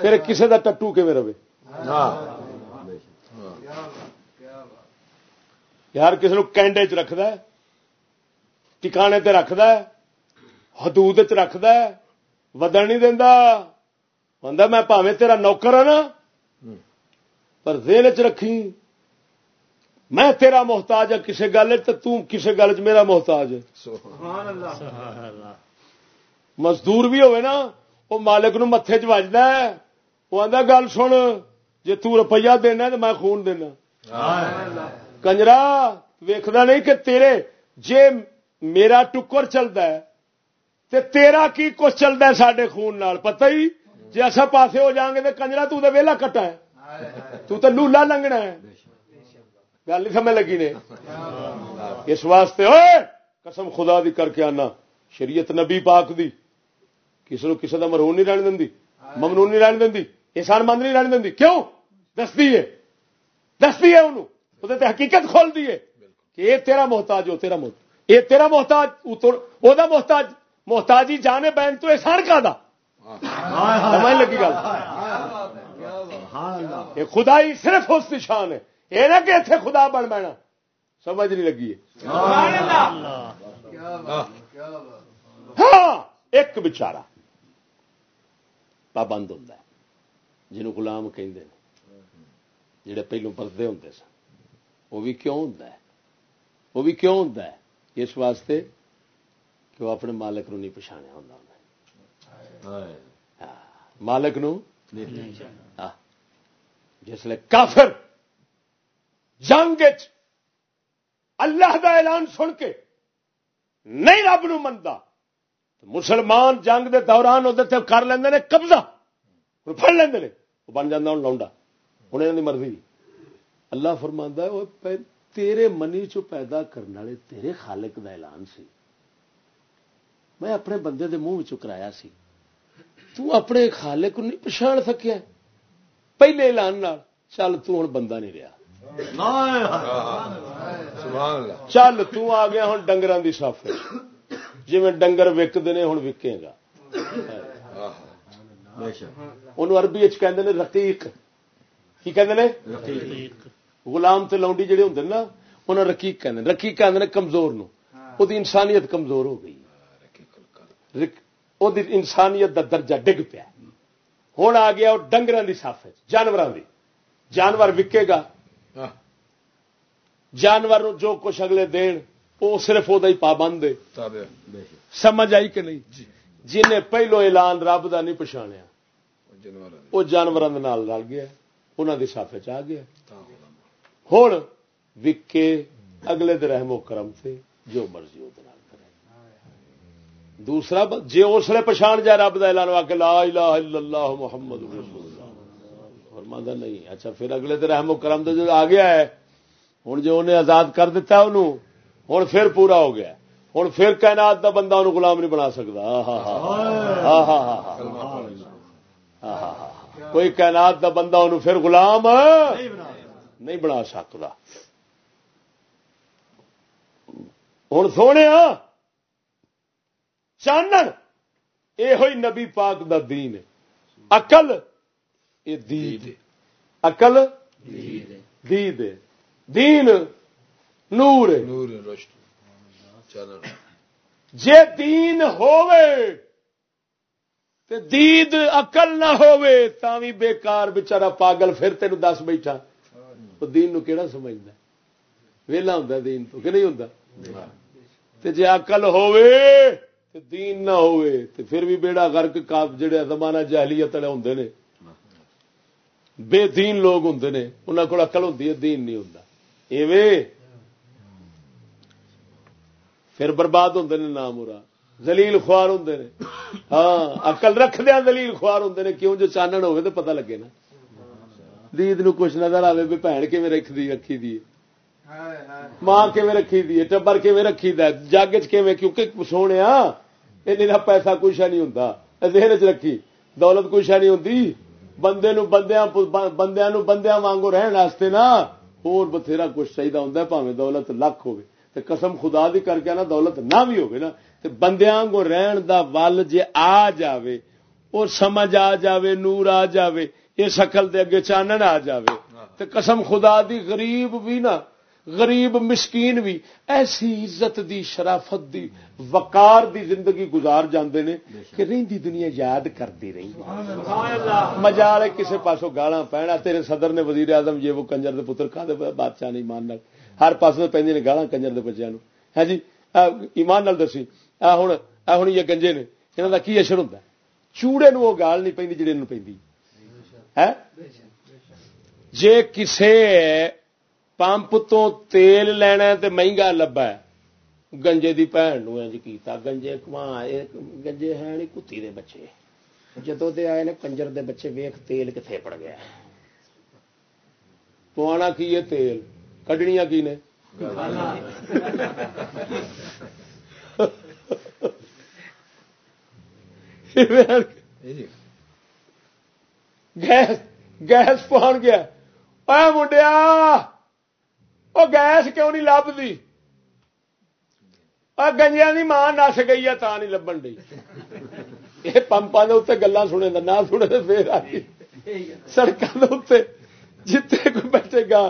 پھر کسے دا ٹٹو کیویں رہے؟ یار کسی نو کینڈے چ رکھد ٹکانے تے رکھد حدود چ رکھد ودن نہیں دینا میں پاوے تیرا نوکر ہوں نا پر ذہن چ رکھی میں تیرا محتاج ہوں کسی گل تو کسی گل چ میرا محتاج ہے۔ مزدور بھی ہوئے نا وہ مالک نو متے چ وہ آدھا گل سن جی تپیہ دینا تو میں خون دینا کنجرا ویکھدا نہیں کہ تیرے جے میرا ٹکر چلتا ہے تے تیرا کی کچھ چلتا ہے سڈے خون نال پتہ ہی جی اصا پاسے ہو جاؤں گے تو کنجرا تو ویلا کٹا ہے تو تے لولا لنگنا ہے گل نہیں سمجھ لگی نے اس واسطے اوے قسم خدا دی کر کے آنا شریعت نبی پاک دی کسی نو کسی دا مرہون نہیں رہن دندی ممنون نہیں رہن دندی احسان مند نہیں رہن دندی۔ کیوں؟ دستی ہے دستی ہے انہوں وہ حقیقت کھول دیے کہ یہ تیرا محتاج ہو تیرا محتاج۔ یہ تیرا محتاج وہ محتاج محتاجی جانے بین تو احسان کا دا۔ سمجھ لگی گل؟ یہ خدائی صرف اس نشان ہے۔ یہ نہ کہ اتنے خدا بن بینا۔ سمجھ نہیں لگی ہاں ایک بچارا پابند ہوتا ہے جنہوں غلام کہ جڑے پہلو پردے ہوں سن وہ بھی کیوں ہوں وہ بھی کیوں ہوں اس واسطے کہ وہ اپنے مالک نو نہیں پچھاڑیا ہوں مالک نو۔ جس لیے کافر جنگ اللہ دا اعلان سن کے نہیں رب نو منتا مسلمان جنگ دے دوران وہ کر لیں قبضہ۔ پڑ لیں وہ بن جانا ہوں لاؤنڈا ہوں یہ مرضی۔ اللہ فرماندہ تیرے منی چو پیدا کرنے والے تیرے خالق دا اعلان سی۔ میں اپنے بندے دے منہ کرایا سی۔ تو اپنے خالق نہیں پچھاڑ سکیا۔ پہلے اعلان چل ہوں بندہ نہیں رہا چل آ گیا ہوں ڈنگر کی سف جی ڈنگر وکتے ہوں وکے گا۔ اربی رقیق۔ کی کہ غلام تے لونڈی جڑے ہوں نا انہیں رقیق کہ رقیق کہ کمزور نو وہ انسانیت کمزور ہو گئی۔ انسانیت دا درجہ ڈگ پیا۔ ہوں آ گیا وہ ڈنگر کی سف جانوروں کی جانور وکے گا۔ جانور جو کچھ اگلے دین وہ صرف وہ پابند سمجھ آئی کہ نہیں؟ جی۔ جن پہلو اعلان رب کا نہیں پچھاڑیا۔ وہ جانوروں رل گیا۔ انہوں کی سف چ گیا۔ ہوں وکے اگلے رحم و کرم سے جو مرضی وہ دوسرا جی اس لیے پچھاڑ جائے رب کا اعلان وا کے لا الہ الا اللہ محمد فرمانا نہیں۔ اچھا پھر اگلے رحم و کرم تو جو آ گیا ہے ہوں جو انہیں آزاد کر دیتا انہوں ہوں پھر پورا ہو گیا ہوں پھر کائنات دا بندہ انہوں غلام نہیں بنا سکتا کوئی کائنات دا بندہ انہوں پھر غلام نہیں بنا سکتا ہوں سونے چانن یہ ہوئی نبی پاک دا دین اقل یہ دید اقل دید دین نور جے دین ہووے تے دید اقل نہ ہووے تاوی بیکار بچارا پاگل پھر تینوں دس بیٹھا دین نو کیڑا سمجھتا ویلا ہوں دین تو کہ نہیں ہوں جی اقل ہووے دین نہ ہوئے تو پھر بھی بیڑا گرک جڑے زمانہ جہلیت والے ہوں نے بے دین لوگ ہوں نے انہوں کو اقل ہوں دین نہیں ہوں ایویں پھر برباد ہوں نے نام ارا زلیل خوار ہوں نے۔ ہاں اقل رکھ دیا زلیل خوار ہوں نے۔ کیوں جو چانن ہوئے تو پتہ لگے نا۔ دید نو کچھ نظر آئے بھی بھن رکھ دی رکھی دی ماں رکھی دی ٹبر رکھی جگ کیونکہ سونے ان پیسہ کچھ نہیں ہوں ذہن چ رکھی دولت کچھ نہیں ہوں بندے نو بندیاں بندیاں نو بندیاں وانگو رہن واسطے نا اور بتھیرا کچھ چاہیے ہوں پاوے دولت لکھ ہوے تے قسم خدا دی کر کے نا دولت نہ بھی ہوگی نا، تے بندیاں کو رہن دا ول جے آ جاوے اور سمجھ آ جاوے، نور آ جاوے، یہ شکل دے اگے چانن آ جاوے۔ تے قسم خدا دی غریب بھی نا، غریب مسکین بھی ایسی عزت دی، شرافت دی، وقار دی زندگی گزار جاندے نے کہ رہندی دنیا یاد کرتی رہی۔ مجال کسے پاسوں گالاں پینا تیرے صدر نے وزیر اعظم یہ وہ کنجر دے پتر، کھا دے بادشاہ نہیں ماننا ہر پاسوں پہ گالاں کنجر دے بچیاں ہے ہاں جی؟ ایمان نال دسی آ، ہن یہ گنجے نے، انہاں دا کی اثر ہوندا چوڑے نو وہ گال نہیں پیندی جڑے نو ہاں؟ جے کسے پمپ تو تیل لینا تے مہنگا لبا ہے، گنجے دی بھن نو کیتا، گنجے کما گنجے ہے نہیں، کتی دے بچے۔ جدو دے آئے نے، کنجر دے بچے ویخ تیل کتنے پڑ گیا پوانا کی ہے تیل؟ کڈنیاں کی نے؟ گیس گیس پہن گیا۔ اے منڈیا وہ گیس کیوں نہیں لبھی گنجیا کی ماں نس گئی ہے، تا نہیں لبن ڈی یہ پمپا کے اتنے گلا سنے نہ سنے تو پھر آئی سڑکوں کے اتنے جتنے کوئی بیٹھے گا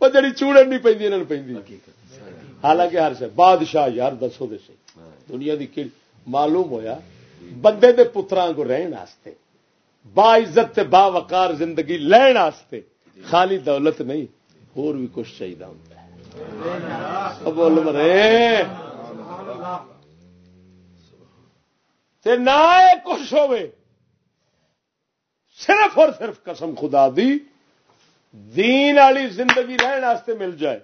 وہ جڑی چوڑن نہیں پہ انہوں پہ حالانکہ ہر سے بادشاہ یار دسو دسے دنیا کی معلوم ہویا بندے دے پترا کو رہن واسطے با عزت با وقار زندگی لین واسطے خالی دولت نہیں اور بھی کچھ چاہیے ہوتا ہے۔ بول مرے۔ نہ کچھ ہوے صرف اور صرف قسم خدا دی دین والی زندگی رہن واسطے مل جائے۔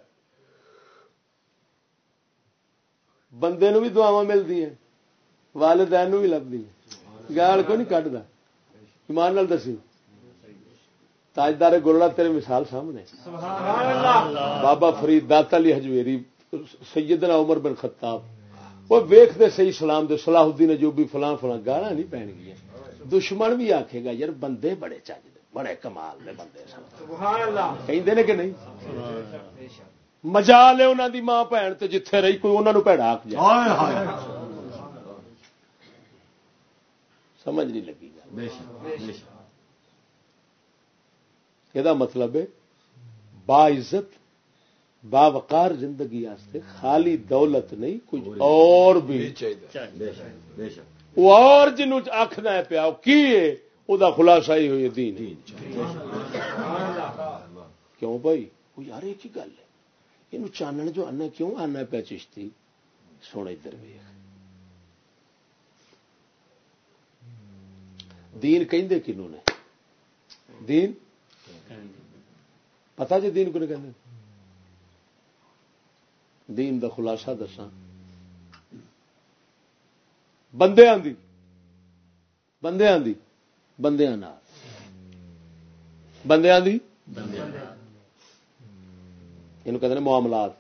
بندے نو بھی دعوا ملتی ہیں والدین بھی لگتی گال کو نہیں کٹتا ایمان نال دسی۔ تاجدار گولڑا تیرے مثال سامنے۔ بابا فرید دات علی ہجویری سیدنا عمر بن خطاب۔ وہ ویخ دے صحیح سلام دے صلاح الدین جو بھی فلاں فلاں گالا نہیں پہن گیا دشمن بھی آکھے گا یار بندے بڑے چاہیے بڑے کمال نے بندے کہ کہ نہیں؟ مزا لے انہوں دی ماں بھن تو جتھے رہی کوئی انہوں پیڑا آک جائے۔ سمجھ نہیں لگی گا یہ مطلب ہے؟ با عزت با وقار زندگی آستے خالی دولت نہیں کچھ اور بھی۔ وہ اور جن آخنا ہے پیا کی وہ خلاصہ ہی ہوئی دین۔ کیوں بھائی؟ وہ یار ایک ہی گل ہے۔ یہ چانن جو آنا کیوں؟ آنا پیا چشتی۔ سونا ادھر دین کہ کنوں نے؟ دین؟ پتا جی دین کو نہیں کہ دین دا خلاصہ دسا بندے آدھی بندے آدھی بندے بندے آدھی یہ کہ معاملات۔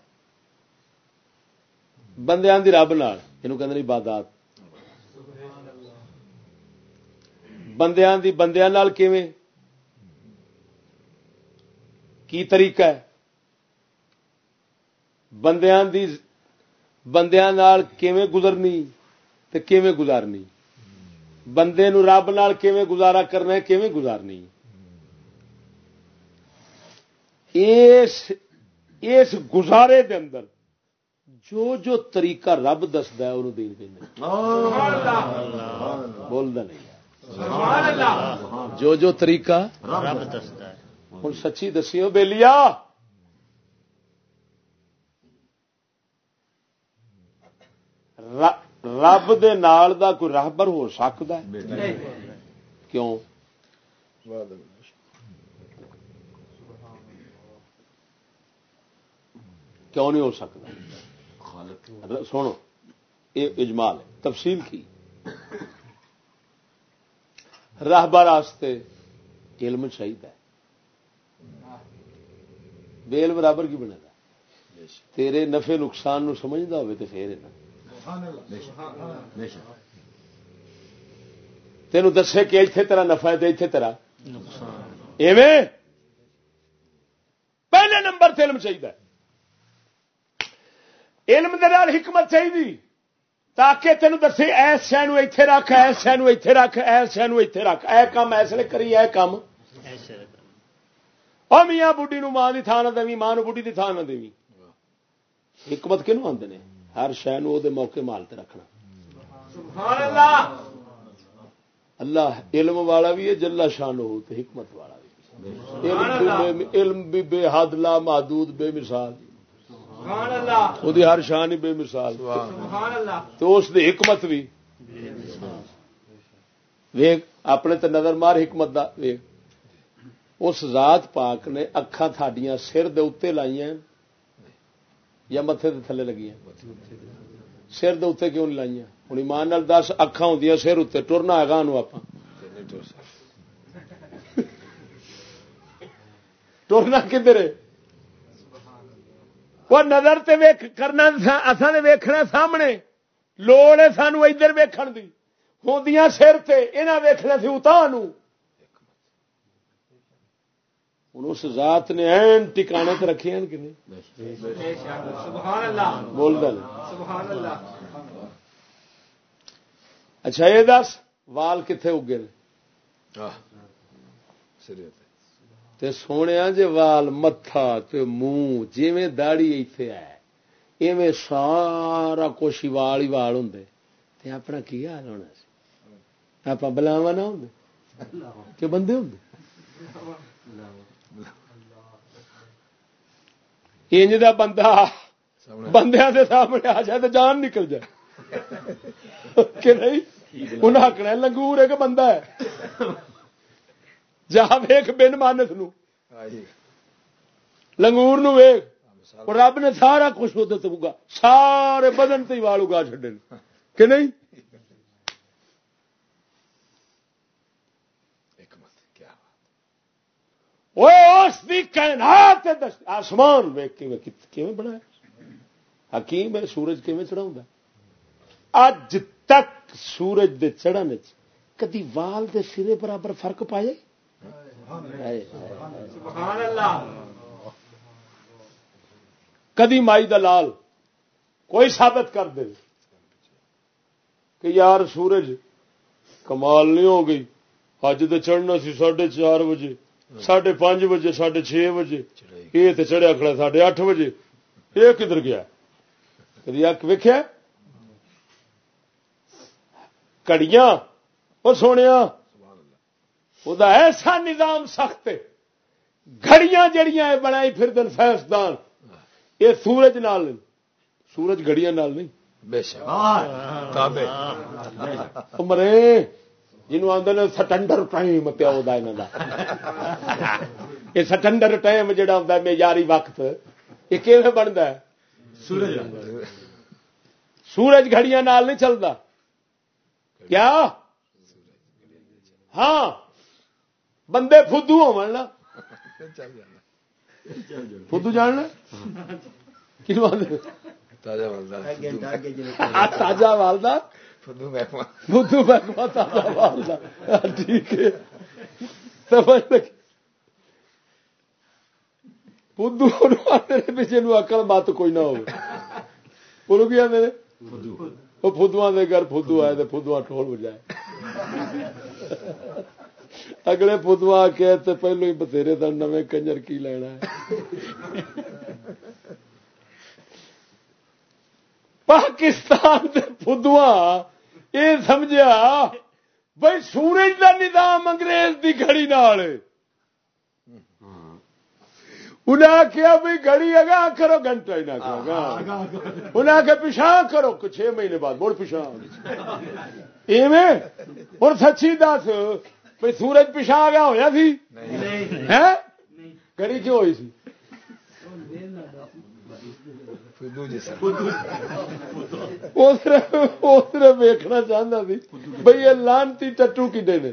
بندے آدھی رب نال یہ کہ عبادات۔ بندیاں دی کی طریقہ ہے؟ بندیاں دی گزرنی تے کیویں گزارنی؟ بندے نو رب نال کیویں گزارا کرنا ہے کیویں گزارنی اس اس گزارے دے اندر جو جو طریقہ رب دستا ہے انہوں دین کہ بولتا نہیں جو جو طریقہ رب دستا ہے۔ ہوں سچی دسی ہو بےلیا رب دے نال دا کوئی راہبر ہو سکتا ہے؟ کیوں؟ کیوں نہیں ہو سکتا؟ سنو یہ اجمال ہے۔ تفصیل کی۔ راہبر علم چاہیے بیل برابر کی بنے گا۔ تیرے نفے نقصان نو سمجھتا ہوئے تو پھر تینوں دسے کہ اتنے تیرا نفا ہے اتنے تیرا ایویں؟ پہلے نمبر علم چاہیے علم دے نال حکمت چاہیے تاکہ تینوں دسے ایس شہ ایتھے رکھ ایس شہ ایتھے رکھ ایس شہ ایتھے رکھ۔ اے کام اس لیے کری اے کام اور میاں بڈی نو ماں کی تھان نہ دیں ماں بڈی کی تھان نہ دیں حکمت کنو آدھے نے؟ ہر شہ موقع مالتے رکھنا۔ سبحان اللہ اللہ علم والا بھی ہے جلا شان ہو تو حکمت والا بھی علم بھی بے حد لا محدود بے مثال۔ وہ ہر شان ہی بے مثال۔ تو اس دی حکمت بھی۔ ویگ اپنے تے نظر مار حکمت دا۔ ویگ اس ذات پاک نے اکھان تھاڈیاں سر دے اتنے لائیاں۔ یا متے دے تھلے لگی سر دے اتنے کیوں نہیں لائیاں؟ ہوں ایمان دس اکھان ہوں سر اتنے ٹرنا ہے گاہ آپ ٹرنا کدھر وہ نظر تے ویک کرنا اصا نے ویکھنا سامنے۔ لوڑ ہے سانو ادھر ویکھن دی۔ ہوں سر تے یہاں ویکھنا سی اتا اس ذات نے این ٹکانے تے رکھے ہیں کہ نہیں؟ بول دل اچھا یہ دس وال کتنے اگے تے۔ سونے جی وال متھا تے منہ جی داڑی ایتھے ہے ایویں سارا کچھ وال ہی وال ہوں تے اپنا کی حال ہونا سی؟ آپ بلاوا نہ ہوں کہ بندے ہوں انج دا بندہ بندیاں دے سامنے آ جائے تو جان نکل جائے۔ کہ نہیں؟ انہیں آخنا لنگور ایک بندہ ہے۔ جا ویخ بن مانس نو۔ لنگور نو ویخ رب نے سارا کچھ ہوگا سارے بدن تے وال اگا چڈے کہ نہیں؟ آسمان بنایا؟ حکیم ہے سورج کیون چڑھا اج تک سورج دے چڑھن کدی وال دے سرے برابر فرق پائے کدی مائی دلال کوئی ثابت کر دے کہ یار سورج کمال نہیں ہو گئی اج تو چڑھنا سی ساڑھے چار بجے۔ ساڑھے پانچ بجے ساڑھے چھ بجے۔ یہ تو چڑھیا کھڑا ساڑھے اٹھ بجے۔ یہ کدھر گیا؟ کدی کڑیاں؟ وہ سونے وہ ایسا نظام سخت گھڑیاں جڑیاں بنائی پھر دن سائنسدان یہ سورج نال سورج گھڑیاں نال نہیں۔ مرے جنوب آدھے سٹنڈر ٹائم پیو یہ سٹنڈر ٹائم جہا آتا معیاری وقت یہ کیون بنتا ہے؟ سورج۔ سورج گھڑیاں نال نہیں چلتا کیا؟ ہاں۔ بندے فدو ہو فدو جاننا تازہ والدہ۔ فدو محکمہ تازہ والدہ ٹھیک ہے فدو پیچھے اکل مت کوئی نہ ہو کیا میرے وہ فدو دے گھر فدو آئے تو فدو ٹول بجائے اگلے پتو آ کے پہلو ہی بتھیرے تھا نو کنجر کی لینا ہے پاکستان فدوا یہ سمجھا بھائی سورج کا نظام انگریز کی گڑی نال۔ انہیں آخیا بھائی گڑی اگا کرو گھنٹہ ہی نہ انہیں آخیا پچھا کرو چھ مہینے بعد مڑ پچھا ایویں؟ ہوں سچی دس بھائی سورج پچھا گیا ہوا سی؟ گڑی کیوں ہوئی سی؟ ویکنا چاہتا سی۔ بھائی یہ لانتی ٹٹو کڈے نے؟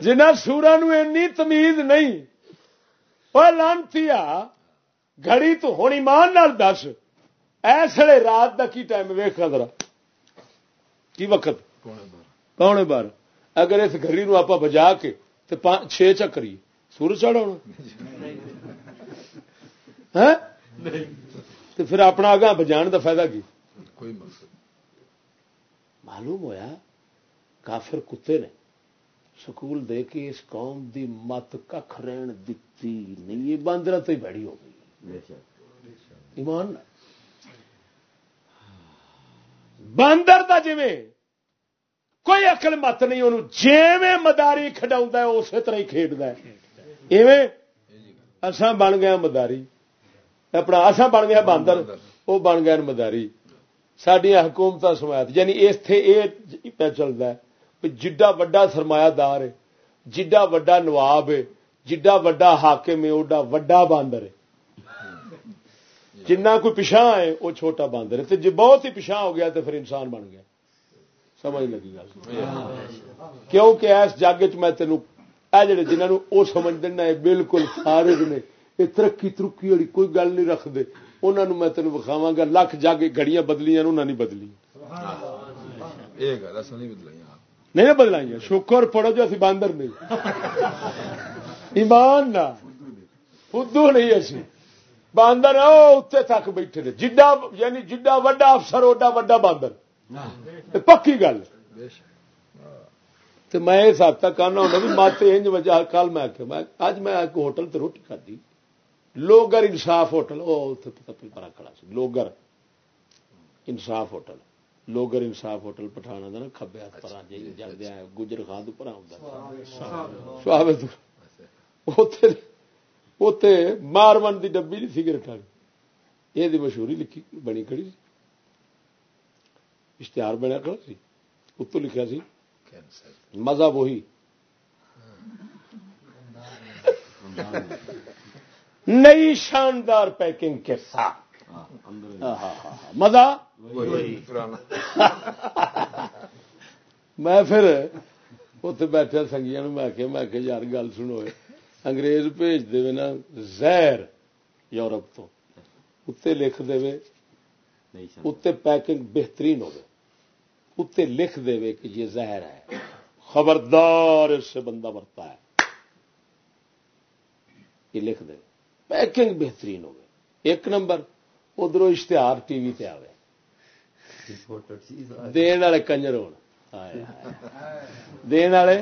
جنہ سورا نی تمیز نہیں وہ لانتی آ گڑی تو ہونی مان دس۔ ایسے رات کا کی ٹائم ویخ ذرا۔ کی وقت؟ پونے بار اگر اس گری نو آپ بجا کے چھ چکری۔ سورج چڑھا تو پھر اپنا آگاہ بجان کا فائدہ کی؟ معلوم ہویا کافر کتے نے سکول دے کے اس قوم دی مت کھ رہن دتی نہیں یہ باندر تو ہی ہو گئی۔ ایمان باندر دا جی کوئی اقل مت نہیں انہوں جیویں مداری کھڈا اسی طرح ہی کھیڈتا ہے۔ ایویں اساں بن گیا مداری۔ اپنا اساں بن گیا باندر وہ بن گیا مداری سڈیا حکومت سمایت یعنی اتنے یہ پہ چلتا ہے جڈا وڈا سرمایہ دار ہے جڈا وڈا نواب ہے جڈا وڈا حاکم ہے اوڈا وڈا باندر ہے۔ جنہ کوئی پچھا ہے وہ چھوٹا باندر ہے۔ جی بہت ہی پچھا ہو گیا تو پھر انسان بن گیا۔ سمجھ لگی گل؟ کیونکہ اس جگ چ میں تینوں جڑے جنہوں وہ سمجھ دینا بالکل سارے نے۔ یہ ترقی ترقی والی کوئی گل نہیں رکھتے انہوں نے میں تینوں وکھاوا گا لکھ جا کے گڑیاں بدلیاں انہوں نے بدلی۔ نہیں بدلائی۔ شکر پڑھو جو اسی باندر نہیں۔ ایمان نہ۔ خدو نہیں اسی۔ باندر اتنے تک بیٹھے جڈا یعنی جڈا وڈا افسر اوڈا وڈا باندر۔ پکی گل۔ تو میں اس حد تک آنا ہونا بھی مت انج وجہ کل میں آخیا اج میں ہوٹل تے روٹی کھدی لوگر انصاف ہوٹل وہ پرا کھڑا سی۔ لوگر انصاف ہوٹل۔ لوگر انصاف ہوٹل پٹھانا دا نا کبے ہاتھ پر جی جلدی گجر خان تو پرا ہوتے مارمن دی ڈبی نہیں سگریٹ والی یہ مشہوری لکھی بنی کھڑی اشتہار بنیا کھڑا سی۔ اتو لکھا سی مزہ وہی۔ نئی شاندار پیکنگ کے ساتھ۔ مزہ؟ میں پھر اتنے بیٹھا سنگیا میں کہ میں کہ یار گل سنو انگریز بھیج دے نا زہر یورپ تو۔ اتنے لکھ دے اتنے پیکنگ بہترین ہوگی اتنے لکھ دے کہ یہ زہر ہے۔ خبردار اس سے بندہ مرتا ہے۔ یہ لکھ دے۔ پیکنگ بہترین ہوگی ایک نمبر ادھر اشتہار ٹی وی تے آئے دین والے کنجر ہو دین والے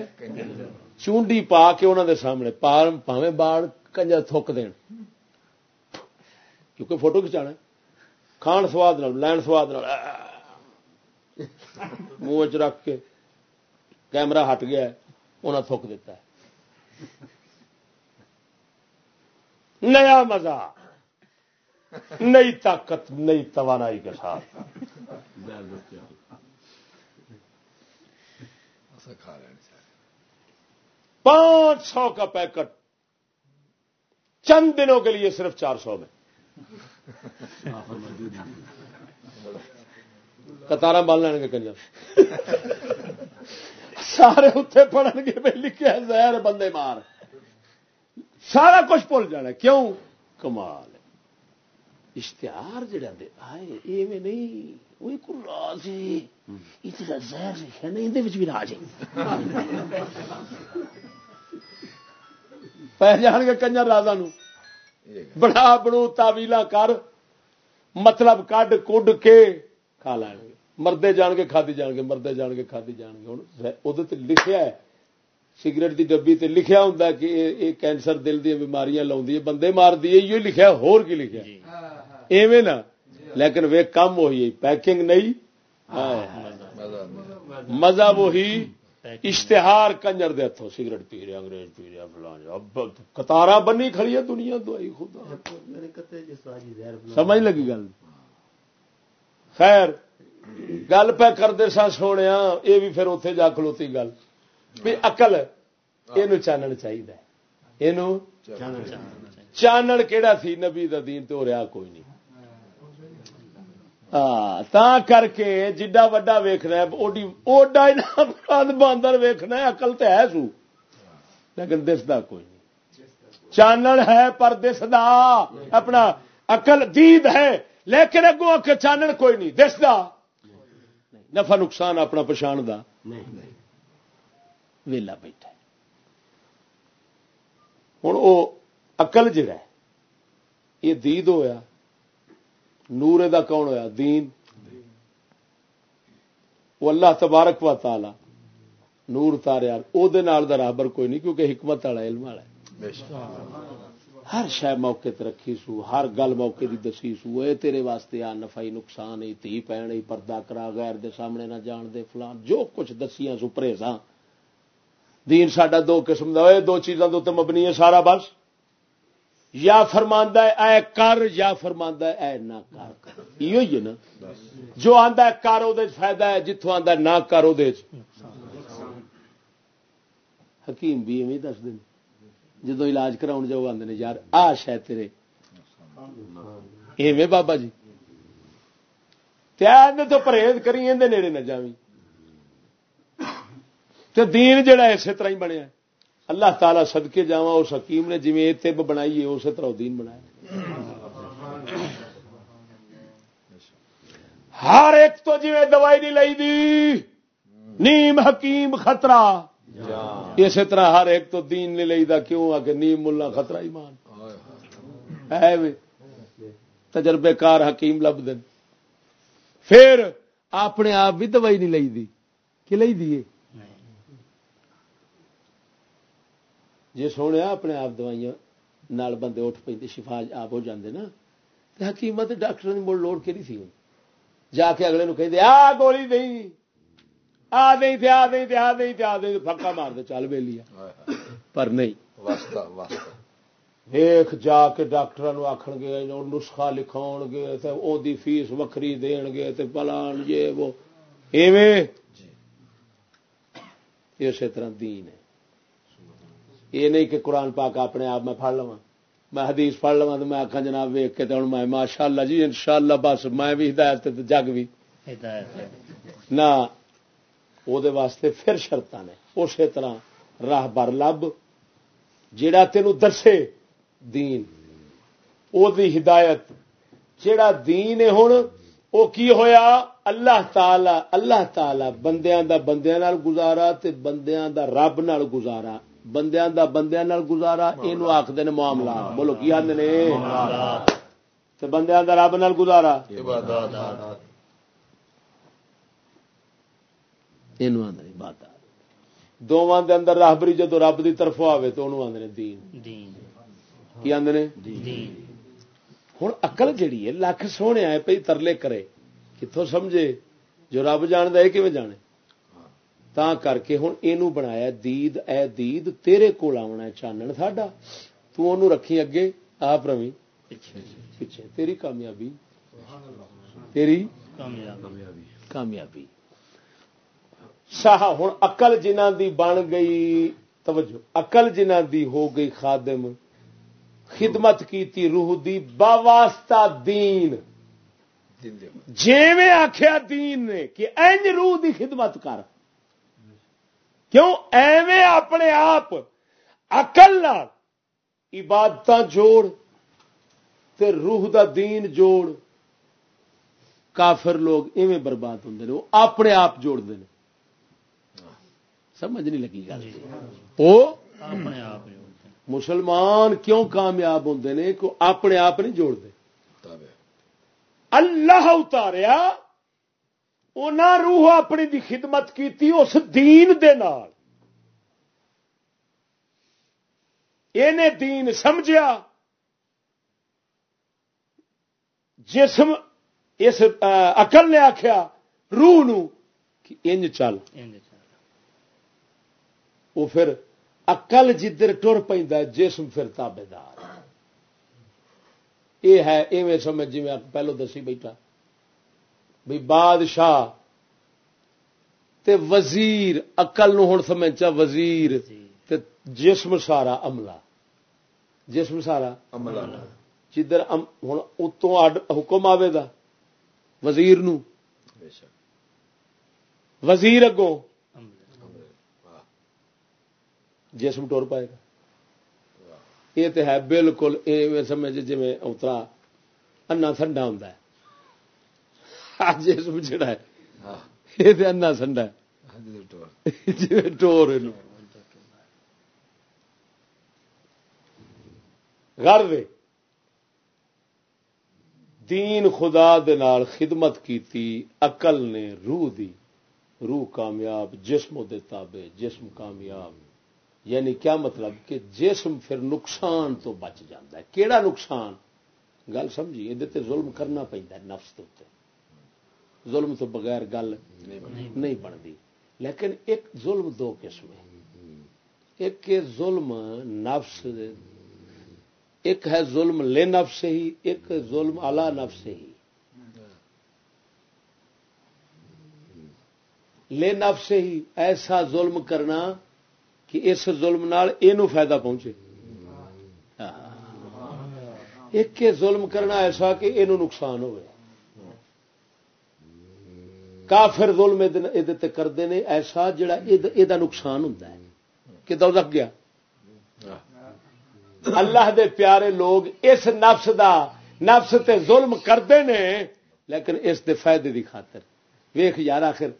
چونڈی پا کے انہوں دے سامنے پار پاوے باڑ کنجر تھوک دین۔ کیونکہ فوٹو کھچا کھان سواد لین سواد منہ چ رکھ کے کیمرہ ہٹ گیا انہیں تھوک دیتا ہے۔ نیا مزہ۔ نئی طاقت نئی توانائی کے ساتھ۔ پانچ سو کا پیکٹ۔ چند دنوں کے لیے صرف چار سو میں۔ کتارا بال لین گے کنجر سارے اتنے پڑھن گے لکھے زہر بندے مار۔ سارا کچھ بھول جانا کیوں؟ کمال اشتہار جڑا دے آئے ایویں نہیں وہ ایک راز ہے اتنا زہر لکھا نہیں اندر بھی راج ہے۔ پہ جان گے کنجر راجا بڑا بڑو تاویلا کر مطلب کڈ کڈ کے کھا لین گے۔ مردے جان کے کھادی جان گے، مردے جان کے کھادی جان گے۔ ہوں وہ لکھیا ہے۔ سگریٹ دی ڈبی تے لکھیا ہوں کہ یہ کینسر دل دیا بیماریاں لاؤں بندے مار دی یہ لکھا ہور کی لکھا جی۔ ایویں نا لیکن وہ کم وہی پیکنگ نہیں مزہ وہی اشتہار کنجر دے ہاتھوں سگریٹ پی رہے انگریز پی رہے فلان کتارا بنی کھڑی ہے دنیا تو آئی خدا سمجھ لگی گل خیر گل پہ کرتے سا سونے یہ بھی پھر اتے جا کھلوتی گل بھی اقل یہ چانن چاہیے یہ چانن کہڑا سی نبی دین تو رہا کوئی نہیں تا کر کے جڈا وڈا ویخنا اوڈا باندر ویخنا اقل تو ہے سو لیکن دستا کوئی نہیں چانن ہے پر دسدا اپنا اقل دید ہے لیکن اگوں چانن کوئی نہیں دستا نفع نقصان اپنا پچھان دا ویلا بیٹھا ہوں وہ اقل جڑا ہے، یہ دید ہویا نور دا کون ہویا؟ دین۔ وہ اللہ تبارک و تعالی نور تاریا او دے نال دا رابر کوئی نہیں، کیونکہ حکمت والا، علم والا ہے۔ ہر شہ موقع تے رکھی سو، ہر گل موقع دی دسی سو، اے تیرے واسطے آ نفعی نقصان ای تھی پین پردہ کرا، غیر دے سامنے نہ جان دے، فلان، جو کچھ دسیاں سو، پرہیزاں۔ دین ساڈا دو قسم دا دو چیزاں دے مبنی ہے سارا بس۔ یا فرماندا ہے، اے کر، یا فرماندا ہے، اے نہ کر۔ ایو ہی ہے نا۔ جو آندا ہے کر، او دے فائدہ ہے، جتھوں آندا ہے نہ کر، او دے حکیم بھی ایویں دس دین جدو علاج کراؤ جاؤ آدھے نے، یار، آ شاید تیرے۔ ایویں بابا جی۔ تو پرہیز کری اندر نیڑے نہ جاوی تو دین جڑا اسی طرح ہی بنیا اللہ تعالی سدکے جا اس حکیم نے جی تب بنائی ہے، اسی طرح دین بنایا ہر ایک تو جی دوائی نہیں لائی دی، نیم حکیم خطرہ۔ اسی طرح ہر ایک تو دین نہیں لئی دا، کیوں؟ آ کے نیم ملا خطرہ ایمان۔ ہے تجربے کار حکیم لب دن پھر اپنے آپ بھی دوائی نہیں لئی دی۔ کہ لئی دیے جی سونے اپنے آپ دوائیاں بندے اٹھ پہ شفا آپ ہو جاندے نا حکیمت ڈاکٹر نے مڑ لوڑ نہیں تھی جا کے اگلے نو کہ آ گولی نہیں آ دیں تھے آ دیں تھے آ دیں تھے آ دیں پکا مار دے چل لیا پر نہیں۔ ویخ جا کے ڈاکٹر آخر گے نسخہ لکھاؤ گے او دی فیس وکری دین گے پلان یہ وہ۔ ایویں۔ اسی طرح دین ہے۔ یہ نہیں کہ قرآن پاک اپنے آپ میں پڑھ لوا میں حدیث پڑھ لوا تو میں آخا جناب ویک کے تو میں ماشاء اللہ جی ان شاء اللہ بس میں بھی ہدایت جگ بھی نہ واسطے پھر شرط نے۔ اسی طرح راہ بر لب جا تین دسے دین۔ او دی ہدایت جیڑا دین ہے ہوں وہ کی ہویا؟ اللہ تعالی اللہ تعالی بندیاں دا بندیاں نال گزارا تے بندیاں دا رب نال گزارا۔ بندیاں دا بندیاں نال گزارا اینو آکھدے نے معاملات بولو کی آندے نے؟ تے بندیاں دا رب نال گزارا۔ عبادات دونوں دے اندر راہبری جدو رب دی طرف آئے تو انہوں آدھے دین۔ کی آدھے ہوں اقل جیڑی ہے لکھ سونے آئے پی ترلے کرے کتوں سمجھے؟ جو رب جان دے کہ جانے؟ تا کر کے ہوں یہ بنایا دید اے دید تیرے کول آنا چانن ساڈا تو رکھی اگے آپ روی پیچھے تیری کامیابی تیری کامیابی شاہ ہوں اقل جنہ دی بن گئی توجہ اقل جنہ دی ہو گئی خادم خدمت کی روح دی باواسطہ دین جی میں آخیا دین نے کہ اینج روح دی خدمت کر کیوں؟ ایویں اپنے آپ اقل عبادت جوڑ تے روح دا دین جوڑ۔ کافر لوگ ایویں برباد ہوں وہ اپنے آپ جوڑ دے سمجھ نہیں لگی گل۔ وہ مسلمان کیوں کامیاب ہوں نے؟ کہ اپنے آپ نہیں جوڑتے۔ اللہ اتاریا روح اپنی دی خدمت کی اس دین دے نال۔ دین سمجھیا۔ جسم اس اقل نے آخیا روح نو کہ انج چل۔ وہ پھر اقل جدھر ٹر پہ جسم پھر تابے دار یہ ہے ایویں سمجھ جی میں پہلو دسی بیٹھا۔ بھائی بادشاہ تے وزیر اقل ہوں سمجھا وزیر تے جسم سارا عملہ۔ جسم سارا عملہ۔ جدھر ہوں اتوں حکم آئے گا وزیر نو۔ وزیر اگوں۔ جسم ٹور پائے گا۔ یہ تو ہے بالکل سمجھ جی اترا انا سنڈا ہوں جسم جڑا ہے۔ یہ تو انا سنڈا جی ٹور۔ گھر دے۔ دین خدا دے نال خدمت کیتی عقل نے روح دی۔ روح کامیاب جسم دے تابے جسم کامیاب۔ یعنی کیا مطلب؟ کہ جسم پھر نقصان تو بچ جاتا ہے۔ کیڑا نقصان؟ گل سمجھی یہ ظلم کرنا ہے نفس اتنے ظلم تو بغیر گل نہیں بنتی۔ لیکن ایک ظلم دو قسم ہے۔ ایک ظلم نفس ایک ہے ظلم لے نفس سے ہی ایک ظلم الا نفس سے ہی۔ لے نفس سے ہی ایسا ظلم کرنا کہ اس ظلم نال فائدہ پہنچے۔ ایک کے ظلم کرنا ایسا کہ یہ نقصان ہوئے۔ کافر ظلم یہ کرتے ہیں ایسا جڑا یہ نقصان ہوں کہ رکھ گیا؟ اللہ دے پیارے لوگ اس نفس دا نفس تے ظلم کرتے ہیں لیکن اس دے فائدے دی خاطر۔ ویخ یار آخر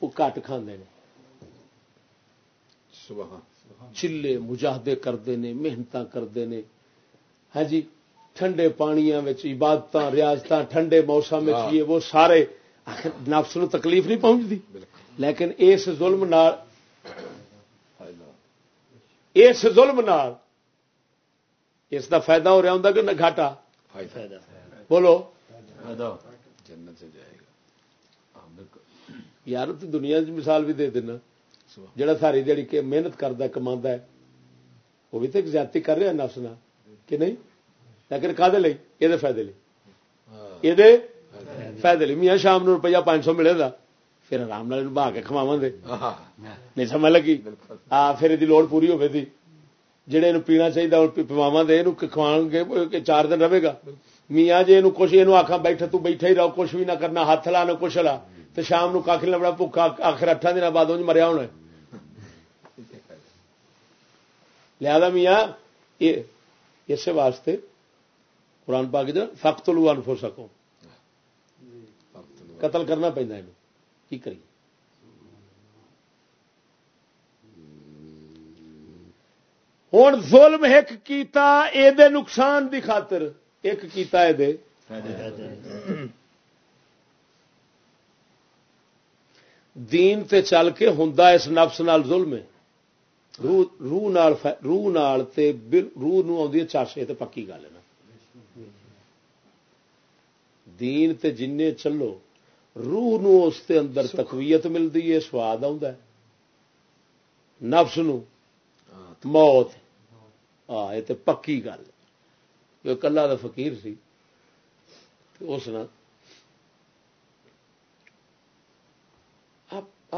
وہ کٹ کھانے چلے مجاہدے کرتے ہیں محنت کرتے ہیں ہاں جی ٹھنڈے پانیاں عبادت ریاست ٹھنڈے موسم یہ وہ سارے نفس نو تکلیف نہیں پہنچتی۔ لیکن اس ظلم نال اس ظلم نال اس دا فائدہ ہو رہا ہوں کہ نہ گھاٹا؟ بولو۔ جنت سے جائے گا۔ یار تو دنیا کی مثال بھی دے دینا۔ جڑا ساری دیڑی کے محنت کرتا کما ہے وہ بھی تو ایک زیادتی کر رہا نفس نہ کہ نہیں؟ لیکن کدے یہ فائدے لی یہ فائدے میاں شام نو روپیہ پانچ سو ملے گا پھر آرام بہا کے کما دے۔ نہیں سمجھ لگی؟ آ پھر یہ لوڑ پوری ہوے تھی جہے پینا چاہیے پواوا دے کھوا گے چار دن رہے گا۔ میاں جی یہ کچھ یہ آخا بیٹھا تو بیٹھا ہی رہو کچھ بھی نہ کرنا ہاتھ لا نہ کچھ لا۔ تو شام نو کھ لبڑا بھوکا آخر اٹھا دن بعد مریا ہونا لہذا میاں اسی واسطے قرآن پاک فخت لو انفو سکو قتل کرنا پہنا یہ کی کریے ہوں ظلم ایک کیتا اے دے نقصان دی خاطر، ایک کیتا اے دے۔ دین تے چل کے ہوں اس نفس نال ظلم ہے۔ روح نال روح نال تے روح نو چاشے تے پکی گل ہے نا۔ دین تے جن چلو روح نو اس تے اندر تقویت ملتی ہے سواد آ نفس نو موت۔ ہاں یہ پکی گل۔ کلا دا فقیر سی اس نے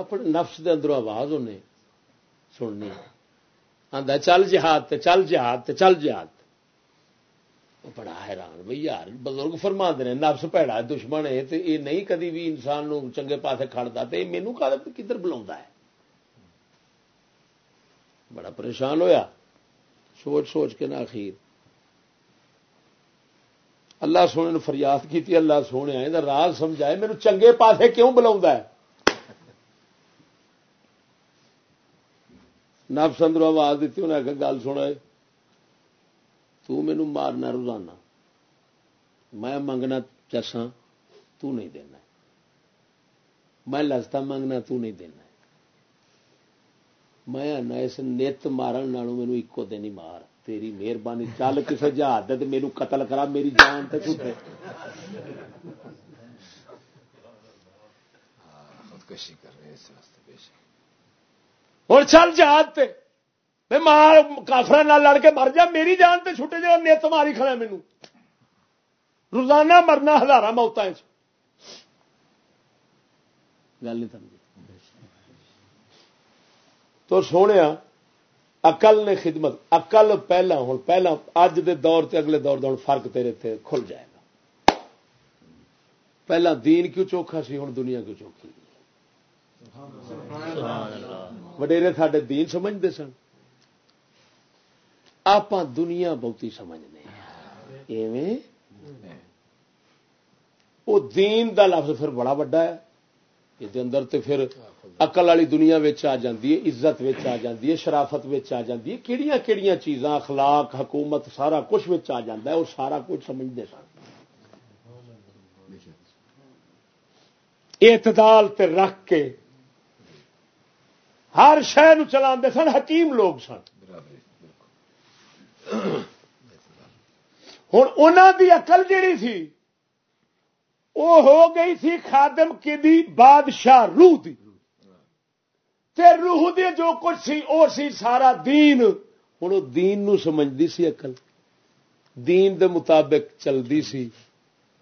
اپنے نفس دے اندروں آواز انہیں سننی۔ آدھا چل جہاد تے چل جہاد تے چل جہاد۔ بڑا حیران بھائی یار بزرگ فرما دے نفس پیڑا دشمن ہے تو یہ نہیں کدی بھی انسان نو چنگے پاسے کھڑتا تو یہ مینو کدھر بلا ہے بڑا پریشان ہویا سوچ سوچ کے نہ اخیر اللہ سونے نے فریاد کی اللہ سونے آئے راز سمجھائے میرے چنگے پاسے کیوں بلا نفس اندر آواز دیتی انہیں آ گل سنا تینو مارنا روزانہ میں منگنا چسا تو نہیں دینا میں لستا منگنا تو نہیں دینا میں آنا اس نت مارن مینو ایکو دن ہی مار تیری مہربانی چل کسی جہاز دے میرے قتل کرا میری جان تے چھوٹے ہوں چل جہاز مار کافر لڑ کے مر جا میری جان تے چھوٹے جا نت ماری کھڑا مینو روزانہ مرنا ہزار موت گل نہیں سمجھ تو سونے اقل نے خدمت اقل پہلا ہوں پہلا اج دے دور تے اگلے دور دور فرق تیرے تھے کھل جائے گا پہلا دین کیوں چوکھا سی ہوں دنیا کیوں چوکھی وڈیرے ساڈے دین سمجھتے سن آپ دنیا بہتی سمجھنے ایویں وہ دین دا لفظ پھر بڑا وڈا ہے یہ اندر تے پھر اقل والی دنیا آ جاتی ہے عزت آ جاتی ہے شرافت آ جاتی ہے کہڑی کہڑی چیزاں اخلاق حکومت سارا کچھ آ جا ہے اور سارا کچھ سمجھتے سن اعتدال تے رکھ کے ہر شہر چلا سن حکیم لوگ سن ہوں انہوں دی عقل جیڑی سی وہ ہو گئی سی خادم کی دی بادشاہ روح دی۔ تے روح دی جو کچھ سی وہ سی سارا دین۔ ہوں دین نو سمجھتی سی اقل دین دے مطابق چلتی سی۔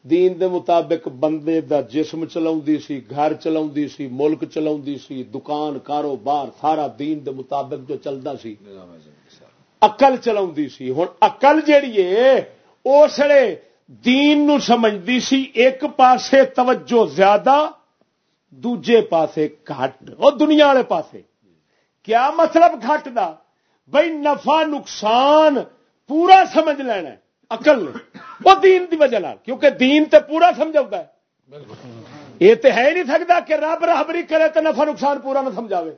دین دے مطابق بندے دا جسم چلا سی، گھر چلا سی، ملک چلا سی، دکان، کاروبار، سارا دین دے مطابق جو چلتا سی۔ اقل چلا سی۔ ہوں اقل جیڑی ہے اسے دین نو سمجھتی سی۔ ایک پاسے توجہ زیادہ دوجے پاسے گھٹ۔ وہ دنیا والے پاسے۔ کیا مطلب گھٹ دا؟ بھائی نفع نقصان پورا سمجھ لینا اقل نے وہ دین دی وجہ کیونکہ دین تے پورا سمجھا ہے۔ یہ تو ہے نہیں سکتا کہ رب رہبری کرے تو نفع نقصان پورا نہ سمجھاوے۔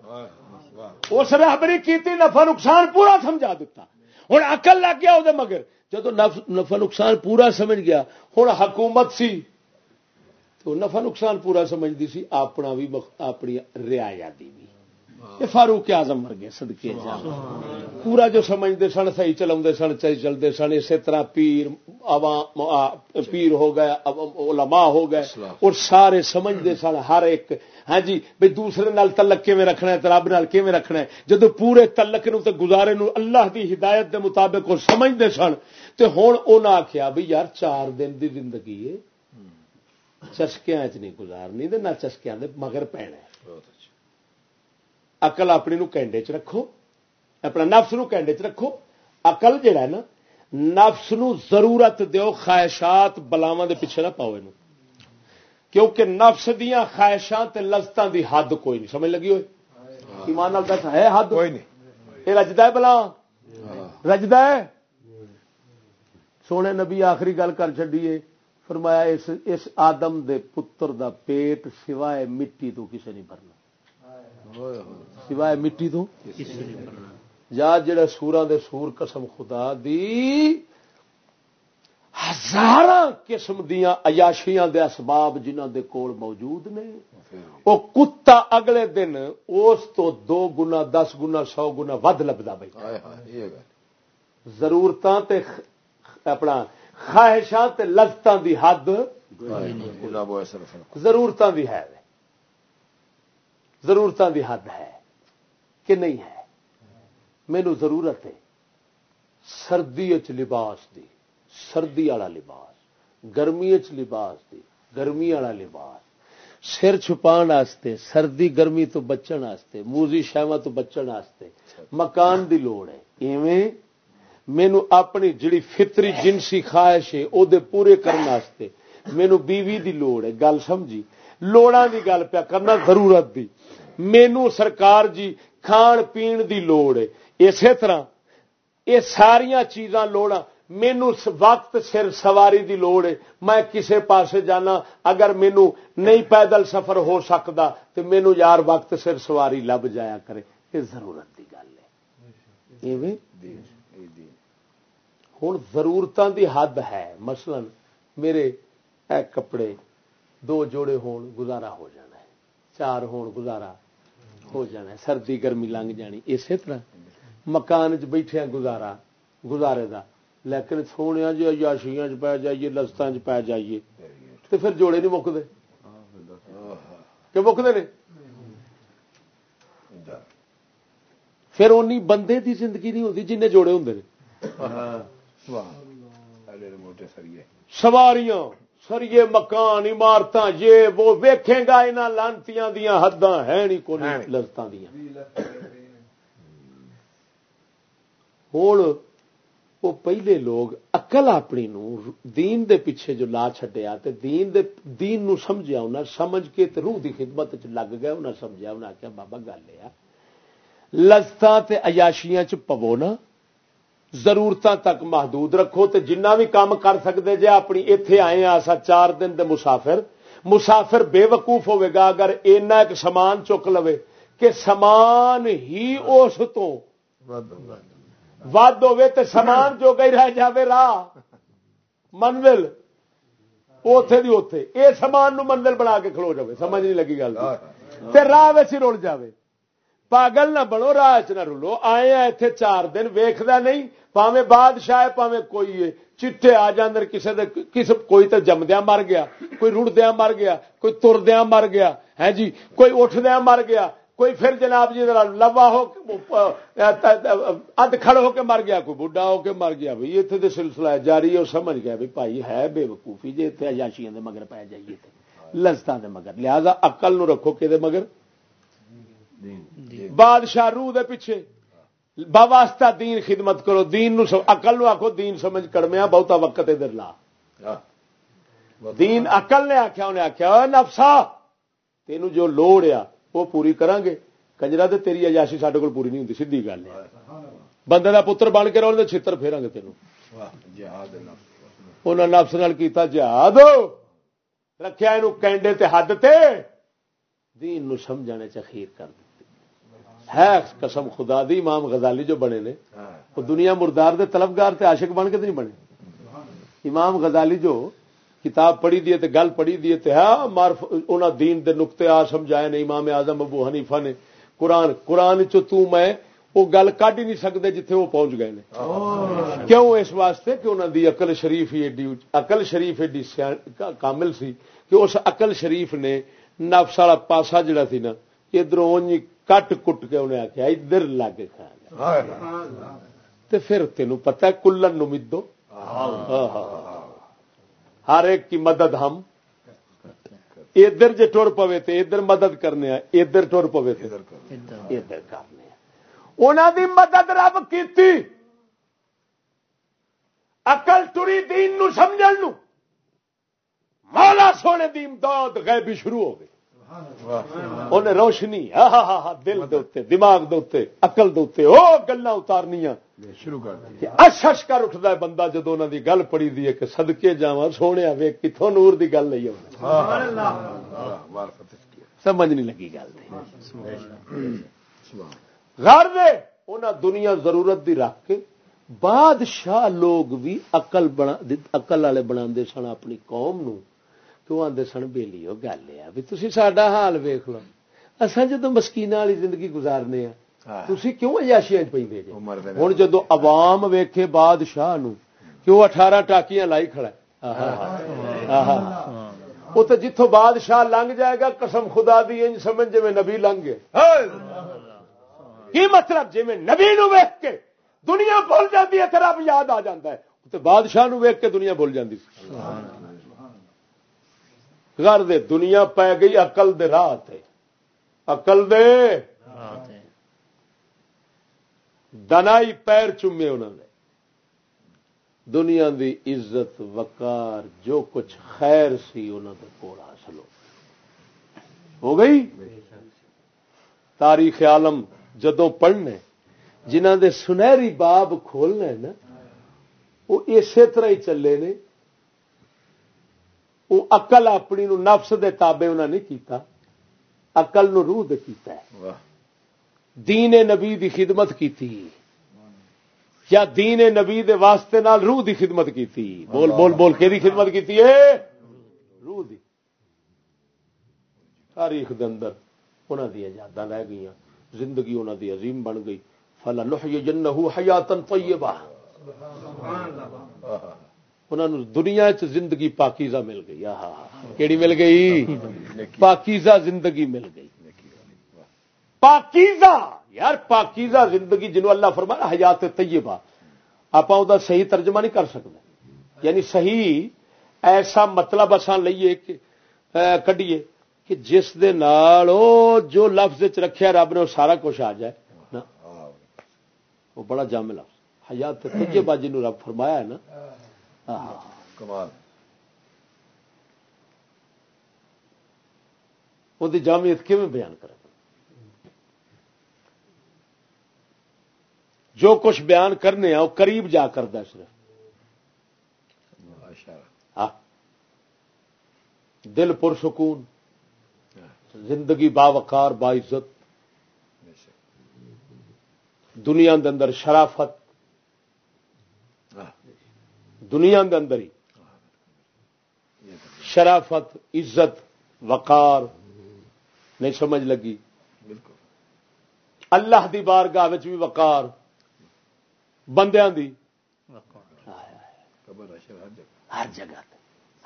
اس رہبری کی نفع نقصان پورا سمجھا دیتا ہوں اقل لگ گیا وہ مگر جب نفع نقصان پورا سمجھ گیا ہوں حکومت سی۔ تو نفع نقصان پورا سمجھتی سی، اپنا بھی اپنی رعایا دی بھی۔ فاروق آزم ورگے سدکے جا پورا جو سمجھتے سن سی چلا سن چلتے سن اسی طرح پیر عوام پیر ہو گئے علماء ہو گئے۔ اور سارے سمجھتے سن ہر ایک۔ ہاں جی بھائی دوسرے نال تلک کیون رکھنا ہے رب نال کیون رکھنا ہے؟ جب پورے تلک نو تے گزارے نو اللہ دی ہدایت دے مطابق وہ سمجھتے سن تے ہوں انہاں آخیا بھائی یار چار دن دی زندگی ہے۔ چسکیاں چ نہیں گزارنی نہ چسکیاں دے مگر پینا اقل اپنی کینڈے چ رکھو اپنا نفس نو کینڈے چ رکھو اقل جہا ہے نا نفس نو ضرورت دیو خواہشات بلاوا دے پیچھے نہ پاؤ یہ کیونکہ نفس دیا خواہشات لذتوں دی حد کوئی نہیں سمجھ لگی ہوئی ایمان دس ہے حد کوئی نہیں یہ رجد ہے بلا رجد ہے سونے نبی آخری گل کر چڈیے فرمایا اس اس آدم دے پتر دا پیٹ سوائے مٹی تو کسے نہیں بھرنا سوائے مٹی تو یا جڑا سورا دے سور قسم خدا دی ہزار قسم دیا ایاشیاں دے اسباب جنہ دے کول موجود نے۔ وہ کتا اگلے دن اس تو دو گنا دس گنا سو گنا ود لبدا بھائی ضرورت اپنا خواہشاں لذتاں دی حد ضرورت دی ہے۔ ضرورت دی حد ہے کہ نہیں ہے؟ مینو ضرورت ہے سردی لباس دی، سردی والا لباس، گرمی لباس دی، گرمی والا لباس۔ سر واسطے، سردی، گرمی تو بچن واسطے، موزی شاوا تو بچن واسطے مکان دی لوڑ ہے۔ ایویں مینو اپنی جڑی فطری جنسی خواہش ہے وہ پورے کرنے مینو بیوی دی لوڑ ہے۔ گل سمجھی؟ لوڑا دی گل پیا کرنا ضرورت دی مینو سرکار جی کھان پین دی لوڑ ہے اسی طرح یہ ساریا چیزاں لوڑا مینو وقت سر سواری دی لوڑ ہے میں کسے پاسے جانا اگر مینو نہیں پیدل سفر ہو سکتا تو مینو یار وقت سر سواری لب جایا کرے یہ ضرورت کی گل ہے ہوں ضرورتوں دی حد ہے مثلا میرے اے کپڑے دو جوڑے ہون گزارا ہو جانا ہے چار ہون گزارا ہو جانا ہے سردی گرمی لنگ جانی اسی طرح مکان چ بیٹھے گزارا گزارے دا لیکن سونے جی ایاشیاں پی جائیے لسطان چ پی جائیے تو پھر جوڑے نہیں مکتے کہ مکتے نے پھر اونی بندے دی زندگی نہیں ہوتی جن جوڑے ہوں سواریاں سریے مکان عمارت یہ وہ ویکھے گا یہاں لانتیاں دیا حداں ہے نہیں کو لذت دیا ہوں وہ پہلے لوگ اقل اپنی نو دین دے پیچھے جو لا چڈیا دین دے دین نو سمجھیا انہیں سمجھ کے تے روح دی خدمت چ لگ گیا انہیں سمجھا انہیں آخیا بابا گل یہ لذت عیاشیاں چ پو نا۔ ضرورت تک محدود رکھو تو جنہ بھی کام کر سکتے جی اپنی اتے آئے آسا چار دن دے مسافر۔ مسافر بے وقوف ہوے گا اگر اینا ایک سامان چک لو کہ سامان ہی اس تو ود ہوے تو سامان جو گئی رہ جاوے راہ منزل۔ اتے دی اتے یہ سامان نو منزل بنا کے کھلو جائے سمجھ نہیں لگی گل۔ تے راہ ویسی رول جاوے۔ پاگل نہ بنو راہ نہ رولو آئے ہیں اتنے چار دن ویخدا نہیں۔ پاوے بادشاہ پاوے کوئی ہے چٹے آ جاندر کسے دے کس کوئی تو جمدیا مر گیا، کوئی رڑدیا مر گیا، کوئی تردیا مر گیا ہے جی؟ کوئی اٹھدیا مر گیا، کوئی پھر جناب جی لوا ہو اد کھڑ ہو کے مر گیا، کوئی بڈھا ہو کے مر گیا۔ بھائی اتنے تو سلسلہ جاری ہے سمجھ گیا بھی بھائی ہے بے وقوفی جی اتنے اجاشیاں دے مگر پی جائیے لذتوں دے مگر۔ لہذا اقل نو رکھو کہ مگر۔ بادشاہ روح دے پیچھے۔ باواسطہ دین خدمت کرو دین نو اقل نو آخو دین سمجھ کڑمیا بہتا وقت ادھر لا۔ دین اقل نے آخیا انہیں آخیا نفسا تین جو لوڑ آ وہ پوری کریں گے کنجرا تو تیری اجاشی سارے کو پوری نہیں ہوتی سیدھی گل ہے۔ بندے کا پتر بن کے رہے چھتر پھیرا گے تینوں انہیں نفس۔ نال کیتا جہاد۔ رکھیا یہ کینڈے تے حد تے۔ دین نو سمجھانے چخیر کر ہے قسم، خدا دی امام غزالی جو بنے نے، وہ دنیا مردار دے طلبگار تے عاشق بن کے نہیں بنے۔ امام غزالی جو کتاب پڑھی دیے تے گل پڑھی دیے تے ہاں مارف انہاں دین دے نقطے آ سمجھائے نے، امام اعظم ابو حنیفہ نے۔ قرآن قرآن چ تو میں وہ گل کڈ ہی نہیں سکتے جتھے وہ پہنچ گئے نے۔ کیوں اس واسطے؟ کہ انہوں دی عقل شریف ہی ایڈی عقل شریف ایڈی کامل سی کہ اس عقل شریف نے نفس والا پاسا جڑا سی نا ادھر کٹ کٹ کے انہیں آخیا ادھر لگ کھا پھر تینوں پتا کلن نمدو ہر ایک کی مدد ہم ادھر جی ٹر پوے تو ادھر مدد کرنے ادھر ٹر پوے تو ادھر کرنے انہوں دی مدد رب کی اقل ٹری دین نو مولا سونے دی امداد غیبی شروع ہو گئی انہیں روشنی ہاں ہاں ہاں دل دے دماغ دے اقل دے گلا اتارنیا شروع کر اش اش کر اٹھتا ہے بندہ جدو انہوں دی گل پڑی دی ہے کہ سدکے جا سونے وے کتوں نور دی گل نہیں سمجھ نہیں لگی گل گھر دے انہیں دنیا ضرورت دی رکھ کے بادشاہ لوگ بھی اقل بنا اقل والے بنا سن اپنی قوم نو تو آدھے سن بےلی وہ گل ہے بھی تھی سڈا حال ویخ لو۔ اصا جدو مسکین والی زندگی گزارنے تھی کیوں اجاشیا پہ ہوں جدو عوام ویکھے بادشاہ نو کہ وہ اٹھارہ ٹاکیاں لائی کھڑا وہ تو جتوں بادشاہ لنگ جائے گا قسم خدا دی انج سمجھ جی نبی لنگ گئے کی مطلب جی نبی نو ویخ کے دنیا بھول جاتی ہے رب یاد آ جاتا ہے؟ بادشاہ نو ویخ کے دنیا بھول جاتی گھر دے دنیا پی گئی اقل دے راہ اقل دے؟ دنائی پیر چومے انہوں نے۔ دنیا دی عزت، وقار، جو کچھ خیر سی انہوں نے کول حاصل ہو۔ گئی؟ تاریخ عالم جدو پڑھنے جنہ دے سنہری باب کھولنے نا، وہ اسی طرح ہی چلے نے۔ وہ اقل اپنی نو نفس دے تابے انہوں نے کیتا اقل نو روح دے کیتا ہے۔ دین نبی دی خدمت کی یا دین نبی دے واسطے نال روح دی خدمت کی بول بول بول کے دی خدمت کی روح دی۔ تاریخ دے اندر انہوں دیا یاداں رہ گئی زندگی انہوں دی عظیم بن گئی۔ فلا نحی جنہ حیاتن طیبہ انہوں نے دنیا چ زندگی پاکیزہ مل گئی۔ کیڑی مل گئی؟ پاکیزہ زندگی مل گئی۔ پاکیزہ! یار پاکیزہ زندگی جنہوں اللہ فرمایا حیات طیبہ۔ آپ صحیح ترجمہ نہیں کر سکتے یعنی صحیح ایسا مطلب اسان لئیے کہ کڈیے کہ جس دے نال جو لفظ چ رکھا رب نے وہ سارا کچھ آ جائے۔ نا؟ وہ بڑا جامع لفظ۔ حیات طیبہ جنہوں رب فرمایا ہے نا کمال۔ وہ جامعت کیون بیان کرے؟ جو کچھ بیان کرنے وہ قریب جا کرتا صرف۔ دل پرسکون۔ زندگی باوقار باعزت۔ دنیا اندر شرافت۔ دنیا دے اندر ہی۔ شرافت، عزت، وقار۔ نہیں سمجھ لگی۔ بالکل اللہ دی بارگاہ بھی وقار۔ بندیاں دی۔ ہر جگہ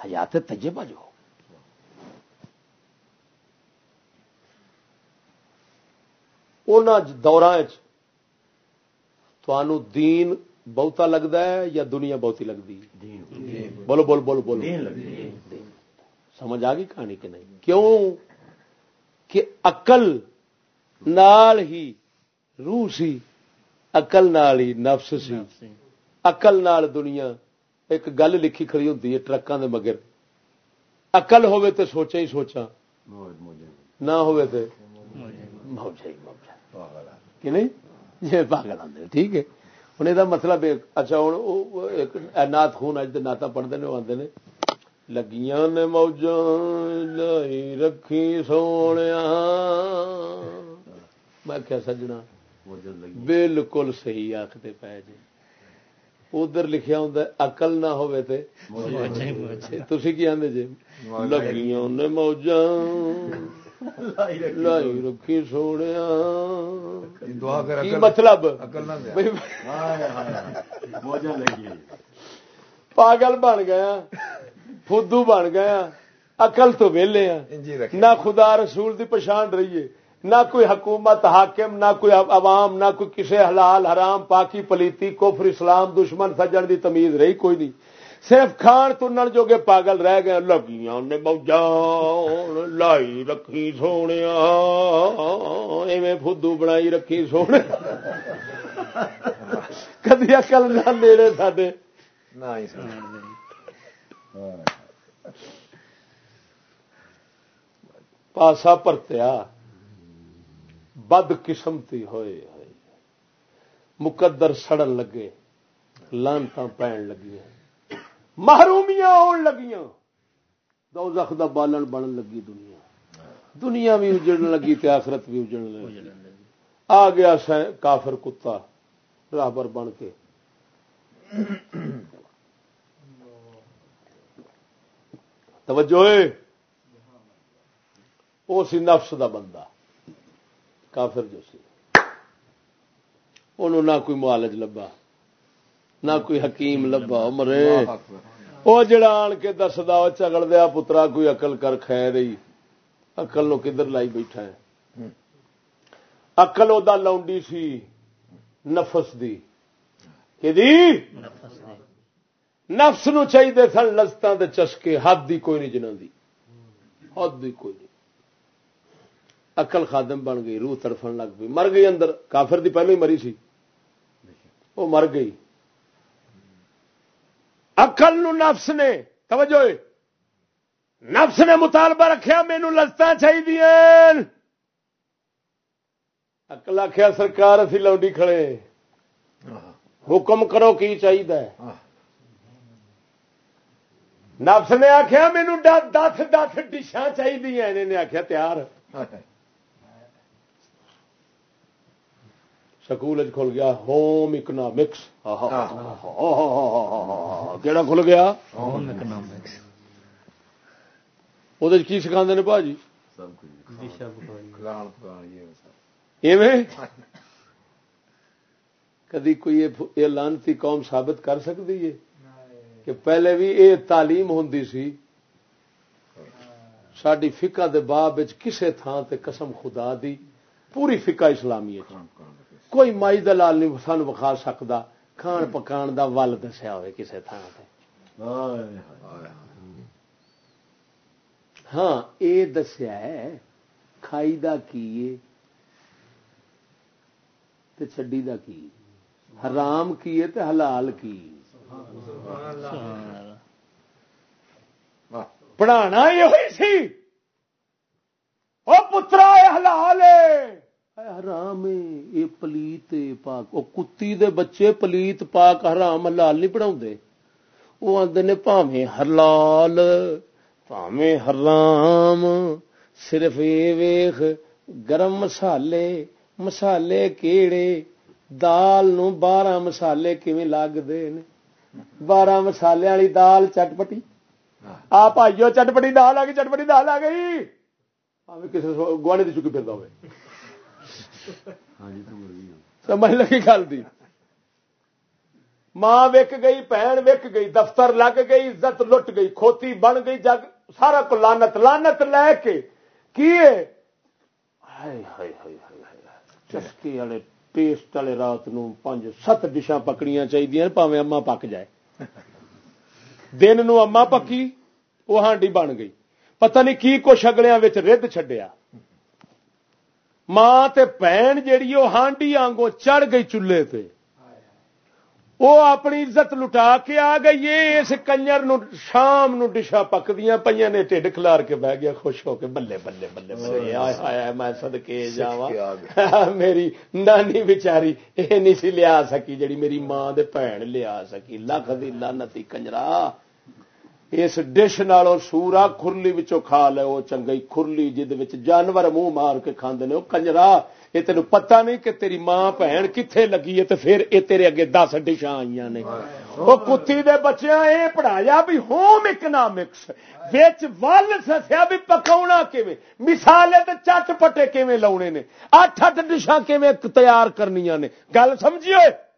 حیات تجربہ جو۔ ان دوران دین بہتا لگتا ہے یا دنیا بہتی لگتی بولو بولو بولو بولو۔ دین۔ سمجھ آ گئی کہانی کہ نہیں؟ کیوں؟ کہ اقل نال ہی روح سی اقل نال ہی نفس سی۔ اقل نال دنیا ایک گل لکھی کھڑی ہوتی ہے ٹرکاں دے مگر۔ اقل ہوے تے سوچا ہی سوچا نہ ہوے تے موجا ہی موجا پاگل ہے کہ نہیں؟ یہ پاگل آدھے ٹھیک ہے۔ ہوں یہ مطلب اچھا ہوں نات خون اج نعت پڑھتے ہیں وہ آتے ہیں لگیاں نے موجاں لائی رکھی سونے میں کیا سجنا بالکل صحیح آختے پے جی ادھر لکھیا ہوں اقل نہ ہوے تے تسی کی آندے جی لگیاں نے موجاں لائی رکھی سونے مطلب؟ پاگل بن گیا۔ فدو بن گیا۔ اقل تو ویلے ہیں۔ نہ خدا رسول دی پچھان رہی ہے۔ نہ کوئی حکومت حاکم نہ کوئی عوام نہ کوئی کسی حلال حرام پاکی پلیتی کفر اسلام دشمن سجن دی تمیز رہی کوئی نہیں۔ صرف کھان تنن جوگے پاگل رہ گئے لگیاں نے موجاں لائی رکھی سونے ایویں فدو بنائی رکھی سونے۔ کدی اکل نہ نیڑے ساڈے۔ پاسا پرتیا بد قسمتی ہوئے ہوئے۔ مقدر سڑن لگے لانتا پین لگیاں۔ محرومیاں آن لگیاں۔ دوزخ دا بالن بنن لگی دنیا۔ دنیا بھی اجڑن لگی تے آخرت بھی اجڑن لگی۔ آ گیا کافر کتا، راہبر بن کے۔ توجہ وہ سی نفس دا بندہ، کافر جو سی۔ انہوں نہ کوئی معالج لبا نہ کوئی حکیم لبا مرے۔ وہ جڑا آن کے دسدا، وہ چگڑ دیا پترا کوئی اقل کر کھائے رہی اقل نو کدھر لائی بیٹھا ہے؟ اقل ادا لاؤنڈی سی، نفس دی۔ کہ نفس نو چاہیے سن، لذتاں دے چسکے حد دی کوئی نہیں جنہ دی۔ حد دی کوئی نہیں۔ اقل خادم بن گئی، روح تڑفن لگ پئی۔ مر گئی اندر۔ کافر دی پہلو ہی مری سی۔ وہ مر گئی۔ اقل نفس نے، توجہ نفس نے مطالبہ رکھیا مینو لذت چاہیے اقل آخیا سرکار اسی لونڈی کھڑے حکم کرو کی چاہیے نفس نے آخیا مینو دس دس ڈشاں چاہیے انہیں آخیا تیار۔ ہاں، ہاں۔ سکول کھل گیا ہوم اکنامکس کہڑا کھل گیا وہ کی سکھا نے بھاجی سب کچھ کھلان پکان یہ سب ایویں کدی کوئی یہ- لانتی قوم ثابت کر سکتی ہے کہ پہلے بھی یہ تعلیم ہوں سی ساری فقہ دے باب وچ کسے تھان تے قسم خدا دی پوری فقہ اسلامی ہے کوئی مائی دلال نہیں سان وکھا سکتا کھان پکان دا ول دسیا ہوئے کسے تھان تے۔ ہاں اے دسیا ہے کھائی دا کی ہے تے چھڈی دا کی حرام کی ہے تے حلال کی پڑھانا یہ ہوئی سی۔ او پترا حلال ہے حرام اے پلیت اے پاک۔ او کتی دے بچے پلیت پاک حرام حلال نہیں پڑھاوندے او آندے نے بھاویں حلال پامے حرام۔ صرف اے ویخ گرم مسالے مسالے کیڑے؟ دال نو 12 مسالے کیویں لگدے دے بارہ مسالے والی دال چٹپٹی؟ آ بھائیو چٹپٹی دال آ گئی، چٹپٹی دال آ گئی۔ ਭਾਵੇਂ ਕਿਸੇ ਗਵਾਂਢੀ ਦੀ ਚੁੱਕੀ ਫਿਰਦਾ ہوئے۔ سمجھ لگی گل دی ماں وک گئی بہن وک گئی دفتر لگ گئی عزت لٹ گئی کھوتی بن گئی جگ سارا کو لانت لانت لے کے چسکے والے پیسٹ والے رات نو پانچ سات ڈشاں پکڑیاں چاہیے پاوے اما پک جائے دن نو اما پکی وہ ہانڈی بن گئی پتہ نہیں کی کچھ اگلیا رد چڈیا ماں تے بہن جیڑی وہ ہانڈی آنگو چڑھ گئی چولہے تے وہ اپنی عزت لٹا کے آ گئی اس کنجر نو شام نو ڈشا پکدیا پہ نے ٹھڈ کلار کے بہ گیا خوش ہو کے بلے بلے بلے بلے آیا میں سدکے جا میری نانی بچاری یہ نہیں سی لیا سکی جڑی میری ماں دے بھن لیا سکی لکھ دی لانتی کنجرا اس ڈش نالوں سورا خرلی کھا لے، وہ چنگئی خرلی جد جانور منہ مار کے کھانے وہ کنجرا یہ تین پتا نہیں کہ تیری ماں بھن کتنے لگی ہے تو پھر یہ تیرے اگے دس ڈشاں آئی نے۔ وہ کتی دے بچیاں یہ پڑھایا بھی ہوم اکنامکس ول سسیا بھی پکا کیویں، مثالے تو چٹ پٹے کیویں لاؤنے نے۔ اٹھ اٹھ ڈشاں کیویں تیار کرنی نے۔ گل سمجھیے؟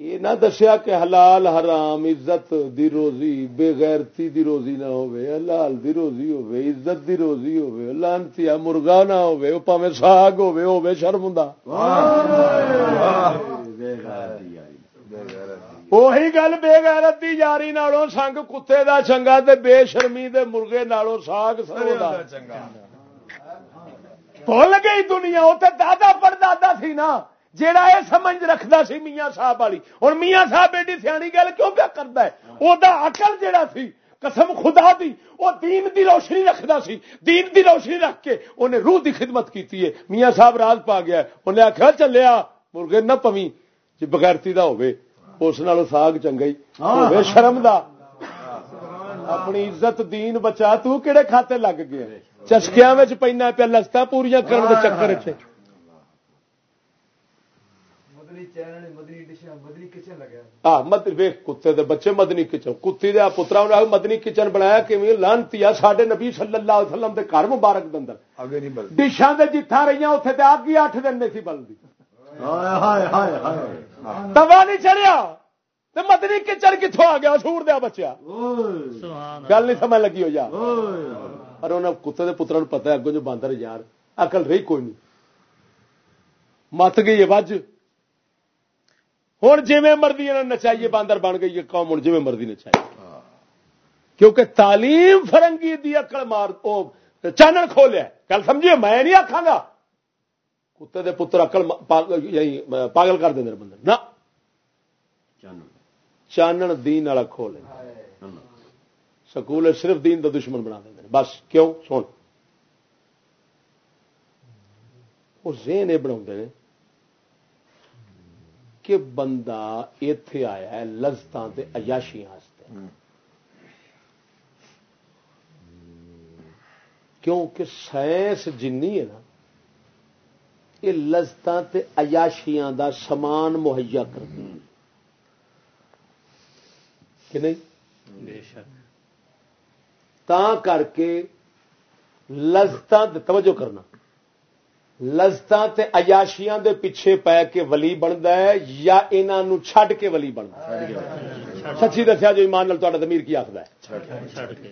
یہ نہ دسیا کہ حلال حرام عزت دی روزی بے غیرتی دی روزی نہ ہوئے حلال دی روزی ہوئے عزت دی روزی ہوئے لانتی مرغا نہ ہوئے پاوے ساگ ہوئے ہوئے شرم وہی گل بے غیرت دی یاری نالوں سنگ کتے دا چنگا تے بے شرمی دے مرغے نالوں ساگ سرو دا۔ چنگا۔ بھول گئی دنیا وہ دادا پر دادا سی نا۔ جیڑا یہ سمجھ رکھتا سی میاں صاحب والی۔ ہوں میاں صاحب ایڈی سیانی گل کیوں کیا کرتا ہے؟ وہ اقل جیڑا سی قسم خدا دی وہ دین دی روشنی رکھتا سی۔ دین دی روشنی رکھ کے انہیں روح دی خدمت کی ہے۔ میاں صاحب راز پا گیا انہیں آخیا چلیا مرغے نہ پوی جی بغیرتی دا ہوے اس نال ساگ چنگا ہی شرم دا۔ اپنی عزت دین بچا تو کہڑے کھاتے لگ گئے؟ چسکیا پینا پیا لستا پوریا کرنے چکر چ کتے دے بچے مدنی کچن کتی دیا پترا مدنی کچن بنایا کہ لانتی سڈے نبی صلی اللہ علیہ وسلم دے گھر مبارک دندر ڈشاں دے جتھا رہی اتنے تو آگ ہی اٹھ دن نہیں سی بلدی۔ توا نہیں چڑھیا۔ مدنی کچن کتوں آ گیا؟ سور دیا بچیا۔ گل نہیں سمجھ لگی ہو جا۔ پر انہیں کتے دے پترا پتا اگوں جو باندر یار اکل رہی کوئی نہیں۔ مت گئی وج ہوں جی مرضی نچائیے باندر بن گئی قوم ہوں جی مرضی نچائیے۔ کیونکہ تعلیم فرنگی دی اکڑ مار چانن کھولیا گل سمجھیے میں نہیں آخا گا۔ کتے دے پتر اکل یعنی پاگل کر دیں بندے۔ نہ۔ چانن دین والا کھول سکول صرف دین دا دشمن بنا دیں بس کیوں؟ سن۔ وہ زین یہ بنا کہ بندہ اتے آیا ہے لذتان تے عیاشیاں کیونکہ سائنس جنی ہے نا یہ لذتان تے عیاشیاں دا سامان مہیا کرتی کہ نہیں؟ بے شک۔ تا کر کے لذتان توجہ کرنا۔ تے عیاشیاں دے پیچھے پی کے ولی بنتا ہے یا انہوں چھڈ کے ولی بنتا سچی دسیا جو ایمان دمیر کی آخر ہے؟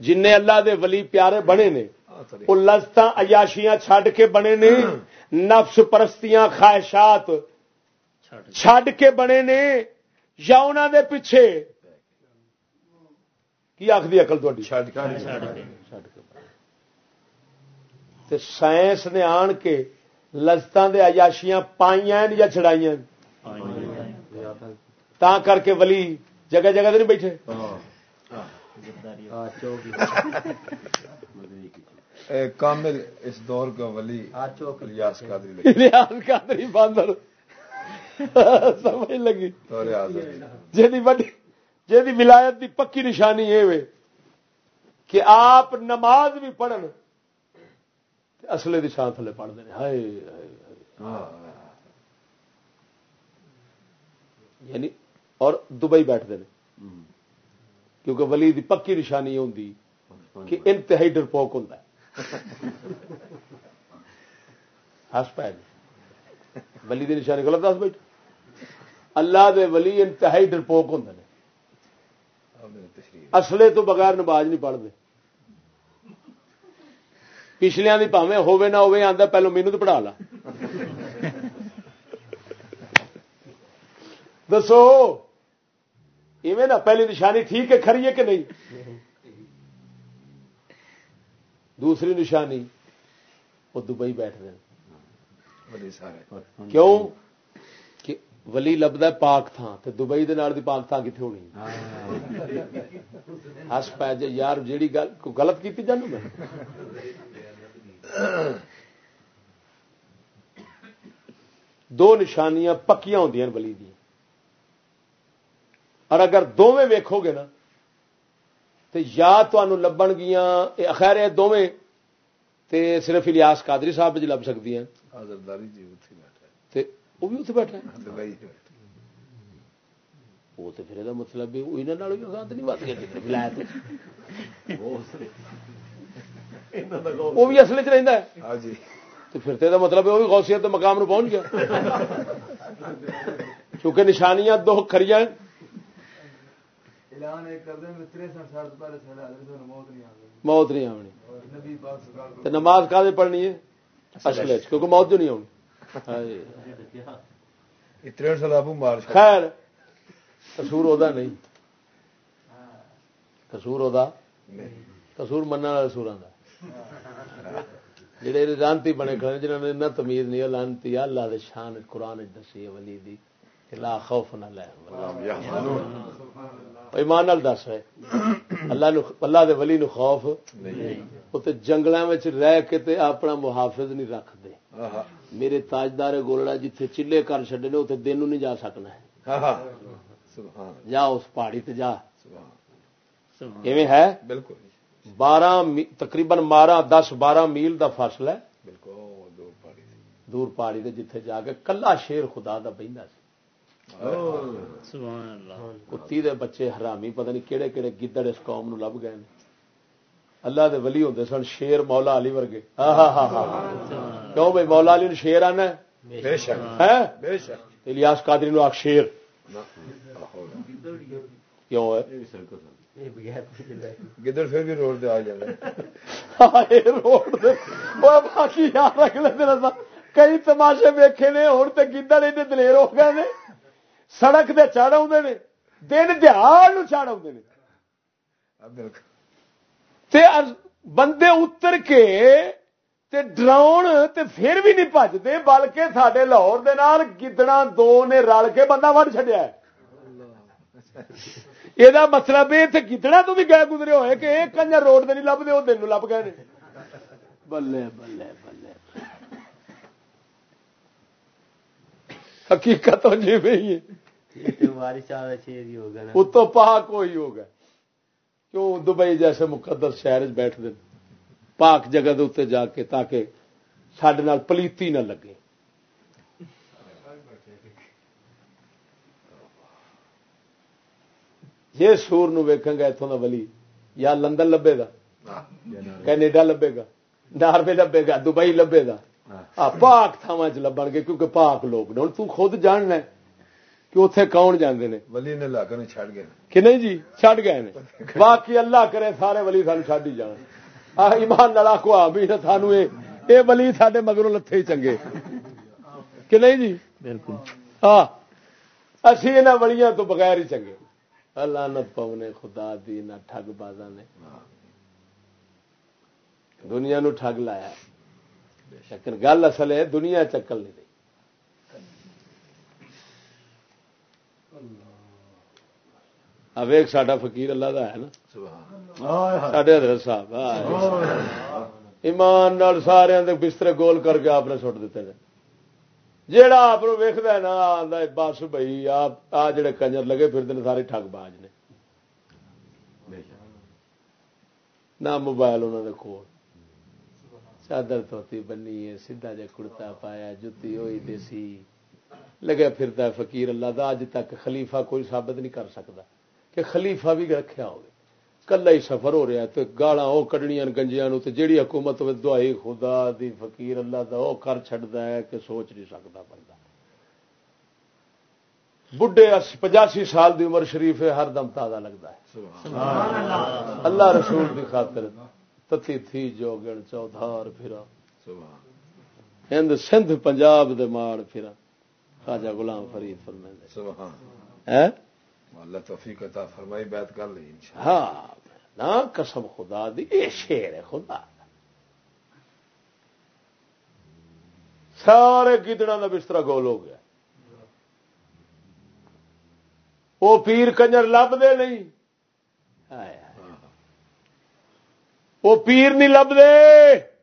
جن اللہ دے ولی پیارے بنے نے وہ لذت عیاشیاں چھڈ کے بنے نے نفس پرستیاں خواہشات چھڈ کے۔ بنے نے یا انہوں دے پیچھے؟ کی آخری اقل تھی سائنس نے آن کے لذتوں دے عیاشیاں پائیاں یا چڑائی تا کر کے ولی جگہ جگہ نہیں بیٹھے؟ کامل اس دور کا ولی ریاض قادری باندر۔ سمجھ لگی۔ جی جی ولایت دی پکی نشانی یہ کہ آپ نماز بھی پڑھن اصلے کی شان تھلے پڑھتے ہیں ہائے یعنی اور دبئی بیٹھتے ہیں کیونکہ ولی دی پکی نشانی ہوندی کہ انتہائی ڈرپوک ہوں ہس پائے ولی دی نشانی غلط دس بیٹھ اللہ دے ولی انتہائی ڈرپوک ہوں اصلے تو بغیر نماز نہیں پڑھتے پچھلیا کی پاوے ہوے نہ ہوے پہلو مینو تو پڑھا لا دسو ایویں نا پہلی نشانی ٹھیک ہے کھری ہے کہ نہیں دوسری نشانی وہ دبئی بیٹھ رہے کیوں کہ ولی لبدا پاک تھان تو دبئی دے دی پاک تھان کتنے ہونی ہس پی جائے یار جیڑی گل غلط کی جانو میں دو نشانیاں پکیاں ہوں بلی دیا اور اگر دونیں ویکو گے نا تو یا لبن گیا خیر دونیں تے صرف الیاس قادری صاحب جی لب سکتی ہیں وہ بھی اتنے بیٹھا وہ تو پھر مطلب نہیں بات وہ بھی اصل چ رہتا ہے ہاں جی۔ تو پھر تو مطلب وہ بھی غوثیت مقام نو پہنچ گیا کیونکہ نشانیاں دو کھڑی موت نہیں آنی نماز کا پڑھنی ہے اصل کیونکہ موت جو نہیں آنی خیر کسور ادا نہیں کسور ادا کسور من والے سورا کا جڑے لانتی بنے کھڑے جنہوں نے نہ تمیز نہیں لانتی اللہ دے شان قرآن دسی ولی دی لا خوف نہ لے۔ ایمان نال دس ہے اللہ نو اللہ دے ولی نو خوف او تے جنگلاں وچ رہ کے تے اپنا محافظ نہیں رکھ دے میرے تاجدار گولڑا جتھے چلے کر چھڈے نے اوتے دن نو نہیں جا سکنا ہے۔ جا اس پہاڑی تے جا۔ ایویں ہے؟ بالکل۔ بارہ تقریباً بارہ دس بارہ میل دا فاصلہ ہے دور پہاڑی دے جتھے جا کے کلا شیر خدا دا بہندا سی کتی دے بچے حرامی پتہ نہیں کہڑے کہڑے گدڑ اس قوم نو لب گئے اللہ دے ولی ہوندے سن شیر مولا علی ورگے کیوں بھائی مولا علی نو شیر آنا بے شک بے شک الیاس قادری نو آخ شیر کیوں ہے گدڑ پھر بھی روڈ آ جائے روڈ باقی یاد رکھ لے کئی تماشے ویکھے نے ہوں تو گدڑ ایڈے دلیر ہو گئے سڑک دے چڑھ آدھے نے۔ دن دہاڑ چڑھ آ بندے اتر کے تے ڈراؤن تے پھر بھی نہیں بجتے بلکہ سڈے لاہور گدڑا دو نے رل کے بندہ وڑ چڈیا یہ مطلب اتنے گدڑا تو بھی گئے گزرے ہوئے کہ ایک کنجر روڈ نہیں لبتے وہ دن لب گئے بلے بلے بلے حقیقت جی ہے اتو پاک وہی ہوگا کیوں دبئی جیسے مقدر شہر بیٹھ دے پاک جگہ دے جا کے تاکہ سڈے پلیتی نہ لگے جی سور ویکھیں گا اتوں کا ولی یا لندن لبے گا کینیڈا لبے گا ناروے لبے گا دبئی لبے گا۔ پاک تھاوا چ لبن گے کیونکہ پاک لوگ نے۔ ہوں خود جاننا کہ اتے کون جانے نے۔ ولی نے لاگ چڑ گئے کہ نہیں جی چڑ گئے نے۔ باقی اللہ کرے سارے ولی سان چڈ ہی جان۔ ایمان نلا کو بھی سانو یہ ولی سڈے مگروں لتھے ہی چنگے۔ کہ نہیں جی؟ بالکل۔ ہاں اسی یہاں ولیاں تو بغیر ہی چنگے۔ لانت پونے خدا دی نہ ٹھگ بازا نے۔ دنیا نو ٹھگ لایا۔ لیکن گل اصل ہے دنیا چکل نہیں رہی۔ ویک ساڈا فقیر اللہ دا ہے نا۔ سڈے حضرت صاحب ایمان سارے بسترے گول کر کے آپ نے سٹ دیتے ہیں جیڑا آپ ویکد نا بس بھائی آ جڑے کنجر لگے پھر سارے ٹگ باج نے۔ نہ موبائل انہوں نے کول۔ چادر توتی بنی ہے سیدھا جا کڑتا پایا جتی ہوئی دیسی۔ لگا پھرتا فقیر اللہ دا اج تک خلیفہ کوئی ثابت نہیں کر سکتا کہ خلیفہ بھی رکھا ہوگا کلا ہی سفر ہو رہا ہے گالا وہ کڈنیاں گنجیا جیڑی حکومت دعائی خدا دی فقیر اللہ دا وہ کر چڑھتا ہے کہ سوچ نہیں سکتا بندہ بڈھے پچاسی سال دی عمر شریف ہے ہر دم تازہ لگتا ہے اللہ رسول دی خاطر تتی تھی جو گن چودھار پھرا ہند سندھ پنجاب دے ماڑ پھرا خواجہ غلام فرید فرمائے اللہ توفیق عطا فرمائی بیت کر لی ہاں نا قسم خدا دی شیر ہے خدا۔ سارے گدڑا کا بستر گول ہو گیا۔ وہ پیر کنجر لب دے نہیں۔ وہ پیر نہیں لب دے۔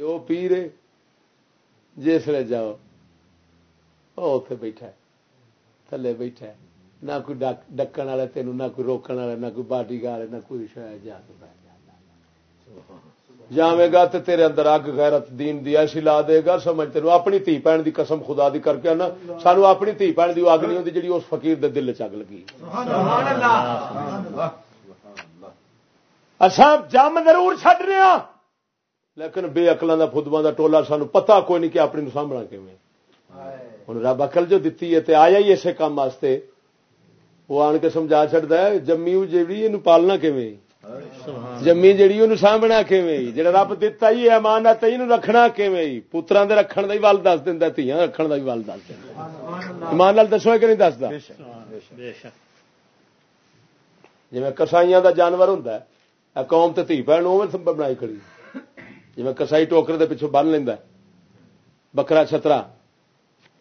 وہ پیر جسے جاؤ اتے بیٹھا تھلے بیٹھا نہ کوئی ڈکن والے تین نہ کوئی روکن والے نہ کوئی باڈی گارڈ، نہ کوئی شاید جا کے جاوے گا تو تیرے اندر اگ غیرت دین دی ایسی لا دے گا، سمجھ تین اپنی تھی پہن دی قسم خدا دی کر کے نا سانو اپنی تھی پہن دی اگ نہیں ہوتی جی اس فقیر دے دل چگ لگی۔ اصا جم ضرور چڈ رہے ہیں لیکن بے اقلوں کا فدوا کا ٹولا سانو پتا کوئی نہیں کہ اپنی سامنا کیون ہوں رب اکل جو دیتی ہے تے آیا ہی اسے کام واسطے۔ وہ آن کے سمجھا چڑتا ہے جمی جیڑی یہ پالنا کیویں جمی جیڑی وہ سامنا کیویں جڑا رب دتا ہی امانت یہ رکھنا کیویں پترا دے رکھن کا ول دس دینا تیاں رکھن کا بھی ول دس دینا ایمان دسو کہ نہیں دستا جی کسائیاں دا جانور ہوں قوم تے تھی بہن وہ بنائی کھڑی جی کسائی ٹوکر دے پچھوں بن لینا بکرا چھترا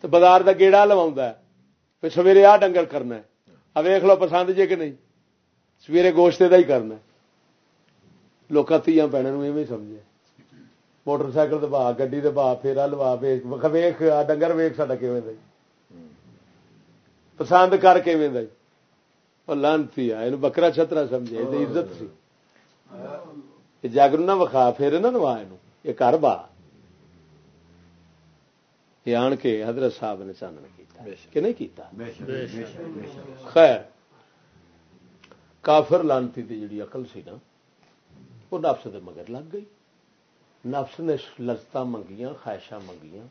تو بازار کا گیڑا لوا سویرے آ ڈنگل کرنا ویخ لو پسند جے کہ نہیں؟ سویرے گوشت کا ہی کرنا لوگ تیاں ایویں سمجھے۔ موٹر سائیکل دبا گی دبا پھیرا لوا ویخ ڈنگر ویخ سا دے پسند کر کے لانتی آ بکرا چھترا سمجھے عزت سی۔ جاگر نہ وکھا پھر نہ نوا یہ کر با۔ یہ آن کے حضرت صاحب نے چانن کیتا کہ نہیں کیتا؟ خیر کافر لانتی دی جڑی عقل سی نا وہ نفس دے مگر لگ گئی۔ نفس نے لذت منگیاں خواہشاں منگیاں۔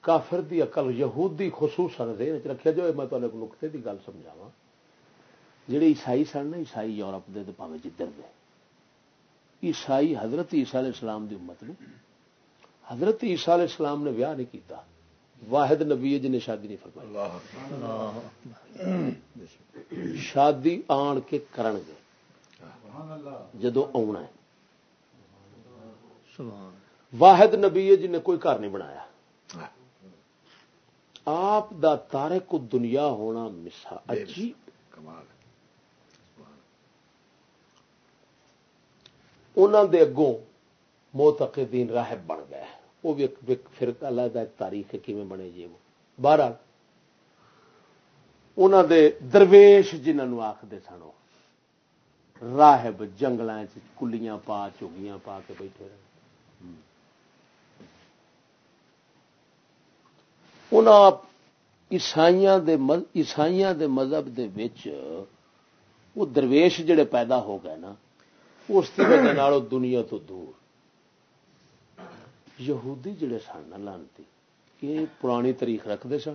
کافر دی عقل یہودی خصوصاً ذہن چ رکھا جو میں تمہیں ایک نقطے دی گل سمجھاوا جڑے عیسائی سن نا عیسائی یورپ دے پاوے جدھر دے۔ عیسائی حضرت عیسیٰ علیہ السلام دی امت نے حضرت عیسیٰ علیہ السلام نے ویاہ نہیں کیتا۔ واحد نبی جن نے شادی نہیں فرمائی۔ شادی آن کے کرن گے۔ جدو آنا ہے۔ واحد نبی جن نے کوئی گھر نہیں بنایا۔ آپ دا تارے کو دنیا ہونا مسا عجیب۔ انہوں دے اگوں موتقدین راہب بن گئے وہ بھی پھر علیحدہ ایک تاریخ ہے کیون بنے جی وہ۔ بارہ انہوں دے درویش جنہوں آخر سن راہب جنگل کلیاں پا، چوگیاں پا کے بیٹھے رہے۔ عیسائیاں دے دے مذہب دے وچ وہ درویش جڑے پیدا ہو گئے نا، اس کی وجہ دنیا تو دور۔ یہودی جڑے سن لانتی یہ پرانی تاریخ رکھتے سن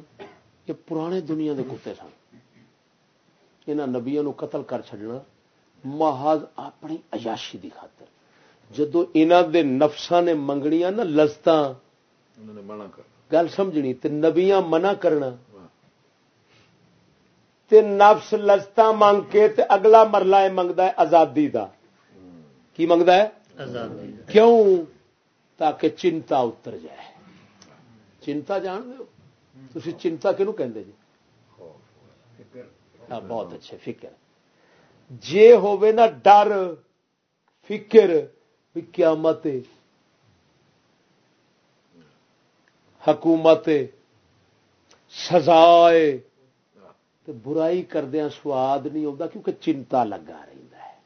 یہ پرانے دنیا کے کتے سن۔ یہاں نبیا قتل کر چڈنا محض اپنی عیاشی دی خاطر۔ جدو دے نفساں نے منگنیاں نا لذت گل سمجھنی تے نبیاں منع کرنا۔ تے نفس لذت منگ کے تے اگلا مرلہ منگتا ہے آزادی دا۔ کی منگتا ہے کیوں؟ تاکہ چنتا اتر جائے۔ چنتا جان دو تھی چنتا کہ جی؟ ہاں، بہت اچھے، فکر۔ جے ہوے نا ڈر، فکر قیامت، حکومت، سزائے برائی کردیا سواد نہیں آتا کیونکہ چنتا لگا رہتا ہے۔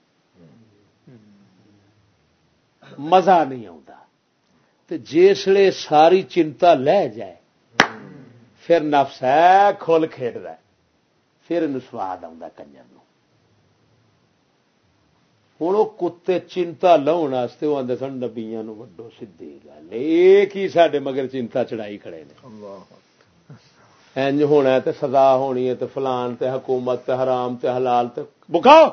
مزہ نہیں آتا جسے ساری چنتا لے جائے پھر نفس ہے کھول کھیڈ پھر سواد آ کنجر ہوں وہ کتے چنتا لاؤن واسطے وہ آدھے سن نبیا وڈو سی گل۔ یہ سڈے مگر چنتا چڑھائی کھڑے نے۔ انج ہونا تے سزا ہونی ہے تے فلان تے حکومت تے حرام تے حلال تے بکاؤ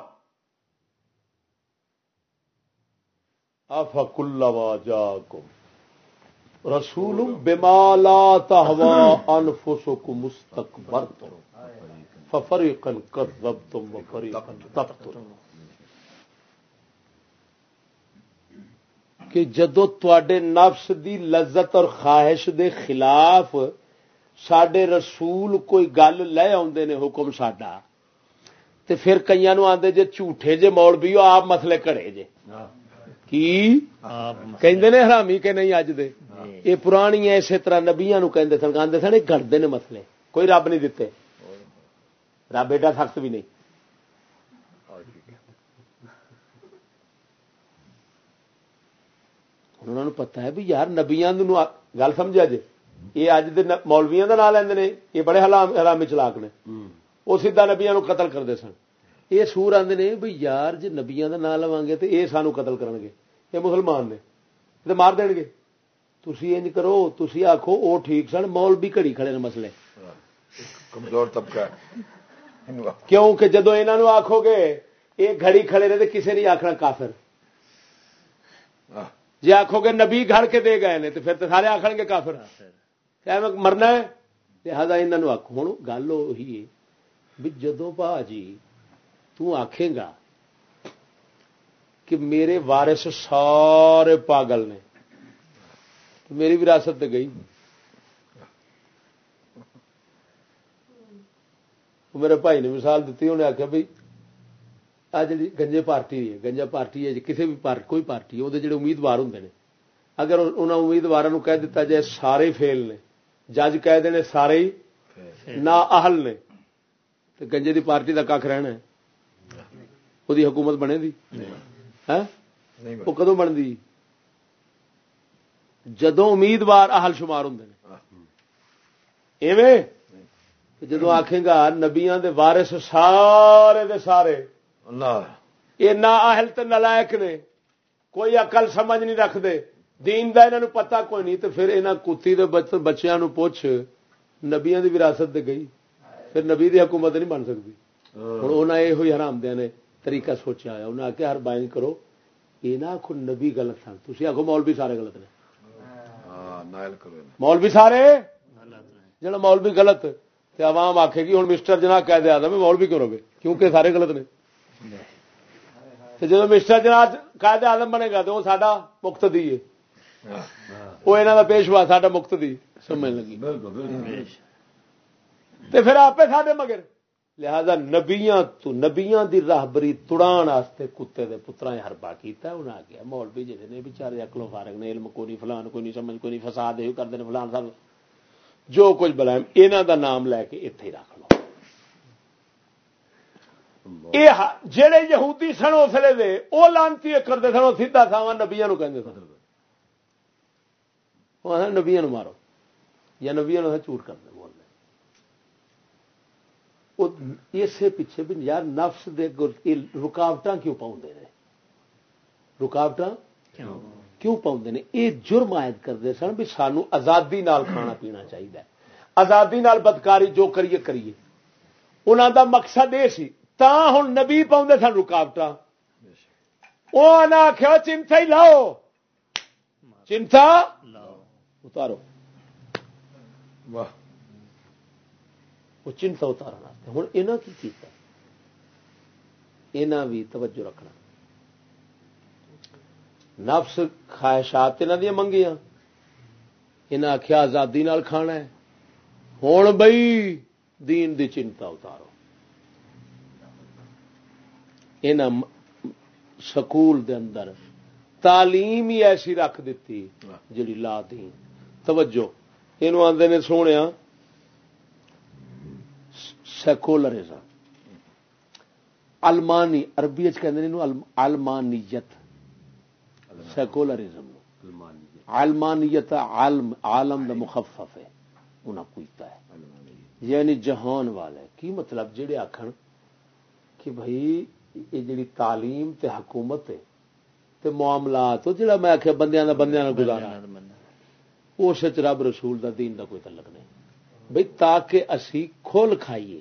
افق اللہ جا رسول بمالا تہوا انفسکم مستقبر ففریقا کذبتم وفریقا تقتلون کہ جدو تے نفس دی لذت اور خواہش دے خلاف سڈے رسول کوئی گل لے آدھے نے حکم ساڈا، تے پھر کئی نو آدھے جے جھوٹے جے موڑ بھی آپ مسلے کڑے جے۔ ہاں۔ کی? کہ حرامی کہ نہیں اج دے؟ یہ پرانی ہے اسی طرح نبیا نو سن آدھے سن یہ گڑتے نے مسلے کوئی رب نہیں دیتے رب ایڈا سخت بھی نہیں۔ انہوں نے پتا ہے بھی یار نبیا گل سمجھا جی یہ اج دے مولویا کا نام لیندے نے یہ بڑے حرامی چلاک نے۔ وہ سیدا نبیا نو قتل کرتے سن۔ یہ سور آدھے نے بھی یار جی نبیا کا نام لوا گے تو یہ سانو قتل کرن گے۔ یہ مسلمان نے تو مار دین گے۔ تھی انج کرو تھی آخو وہ ٹھیک سن مول بھی گھڑی کھڑے نے مسلے کمزور طبقہ۔ کیوں کہ جدو یہ آخو گے یہ گھڑی کھڑے نے تو کسی نہیں آخنا کافر۔ جی آخو گے نبی گھر کے دے گئے نے تو پھر تو سارے آخر گے کافر۔ مرنا ہے؟ لہذا یہاں آخو ہوں گل وہی ہے بھی جدو پا جی تکھے گا کہ میرے وارث سارے پاگل نے۔ میری وراثت گئی۔ میرے بھائی نے مثال دیتی، انہیں آخیا بھائی آ جی گنجے پارٹی ہے، گنجا پارٹی ہے جی کسی بھی پارٹی کوئی پارٹی ہے وہ جڑے امیدوار ہوں نے۔ اگر انہوں امیدوار کہہ دیتا جائے سارے فیل نے، جج کہہ دے سارے ہی نہ اہل نے، تو گنجے دی پارٹی کا کھ رہنا ہے۔ وہ حکومت بنے دی۔ وہ کدو بنتی؟ جدو امیدوار اہل شمار ہوں ایویں؟ جدو آخے گا نبیا دے وارث سارے دے سارے۔ یہ نہ اہل تو نلائک نے۔ کوئی اقل سمجھ نہیں رکھتے دین دا انہوں پتا کوئی نہیں تو پھر یہاں کتی دے بچیاں نو پوچھ نبیا کی وراثت دے گئی۔ پھر نبی دی حکومت نہیں بن سکتی۔ ہوں انہیں یہ ہوئی حرام دیا نے۔ طریقہ سوچا ہوا انہیں آخیا ہر بائن کرو یہ نہ آخو نبی غلط سن۔ تھی آخو مولوی سارے غلط نے۔ مولوی سارے؟ جڑا مولوی غلط تے عوام آخے گی ہوں مسٹر جناب کہہ دیا میں مولوی کرو گے؟ کیونکہ سارے غلط نے۔ جب مسٹر جناب قائد آدم بنے گا تو وہ ساڈا مکت دی ہے۔ وہ یہاں کا پیشوا ساڈا مکت دی سمجھ لگی؟ پھر آپ ساڈے مگر۔ لہذا نبیاں تو نبیاں دی راہبری تڑان واسطے کتے دے پترا ہربا کیتا انہیں آ گیا مولوی جہے نے بچارے اکلو فارغ نے، علم کوئی نہیں، فلان کوئی نہیں، سمجھ کوئی نہیں، فساد یہ کرتے ہیں فلان صاحب جو کچھ بلائم یہاں دا نام لے کے اتے ہی رکھ لو۔ جہے یہودی سن اسلے دے وہ لانتی کرتے سن وہ سیدا تھا نبیا کہ نبیا مارو، یا نبیا جھوٹ کرتے بولتے اسے پیچھے بھی یار نفس دے رکاوٹ کیوں پاؤں رکاوٹ کیوں؟ پاؤں نے؟ یہ جرم عائد کرتے سن بھی سانو آزادی نال کھانا پینا چاہیے آزادی نال بدکاری جو کریے کریے۔ انہوں دا مقصد یہ سی تا ہوں نبی پاؤں سن رکاوٹ وہ آخیا چنتا ہی لاؤ۔ چنتا؟ اتارو۔ واہ۔ وہ چنتا اتارا ہوں یہاں کی کیتا؟ یہاں بھی توجہ رکھنا۔ نفس خواہشات یہاں دیا منگیاں۔ انہیں آخیا آزادی نال کھانا ہے۔ ہوں بئی دین دی چنتا اتارو۔ سکول دے اندر تعلیم ہی ایسی رکھ دیتی جڑی لا دی توجہ۔ یہ آدھے نے سونے سیکولرزم المانی اربی المانیت سیکولرزم المانیت عالم دا مخفف ہے. انہیں کوئیتا ہے. یعنی جہان والے. کی مطلب جڑے آخر کہ بھائی یہ جڑی تعلیم تے حکومت ہے تے معاملات جڑا میں آخیا بندیاں دا بندیاں نال گزارا اس رب رسول دا دین دا کوئی تعلق نہیں. بھئی تاکہ اسی کھول کھائیے.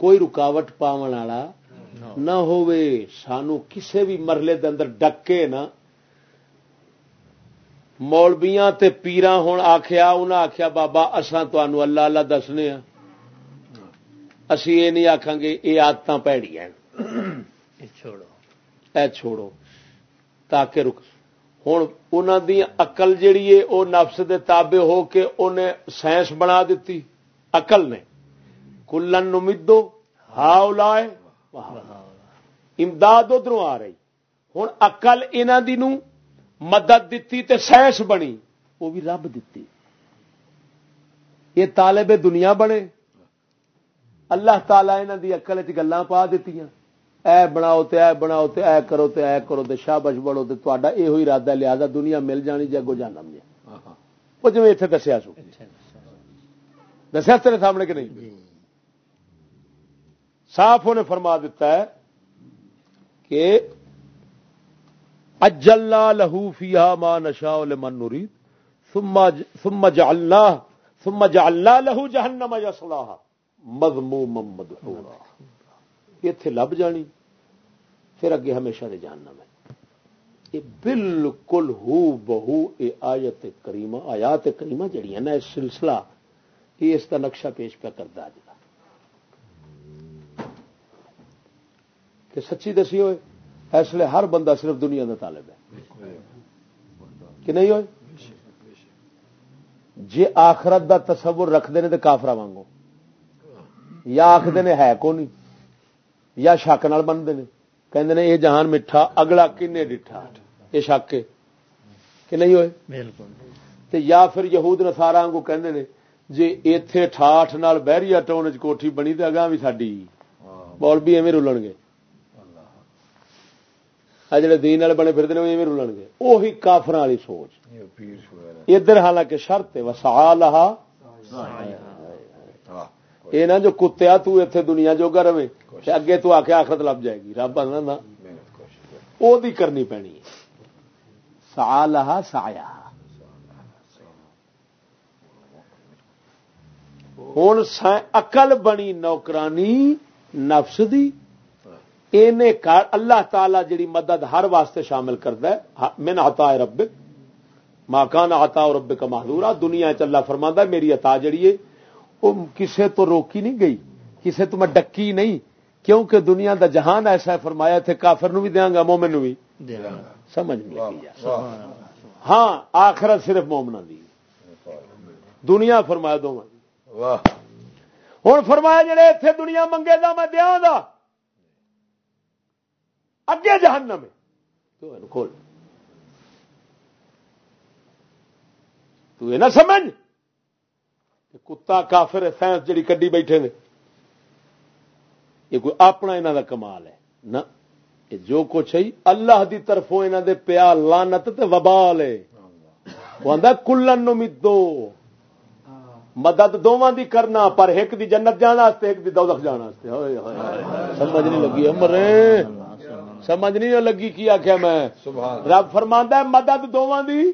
کوئی رکاوٹ پاون والا نہ ہوئے سانو کسے بھی مرلے دے اندر ڈکے نہ۔ مولبیاں تے پیرا ہوں آخیا انہیں آخیا بابا اساں تنوع اللہ اللہ دسنے ہاں۔ اسی یہ نہیں آخان گے یہ آدت پیڑی ہیں۔ چھوڑو۔ اے چھوڑو۔ تاکہ رک ہوں انہوں دی اقل جیڑی ہے وہ نفس دے تابے ہو کے انہیں سائنس بنا دیتی اقل نے۔ کلن نمدو ہاؤ لائے امداد ادھر آ رہی۔ ہوں اقل دی نو مدد دیتی تے سائنس بنی۔ وہ بھی رب دیتی یہ طالب دنیا بنے۔ اللہ تعالی یہاں دی اقل چ گلا پا دیتی اے بناؤ تے اے بناؤ تے اے کرو تے اے کرو تے شابش بڑو تے تا یہ ارادہ لہذا دنیا مل جانی جی اگو جانا وہ جی اتنے دسیا سو۔ دسیا تیرے سامنے کہ نہیں؟ صاف انہیں فرما دیتا ہے کہ اجلنا لہو فیہا ما نشاء لمن نرید، ثم جعلنا ثم جعلنا لہو جہنم یصلاها مذموما مدحورا۔ ایتھے لب جانی، پھر اگے ہمیشہ دے جہنم ہے۔ یہ بالکل ہو بہو اے آیت کریمہ، آیات کریمہ جڑی ہیں نا، اس سلسلہ یہ اس کا نقشہ پیش پہ کرتا ہے۔ کہ سچی دسی ہوئے اس لیے ہر بندہ صرف دنیا کا طالب ہے۔ کہ نہیں ہوئے؟ جی آخرت دا تصور رکھتے ہیں تو کافرا وانگو یا آخر نے ہے کو نہیں؟ یا شک نال بنتے ہیں کہ یہ جہان میٹھا اگلا کن ڈٹھا؟ یہ شک کہ نہیں ہوئے؟ بالکل۔ یا پھر یہود نسارا کو کہ جی اتے ٹھاٹ نال بہری ٹاؤن کوٹھی بنی تو اگاں بھی ساری بول بھی ایویں رولن گے۔ جڑے دین والے بنے پھرتے ہیں رولن گے۔ وہی کافر والی سوچ۔ ادھر حالانکہ شرط ہے وسا لہا یہ نہ جو کتیا تے دنیا جو گھر میں اگے تو آ کے آخرت لب جائے گی۔ رب آنا وہ کرنی پینی سا لہا سایا ہوں اقل بنی نوکرانی نفس دی۔ اللہ تعالی جڑی مدد ہر واسطے شامل کرتا ہے۔ من عطا رب ماکان عطا رب کا محدورا دنیا چ اللہ فرما میری عطا جڑی ہے وہ کسے تو روکی نہیں گئی کسے تو میں ڈکی نہیں کیونکہ دنیا دا جہان ایسا ہے فرمایا تھے کافر نو بھی دیا گا مومن نو بھی۔ سمجھ نہیں ہاں آخرت صرف مومنا دی۔ دنیا فرمایا دو ہوں فرمایا جڑے اتنے دنیا منگے دا میں دیا گا اگے جہنم ہے۔ کھول۔ تو یہ نہ سمجھ۔ کتا کافر سائنس جڑی کڈی بیٹھے نے یہ کوئی اپنا انہوں کا کمال ہے۔ نہ، یہ جو کچھ ہے، اللہ دی طرفوں انہوں دے پیا لانت تے وبال ہے۔ وہ آدھا کلن مدو مدد دونوں دی کرنا، پر ایک دی جنت جانا ایک دی دولت جانا سمجھ نہیں لگی امر سمجھ نہیں لگی کی آخیا میں۔ رب فرما مدد دونوں دی۔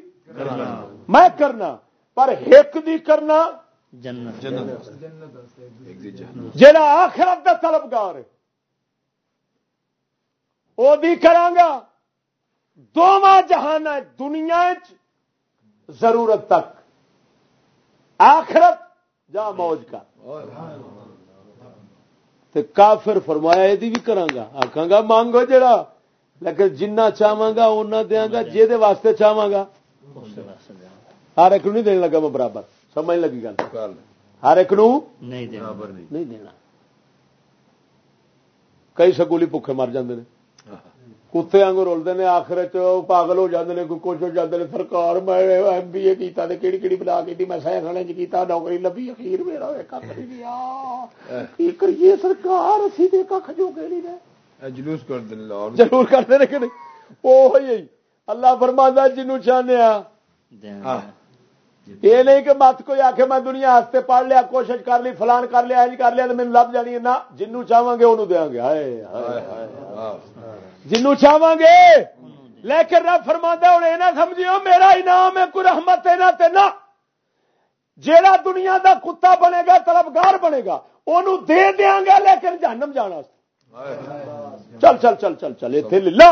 میں کرنا پر ایک دی کرنا جا آخرت کا طلبگار وہ بھی کرانگا دونوں جہان دنیا ضرورت تک۔ آخرت جا موج کا۔ کافر فرمایا یہ بھی کرانگا آخا گا مانگو جڑا۔ لیکن جنہ چاہواں گا اُنہ دیا گا جہد واسطے چاہواں گا۔ ہر ایک نہیں دینے لگا میں برابر۔ سمجھ لگی گل؟ ہر ایک نہیں دینا کئی سکولی بکے مر جاندے نے۔ کتے آنگ رولتے ہیں آخر پاگل ہو جاتے ہیں کچھ ہو جاتے ہیں سرکار میں ایم بی اے کیتا کیڑی کیڑی بلا کی میں سائنس کیتا نوکری لبھی اخیر میرا کریے سرکار اسی دے کھ جو نہیں جلوس کرتے جلوس کرتے ہیں کہ نہیں؟ وہ اللہ فرما جنوں چاہنے یہ نہیں کہ مت کوئی آخ میں دنیا ہستے پڑھ لیا کوشش کر لی فلان کر لیا انج کر لیا تو میرے لب جانی ہے۔ نہ جنوں چاہوں گے انہوں دیا گے جنوں چاہوں گے لیکن رب فرما ہوں یہ نہ سمجھو میرا انعام ہے کوئی رحمت ہے نہ جیڑا دنیا دا کتا بنے گا طلبگار بنے گا انہوں دے دیا گا لیکن جہنم جانا چل چل چل چل چل اتنے للا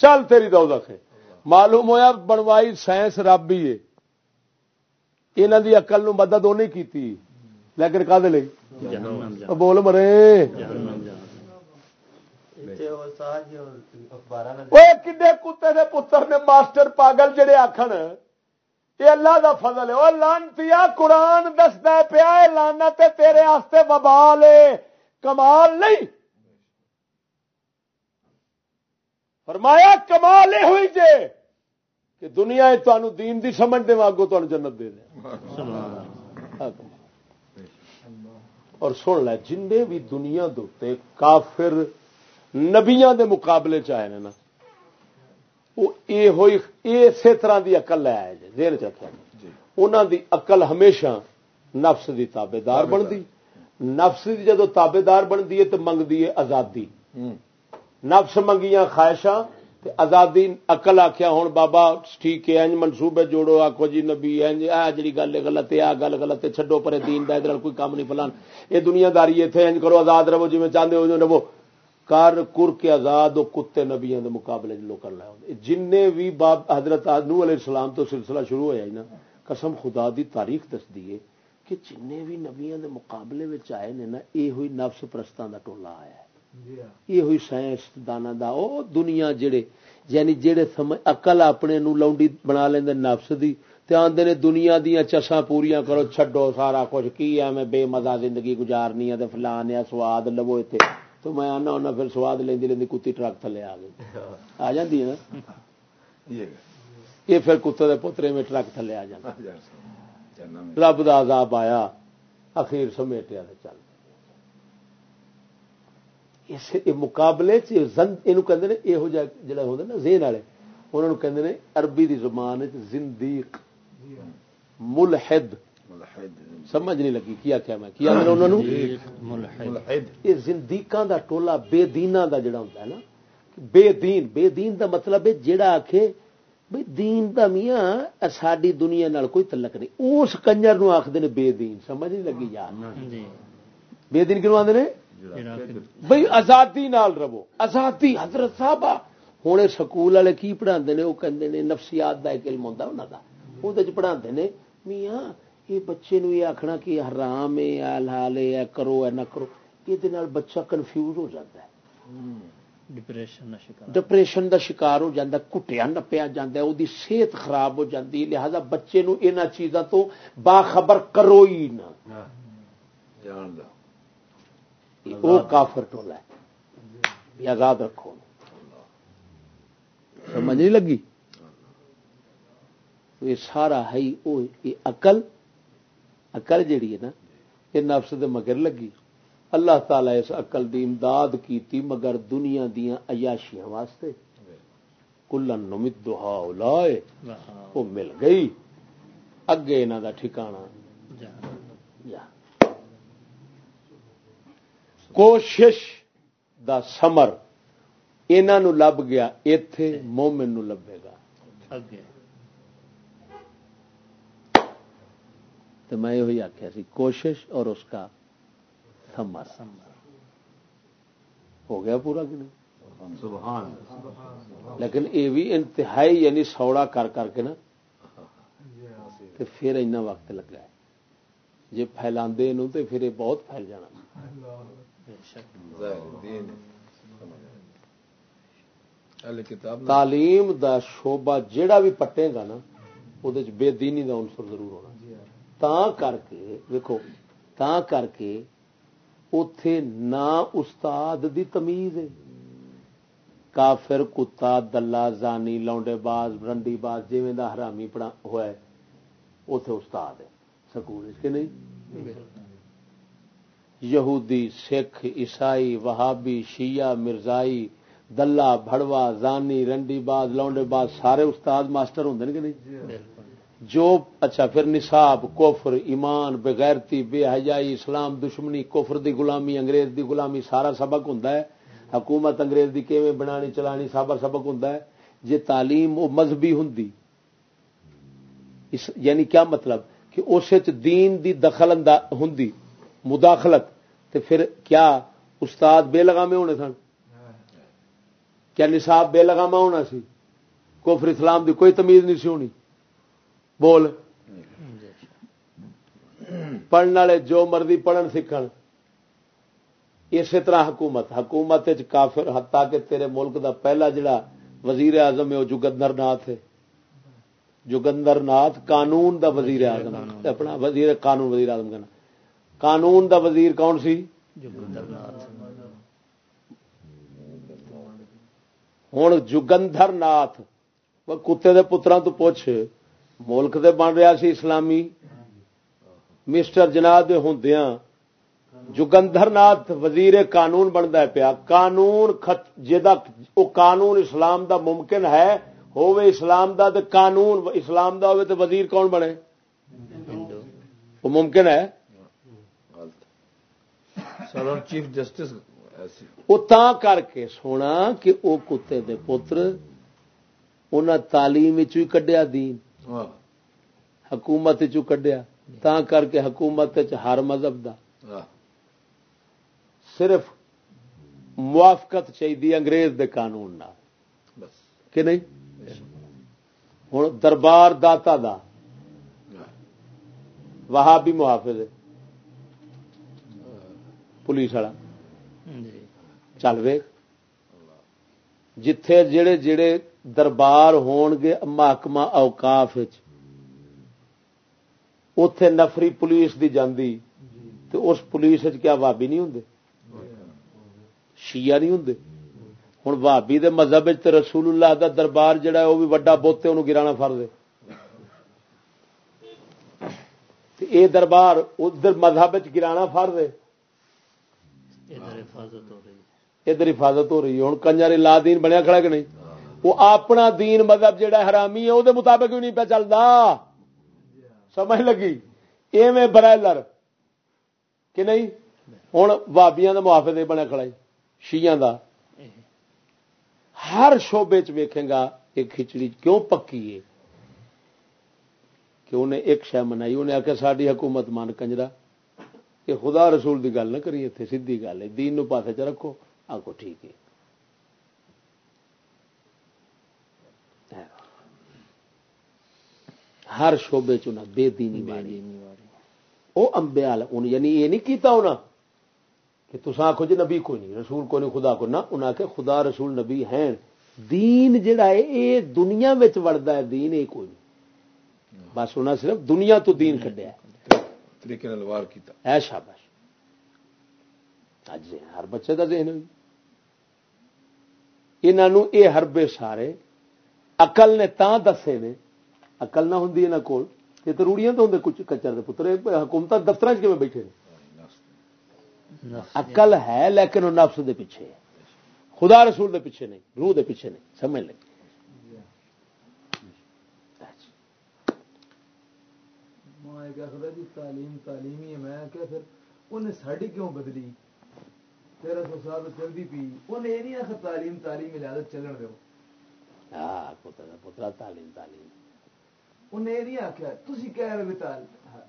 چل تیری دو دکھ معلوم ہوا بنوائی سائنس رب ہی ہے۔ یہاں کی اقل نو مدد وہ نہیں کی لیکن کہ بول مرے۔ کڈے کتے دے پتر نے ماسٹر پاگل جڑے آخر یہ اللہ دا فضل ہے وہ لانتی قرآن دستا پیا لانا تیرے آستے ببال کمال نہیں فرمایا کمال یہ ہوئی جے کہ دنیا دین دی سمجھ دے اگو تمہیں جنت دے دیں اور سن لے جن بھی دنیا دے کافر نبیاں دے مقابلے چائے نا۔ وہ اسی طرح دی اقل لے آئے جی دیر چکا انہوں دی اقل ہمیشہ نفس دی تابے دار بنتی۔ نفس دی جدو تابے دار بنتی ہے تو منگتی ہے آزادی۔ نفس منگیاں خواہشاں آزادی اقل آخیا ہوں بابا ٹھیک ہے منصوبے جوڑو آخو جی نبی آ جی گل غلط ہے آ گل غلط ہے چڈو پرے دین ادھر کوئی کام نہیں فلان۔ یہ دنیا داری اتنے انج کرو آزاد رہو جی چاہتے ہو رہو کر کر کے آزاد کتے نبیا کے مقابلے کر لائے جن بھی باب حضرت نو علیہ السلام تو سلسلہ شروع ہوا نا۔ قسم خدا دی تاریخ دس دیے کہ جن بھی نبیا کے مقابلے آئے نے نا یہ ہوئی نفس پرستان کا ٹولا آیا ہے۔ یہ ہوئی سائنس دانا دا او دنیا جڑے یعنی جڑے اقل اپنے نو لونڈی بنا لیندے نفس دی تے آندے نے دنیا دیاں چساں پوریاں کرو چھڈو سارا کچھ کی ہے میں بے مزہ زندگی گزارنی ہے تے فلان ہے سواد لو ایتھے تو میں آنا ہونا پھر سواد لیندی لیندی کتی ٹرک تھلے آ گئی۔ آ جاندی ہے نا؟ یہ پھر کتے دے پوترے میں ٹرک تھلے آ جانا رب دا عذاب آیا اخیر سمیٹیا چل۔ اس مقابلے یہ جڑا ہوتا نا زین والے انہوں نے عربی دی زبان زندیق ملحد۔ سمجھ نہیں لگی کیا کیا میں کیا انہوں یہ زندیقاں دا ٹولا بے دینا دا جڑا ہوتا ہے نا بے دین۔ بے دین دا مطلب ہے جڑا آخے بھائی دین دا میاں ساری دنیا نال کوئی تعلق نہیں۔ اس کنجر نو آخر بے دین۔ سمجھ نہیں لگی یار۔ جی۔ بے دین کیوں آدھے بھائی آزادی نال رہو۔ آزادی حضرت صاحب ہوں سکول والے کی پڑھا وہ کہ نفسیات کا ایک علم ہوتا انہوں کا وہ پڑھا میاں یہ بچے نو یہ آخنا کہ حرام ہے لال ہے کرو ہے نہ کرو یہ بچہ کنفیوز ہو جاتا ہے ڈپریشن دا شکار ہو جاتا کٹیا نپیا جا صحت خراب ہو جاتی لہذا بچے نو ان چیزاں تو باخبر کرو ہی نہ وہ کافر ٹولا ہے آزاد رکھو سمجھ نہیں لگی یہ سارا ہے اقل اقل جیڑی ہے نا یہ نفس دے مگر لگی اللہ تعالی اس اقل دی امداد کی مگر دنیا دیا عیاشیاں واسطے کلن نمد لائے وہ مل گئی اگے انہوں کا ٹھکانا کوشش دا سمر انہوں لب گیا اتے مومن نو لبے گا تو میں یہ آخیا سی کوشش اور اس کا سمر ہو گیا پورا کہ نہیں؟ سبحان لیکن یہ بھی انتہائی یعنی سوڑا کر کر کے نا پھر اینا وقت لگا ہے۔ جی فیلا تو پھر یہ بہت پھیل جانا۔ تعلیم دا شوبہ جیڑا بھی پٹے گا نا وہ بے دینی دا عنصر ضرور ہونا۔ کے دیکھو تا کر کے اتے نہ استاد دی تمیز ہے کافر کتا دلہ زانی لونڈے باز رنڈی باز جی حرامی پڑا ہوا ہے اتے استاد ہے سکول کے نہیں یہودی سکھ عیسائی وہابی شیعہ مرزائی دلہ بڑوا زانی رنڈی باز لونڈے باز سارے استاد ماسٹر ہوں کہ نہیں جو اچھا پھر نصاب، کفر، ایمان، بغیرتی، بے حجائی اسلام، دشمنی، کفر دی غلامی، انگریز دی غلامی، سارا سبق ہوں حکومت انگریز دی کیویں بنانی، چلانی سابر سبق ہوں جی تعلیم وہ مذہبی ہوں یعنی کیا مطلب؟ کہ اس دین دی دخل ہوں مداخلت، تے پھر کیا استاد بے لگامے ہونے سن؟ کیا نصاب بے لگاما ہونا سی؟ کفر اسلام دی کوئی تمیز نہیں سی ہونی۔ بول پڑھنے والے جو مرضی پڑھن سیکھ اسی طرح حکومت حکومت کافر ہتا کہ تیرے ملک دا پہلا جڑا وزیر اعظم ہے وہ جگندر ناتھ ہے جگندر ناتھ قانون دا وزیر اعظم اپنا وزیر قانون وزیر اعظم کہنا قانون دا وزیر کون سی ہوں جگندر ناتھ کتے دے پترا تو پوچھ ملک دے بن رہا سی اسلامی مسٹر جناب ہوں جگندر ناتھ وزیر قانون بنتا ہے پیا۔ قانون او قانون اسلام دا ممکن ہے ہوے اسلام دا تے قانون اسلام دا ہوے تے وزیر کون بنے؟ وہ ممکن ہے۔ چیف جسٹس وہ کر کے سونا کہ وہ کتے دے پتر انہیں تعلیم کڈیا دین۔ حکومت کڈیا تا کر کے حکومت ہر مذہب دا۔ صرف موافقت چاہیے انگریز دے قانون کہ نہیں؟ ہوں دربار داتا دا۔ وہاں بھی محافظ ہے۔ پولیس والا۔ جی۔ چل وے جتھے جڑے جڑے دربار ہون گے محکمہ اوقاف اتے نفری پولیس دی جاندی۔ تو اس پولیس کیا بابی نہیں ہوں شیعہ نہیں ہوں ہوں بابی دے مذہب رسول اللہ دا دربار جڑا ہے وہ بھی وڈا بوتے انہوں گرانا فرض ہے اے دربار ادھر مذہب گرانا فرض ہے۔ ادھر حفاظت ہو رہی ہے۔ ہوں کنجر لا دین بنیا کھڑا کہ نہیں؟ وہ اپنا دین مذہب جہا حرامی ہے وہ مطابق بھی نہیں پہ چلتا سمجھ لگی؟ ایویں برائلر۔ کہ نہیں؟ ہوں بابیا کا محافظ بنیا کھڑا شیئن کا ہر شعبے ویکھے گا ایک کھچڑی کیوں پکی ہے؟ کہ انہیں ایک شہ منائی، انہیں آخیا ساری حکومت مان کنجرا۔ کہ خدا رسول دی گل نہ کریے اتنے سیدھی گل ہے۔ دین نو پاسے چ رکھو آگو ٹھیک ہے۔ ہر شعبے چنا بے دینی والی وہ امبے والا یعنی یہ نہیں کیتا ہونا کہ تصا آخو جی نبی کوئی نہیں رسول کوئی نہیں خدا کو نہ انہیں کہ خدا رسول نبی ہیں۔ دین جڑا ہے یہ دنیا وڑتا ہے دین یہ کوئی نہیں۔ بس انہیں صرف دنیا تو دین کھڈیا طریقے وار کیتا۔ ہے شاباش اج ہر بچے کا ذہن انہوں یہ ہربے سارے اقل نے تا دسے نے اقل نہ ہوں یہاں کول یہ تو روڑیاں تو ہوں کچھ کچر دے پتر حکومت دفتر چ بیٹھے اقل ہے لیکن وہ نفس دے پیچھے خدا رسول دے پیچھے نہیں روح دے پیچھے نہیں سمجھ لیں تعلیم تعلیم ہی میں کہ پھر انہیں ساڑی کیوں بدلی؟ تیرہ سو سال چلتی پی۔ انہیں یہ نہیں آخر تعلیم تعلیم اجازت چلن دو پترا تعلیم تعلیم۔ انہیں یہ نہیں آخیا تھی کہہ رہے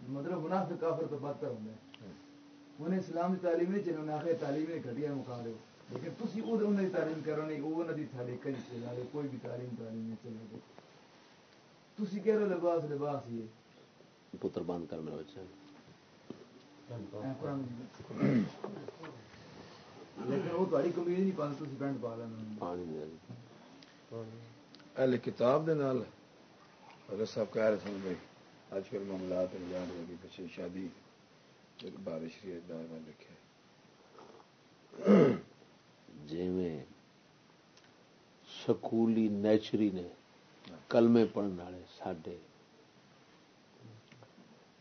مطلب منافع کافر تو بدتر ہوں انہیں اسلام کی تعلیم نہیں چلے انہیں آخر تعلیم نہیں گھٹیا مکا دو لیکن تھی انہیں دی تعلیم کرو نہیں وہ تھالی کئی چلا رہے کوئی بھی تعلیم تعلیم نہیں چلے گی تھی کہہ رہے لباس لباس ہی پتر بند کر میرا بچہ۔ لیکن وہ تاری کمیز نہیں تھی پینٹ پا لینا۔ کتاب دے نال اگر صاحب کہہ رہے سن بھائی، آج کل معاملات انجام ہوگی پیچھے شادی بارش میں لکھے جی میں سکولی نیچری نے کلمے پڑھنے والے ساڈے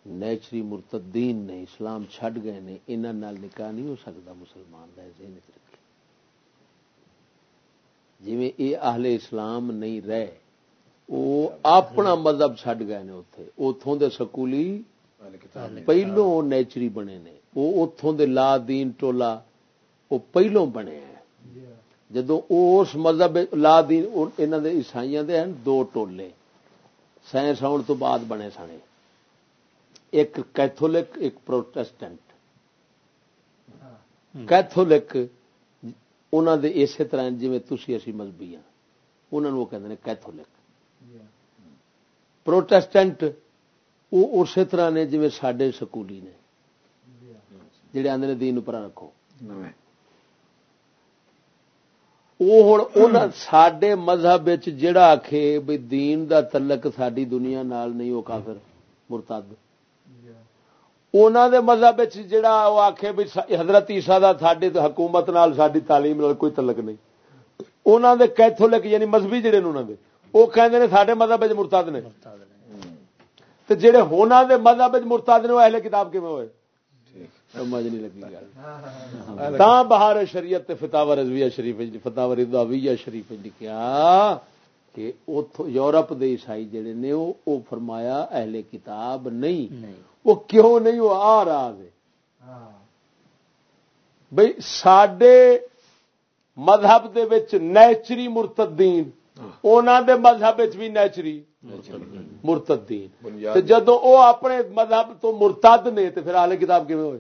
نیچری مرتدین نے، اسلام چھڈ گئے نے انہوں نکاح نہیں ہو سکتا مسلمان کا ذہن رکھے جی یہ اہل اسلام نہیں رہے۔ وہ اپنا مذہب چڈ گئے نے اتے اتوں دے سکولی پہلو نیچری بنے نے۔ وہ اتوں دے لا دین ٹولا وہ پہلو بنے ہیں۔ جدو اس مذہب لا دین انہوں دے عیسائیاں دے ہیں، دو ٹولے۔ سائنس آن تو بعد بنے سنے۔ ایک کیتھولک، ایک پروٹسٹنٹ کیتھولک انہوں دے اسی طرح جی تھی اسی مذہبی ہاں۔ انہوں نے وہ کہتے ہیں کیتھولک۔ پروٹسٹنٹ وہ اسی طرح نے جی سڈے سکولی نے جہے آدھے دین پر رکھو وہ ہوں سڈے مذہب جڑا آخ بھی دین دا تعلق ساری دنیا نال نہیں وہ کافر مرتد انہوں دے مذہب جڑا وہ آخے بھی حضرت عیسیٰ دا ساری حکومت نال ساری تعلیم نال کوئی تلک نہیں انہوں دے کیتھولک یعنی مذہبی جڑے انہوں دے وہ کہندے نے سارے مذہب وچ مرتد نے تے جڑے ہونا دے مذہب مرتاد مرتد نے وہ اہل کتاب کیویں ہوئے سمجھ نہیں لگی تا بہار شریعت تے فتاوا شریف وچ فتاوا شریف وچ لکھیا کہ اوتھوں یورپ دے عیسائی جڑے نے او فرمایا اہل کتاب نہیں وہ کیوں نہیں وہ آ راز ہے بھئی ساڈے مذہب کے نیچری مرتدین دے مذہب بھی نیچری مرتدین۔ جدو او اپنے مذہب تو مرتد نے تو پھر آلے کتاب کیویں ہوئے؟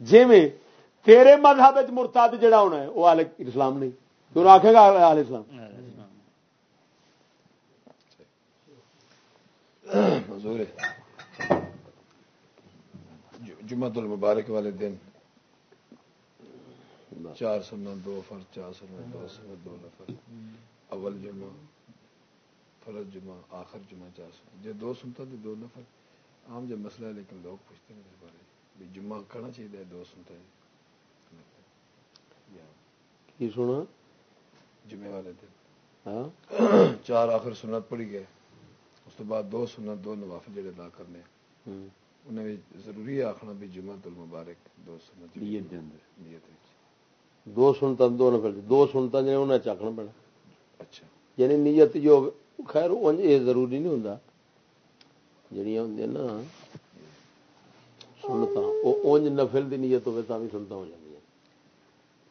جی میں تیرے مذہب مرتد جڑا ہونا ہے وہ آلے اسلام نہیں۔ تو آخے گا آل اسلام۔ جمعہ المبارک والے دن۔ چار سننا دو چار دو دو نفر۔ اول جمعہ جمعہ آخر جمعہ چار سنت جی دو سنتا دو نفر۔ عام جو مسئلہ ہے لیکن لوگ پوچھتے ہیں اس بارے۔ جمعہ کرنا چاہیے دو سنتا ہے کی سنا والے دن۔ ہاں؟ چار آخر سنت پڑی گئے۔ اس تو بعد دو سنت دو نواف جڑے ادا کرنے۔ انہیں ضروری آخنا بھی جمعہ المبارک دو سنت۔ نیت نیت دو سنتا دو نفل دو سنتا جی انہیں چکھنا پڑنا یعنی نیت جو خیر یہ ضروری نہیں ہوں جہیا ہوں نا سنتا وہ انج نفل کی نیت ہوگی تھی سنتا ہو جائیں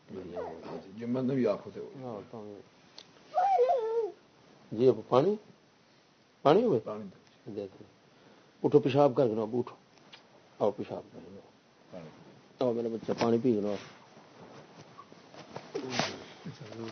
جی, ہاں، جی، پانی؟ پانی اٹھو پیشاب کر کے نا اٹھو۔ آؤ پیشاب کر میرا بچہ پانی پی کے ضرور